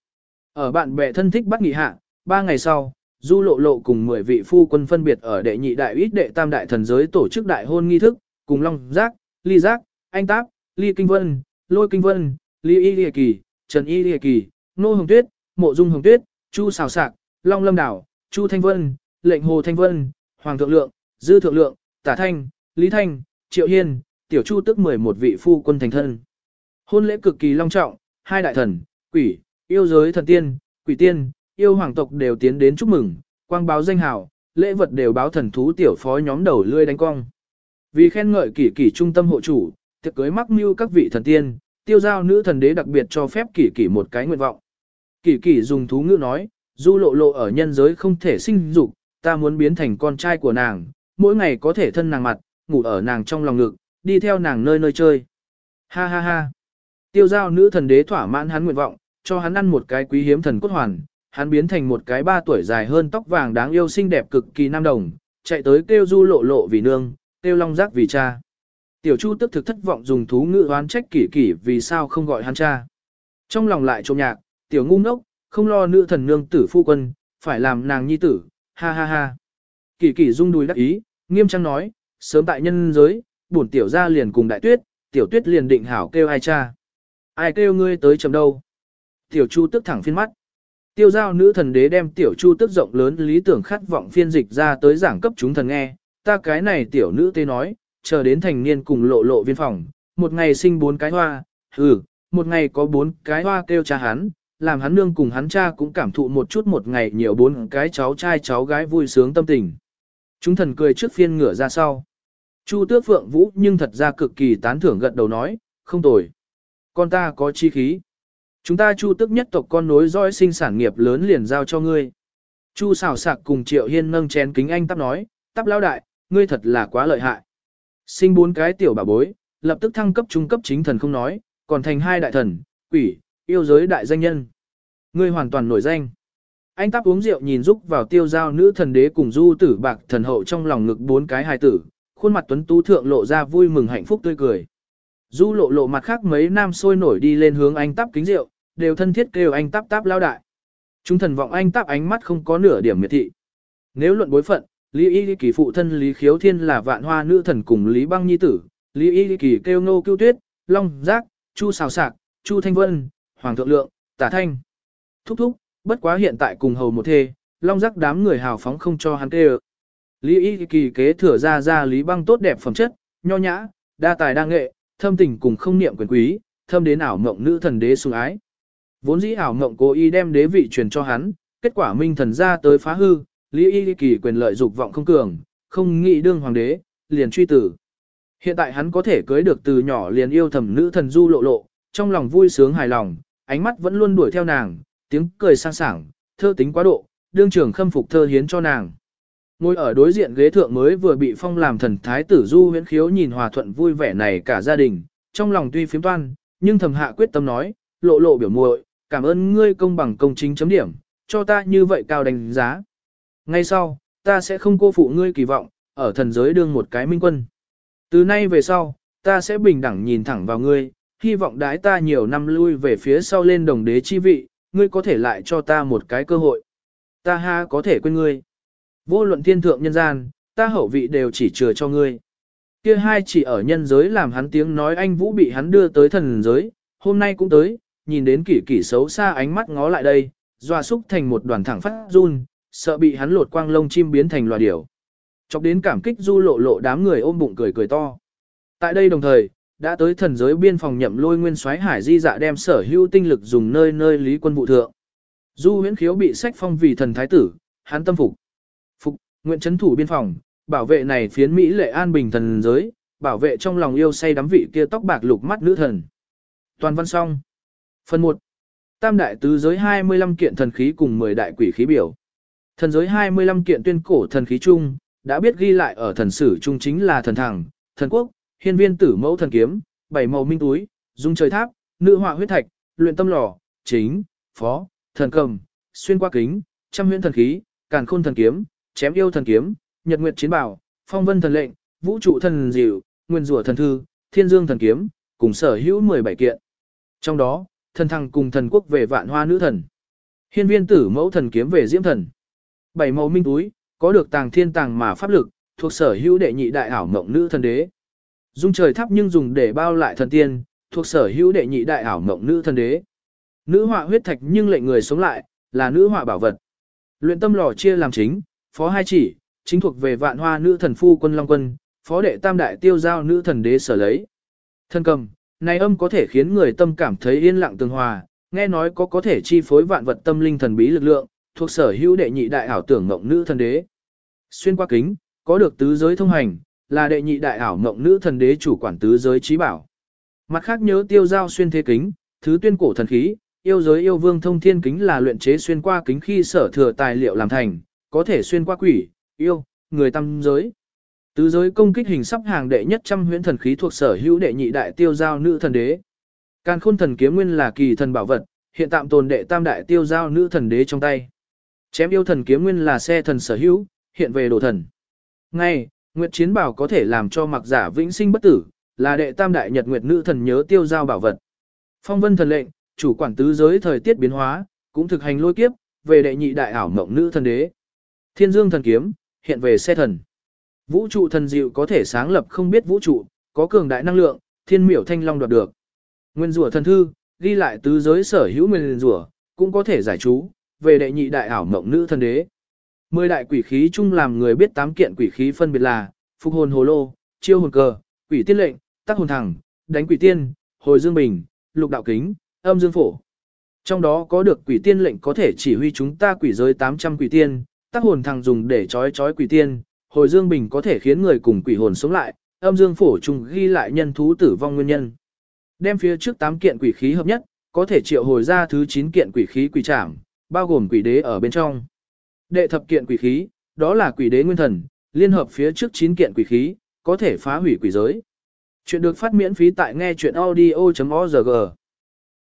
Ở bạn bè thân thích bắt nghị hạ, ba ngày sau, du lộ lộ cùng 10 vị phu quân phân biệt ở đệ nhị đại ít đệ tam đại thần giới tổ chức đại hôn nghi thức, cùng Long Giác, Ly Giác, Anh Táp, Ly Kinh Vân, Lôi Kinh Vân, Ly Y Lìa Kỳ, Trần Y Lìa Kỳ, Nô Hồng Tuyết, Mộ Dung Hồng Tuyết, Chu Sào Sạc, Long Lâm Đảo, Chu Thanh Vân, Lệnh Hồ Thanh Vân, Hoàng Thượng Lượng, Dư Thượng Lượng, Tả Thanh, Lý Thanh, Triệu Hiên, Tiểu Chu tức 11 vị phu quân thành thân. Hôn lễ cực kỳ long trọng, hai đại thần, quỷ, yêu giới thần tiên, quỷ tiên, yêu hoàng tộc đều tiến đến chúc mừng, quang báo danh hào, lễ vật đều báo thần thú tiểu phó nhóm đầu lươi đánh cong. Vì khen ngợi kỷ kỷ trung tâm hộ chủ, tiệc cưới mắc mưu các vị thần tiên, tiêu giao nữ thần đế đặc biệt cho phép kỷ kỷ một cái nguyện vọng. Kỷ kỷ dùng thú ngữ nói, du lộ lộ ở nhân giới không thể sinh dục, ta muốn biến thành con trai của nàng, mỗi ngày có thể thân nàng mặt, ngủ ở nàng trong lòng ngực, đi theo nàng nơi nơi chơi. Ha ha ha. Tiêu giao nữ thần đế thỏa mãn hắn nguyện vọng, cho hắn ăn một cái quý hiếm thần cốt hoàn, hắn biến thành một cái ba tuổi dài hơn tóc vàng đáng yêu xinh đẹp cực kỳ nam đồng, chạy tới kêu du lộ lộ vì nương, kêu long giác vì cha. Tiểu Chu tức thực thất vọng dùng thú ngữ oán trách kỷ kỷ vì sao không gọi hắn cha. Trong lòng lại trộm nhạc, tiểu ngu ngốc, không lo nữ thần nương tử phu quân, phải làm nàng nhi tử, ha ha ha. Kỷ kỷ rung đùi đắc ý, nghiêm trang nói, sớm tại nhân giới, bổn tiểu gia liền cùng đại tuyết, tiểu tuyết liền định hảo kêu ai cha. Ai kêu ngươi tới chấm đâu. Tiểu chu tức thẳng phiên mắt. Tiêu giao nữ thần đế đem tiểu chu tức rộng lớn lý tưởng khát vọng phiên dịch ra tới giảng cấp chúng thần nghe. Ta cái này tiểu nữ tê nói, chờ đến thành niên cùng lộ lộ viên phòng, một ngày sinh bốn cái hoa, ừ, một ngày có bốn cái hoa kêu cha hắn, làm hắn nương cùng hắn cha cũng cảm thụ một chút một ngày nhiều bốn cái cháu trai cháu gái vui sướng tâm tình. Chúng thần cười trước phiên ngửa ra sau. Chu tước phượng vũ nhưng thật ra cực kỳ tán thưởng gật đầu nói, không tồi. Con ta có chi khí. Chúng ta chu tước nhất tộc con nối dõi sinh sản nghiệp lớn liền giao cho ngươi. Chu xào sạc cùng triệu hiên nâng chén kính anh tắp nói, tắp lao đại, ngươi thật là quá lợi hại. Sinh bốn cái tiểu bà bối, lập tức thăng cấp trung cấp chính thần không nói, còn thành hai đại thần, quỷ, yêu giới đại danh nhân. Ngươi hoàn toàn nổi danh. Anh táp uống rượu nhìn giúp vào tiêu giao nữ thần đế cùng du tử bạc thần hậu trong lòng ngực bốn cái hài tử, khuôn mặt tuấn tú thượng lộ ra vui mừng hạnh phúc tươi cười. Du lộ lộ mặt khác mấy nam sôi nổi đi lên hướng anh táp kính rượu, đều thân thiết kêu anh táp táp lao đại. Chúng thần vọng anh táp ánh mắt không có nửa điểm miệt thị. Nếu luận bối phận, Lý Y Kỳ phụ thân Lý Khiếu Thiên là vạn hoa nữ thần cùng Lý Băng Nhi tử, Lý Y Kỳ kêu ngô cưu tuyết, Long Giác, Chu Xào Sạc, Chu Thanh Vân, Hoàng Thượng Lượng, Tả Thanh. Thúc thúc, bất quá hiện tại cùng hầu một thê, Long Giác đám người hào phóng không cho hắn kêu. Lý Y Kỳ kế thừa ra ra Lý Băng tốt đẹp phẩm chất, nho nhã, đa tài đa nghệ, thâm tình cùng không niệm quyền quý, thâm đến ảo mộng nữ thần đế sủng ái. Vốn dĩ ảo mộng cố ý đem đế vị truyền cho hắn, kết quả minh thần ra tới phá hư, Lý Y Kỳ quyền lợi dục vọng không cường, không nghĩ đương hoàng đế, liền truy tử. Hiện tại hắn có thể cưới được từ nhỏ liền yêu thầm nữ thần du lộ lộ, trong lòng vui sướng hài lòng, ánh mắt vẫn luôn đuổi theo nàng, tiếng cười sang sảng, thơ tính quá độ, đương trường khâm phục thơ hiến cho nàng. Ngồi ở đối diện ghế thượng mới vừa bị phong làm thần thái tử du huyễn khiếu nhìn hòa thuận vui vẻ này cả gia đình, trong lòng tuy phiếm toan, nhưng thầm hạ quyết tâm nói, lộ lộ biểu muội, cảm ơn ngươi công bằng công chính chấm điểm, cho ta như vậy cao đánh giá. Ngay sau, ta sẽ không cô phụ ngươi kỳ vọng, ở thần giới đương một cái minh quân. Từ nay về sau, ta sẽ bình đẳng nhìn thẳng vào ngươi, hy vọng đái ta nhiều năm lui về phía sau lên đồng đế chi vị, ngươi có thể lại cho ta một cái cơ hội. Ta ha có thể quên ngươi. Vô luận thiên thượng nhân gian, ta hậu vị đều chỉ chừa cho ngươi. Kia hai chỉ ở nhân giới làm hắn tiếng nói anh Vũ bị hắn đưa tới thần giới, hôm nay cũng tới, nhìn đến kỷ kỷ xấu xa ánh mắt ngó lại đây, dọa xúc thành một đoàn thẳng phát run, sợ bị hắn lột quang lông chim biến thành loài điểu. Chọc đến cảm kích du lộ lộ đám người ôm bụng cười cười to. Tại đây đồng thời, đã tới thần giới biên phòng nhậm lôi nguyên soái hải di dạ đem sở hữu tinh lực dùng nơi nơi lý quân vụ thượng. Du huyễn khiếu bị sách phong vì thần thái tử, hán tâm phục. Phục, nguyện chấn thủ biên phòng, bảo vệ này phiến Mỹ lệ an bình thần giới, bảo vệ trong lòng yêu say đắm vị kia tóc bạc lục mắt nữ thần. Toàn văn xong. Phần 1. Tam đại tứ giới 25 kiện thần khí cùng 10 đại quỷ khí biểu. Thần giới 25 kiện tuyên cổ thần khí chung, đã biết ghi lại ở thần sử chung chính là thần thẳng, thần quốc, hiên viên tử mẫu thần kiếm, bảy màu minh túi, dung trời tháp, nữ họa huyết thạch, luyện tâm lò, chính, phó, thần cầm, xuyên qua kính, trăm huyễn thần khí, càn khôn thần kiếm, chém yêu thần kiếm, nhật nguyệt chiến bảo, phong vân thần lệnh, vũ trụ thần diệu, nguyên rủa thần thư, thiên dương thần kiếm, cùng sở hữu 17 kiện. Trong đó, thần thăng cùng thần quốc về vạn hoa nữ thần. Hiên viên tử mẫu thần kiếm về diễm thần. Bảy màu minh túi, có được tàng thiên tàng mà pháp lực, thuộc sở hữu đệ nhị đại ảo mộng nữ thần đế. Dung trời tháp nhưng dùng để bao lại thần tiên, thuộc sở hữu đệ nhị đại ảo mộng nữ thần đế. Nữ họa huyết thạch nhưng lệnh người sống lại, là nữ họa bảo vật. Luyện tâm lò chia làm chính, phó hai chỉ, chính thuộc về vạn hoa nữ thần phu quân Long Quân, phó đệ tam đại tiêu giao nữ thần đế sở lấy. Thân cầm, này âm có thể khiến người tâm cảm thấy yên lặng tương hòa, nghe nói có có thể chi phối vạn vật tâm linh thần bí lực lượng, thuộc sở hữu đệ nhị đại ảo tưởng ngộng nữ thần đế. Xuyên qua kính, có được tứ giới thông hành, là đệ nhị đại ảo mộng nữ thần đế chủ quản tứ giới trí bảo. Mặt khác nhớ tiêu giao xuyên thế kính, thứ tuyên cổ thần khí, yêu giới yêu vương thông thiên kính là luyện chế xuyên qua kính khi sở thừa tài liệu làm thành, có thể xuyên qua quỷ, yêu, người tâm giới. Tứ giới công kích hình sắp hàng đệ nhất trăm huyễn thần khí thuộc sở hữu đệ nhị đại tiêu giao nữ thần đế. Càn khôn thần kiếm nguyên là kỳ thần bảo vật, hiện tạm tồn đệ tam đại tiêu giao nữ thần đế trong tay. Chém yêu thần kiếm nguyên là xe thần sở hữu, hiện về đồ thần. Ngay, Nguyệt Chiến Bảo có thể làm cho mặc giả vĩnh sinh bất tử, là đệ tam đại nhật nguyệt nữ thần nhớ tiêu giao bảo vật. Phong vân thần lệnh, chủ quản tứ giới thời tiết biến hóa, cũng thực hành lôi kiếp, về đệ nhị đại ảo mộng nữ thần đế. Thiên dương thần kiếm, hiện về xe thần. Vũ trụ thần diệu có thể sáng lập không biết vũ trụ, có cường đại năng lượng, thiên miểu thanh long đoạt được. Nguyên rủa thần thư, ghi lại tứ giới sở hữu nguyên rủa, cũng có thể giải chú, về đệ nhị đại ảo mộng nữ thần đế. Mười đại quỷ khí chung làm người biết tám kiện quỷ khí phân biệt là, phục hồn hồ lô, chiêu hồn cờ, quỷ tiên lệnh, tác hồn thẳng, đánh quỷ tiên, hồi dương bình, lục đạo kính, âm dương phổ. Trong đó có được quỷ tiên lệnh có thể chỉ huy chúng ta quỷ giới 800 quỷ tiên, tác hồn thằng dùng để trói trói quỷ tiên, hồi dương bình có thể khiến người cùng quỷ hồn sống lại, âm dương phổ trùng ghi lại nhân thú tử vong nguyên nhân. Đem phía trước 8 kiện quỷ khí hợp nhất, có thể triệu hồi ra thứ 9 kiện quỷ khí quỷ trảm, bao gồm quỷ đế ở bên trong. Đệ thập kiện quỷ khí, đó là quỷ đế nguyên thần, liên hợp phía trước 9 kiện quỷ khí, có thể phá hủy quỷ giới. Chuyện được phát miễn phí tại nghe chuyện audio.org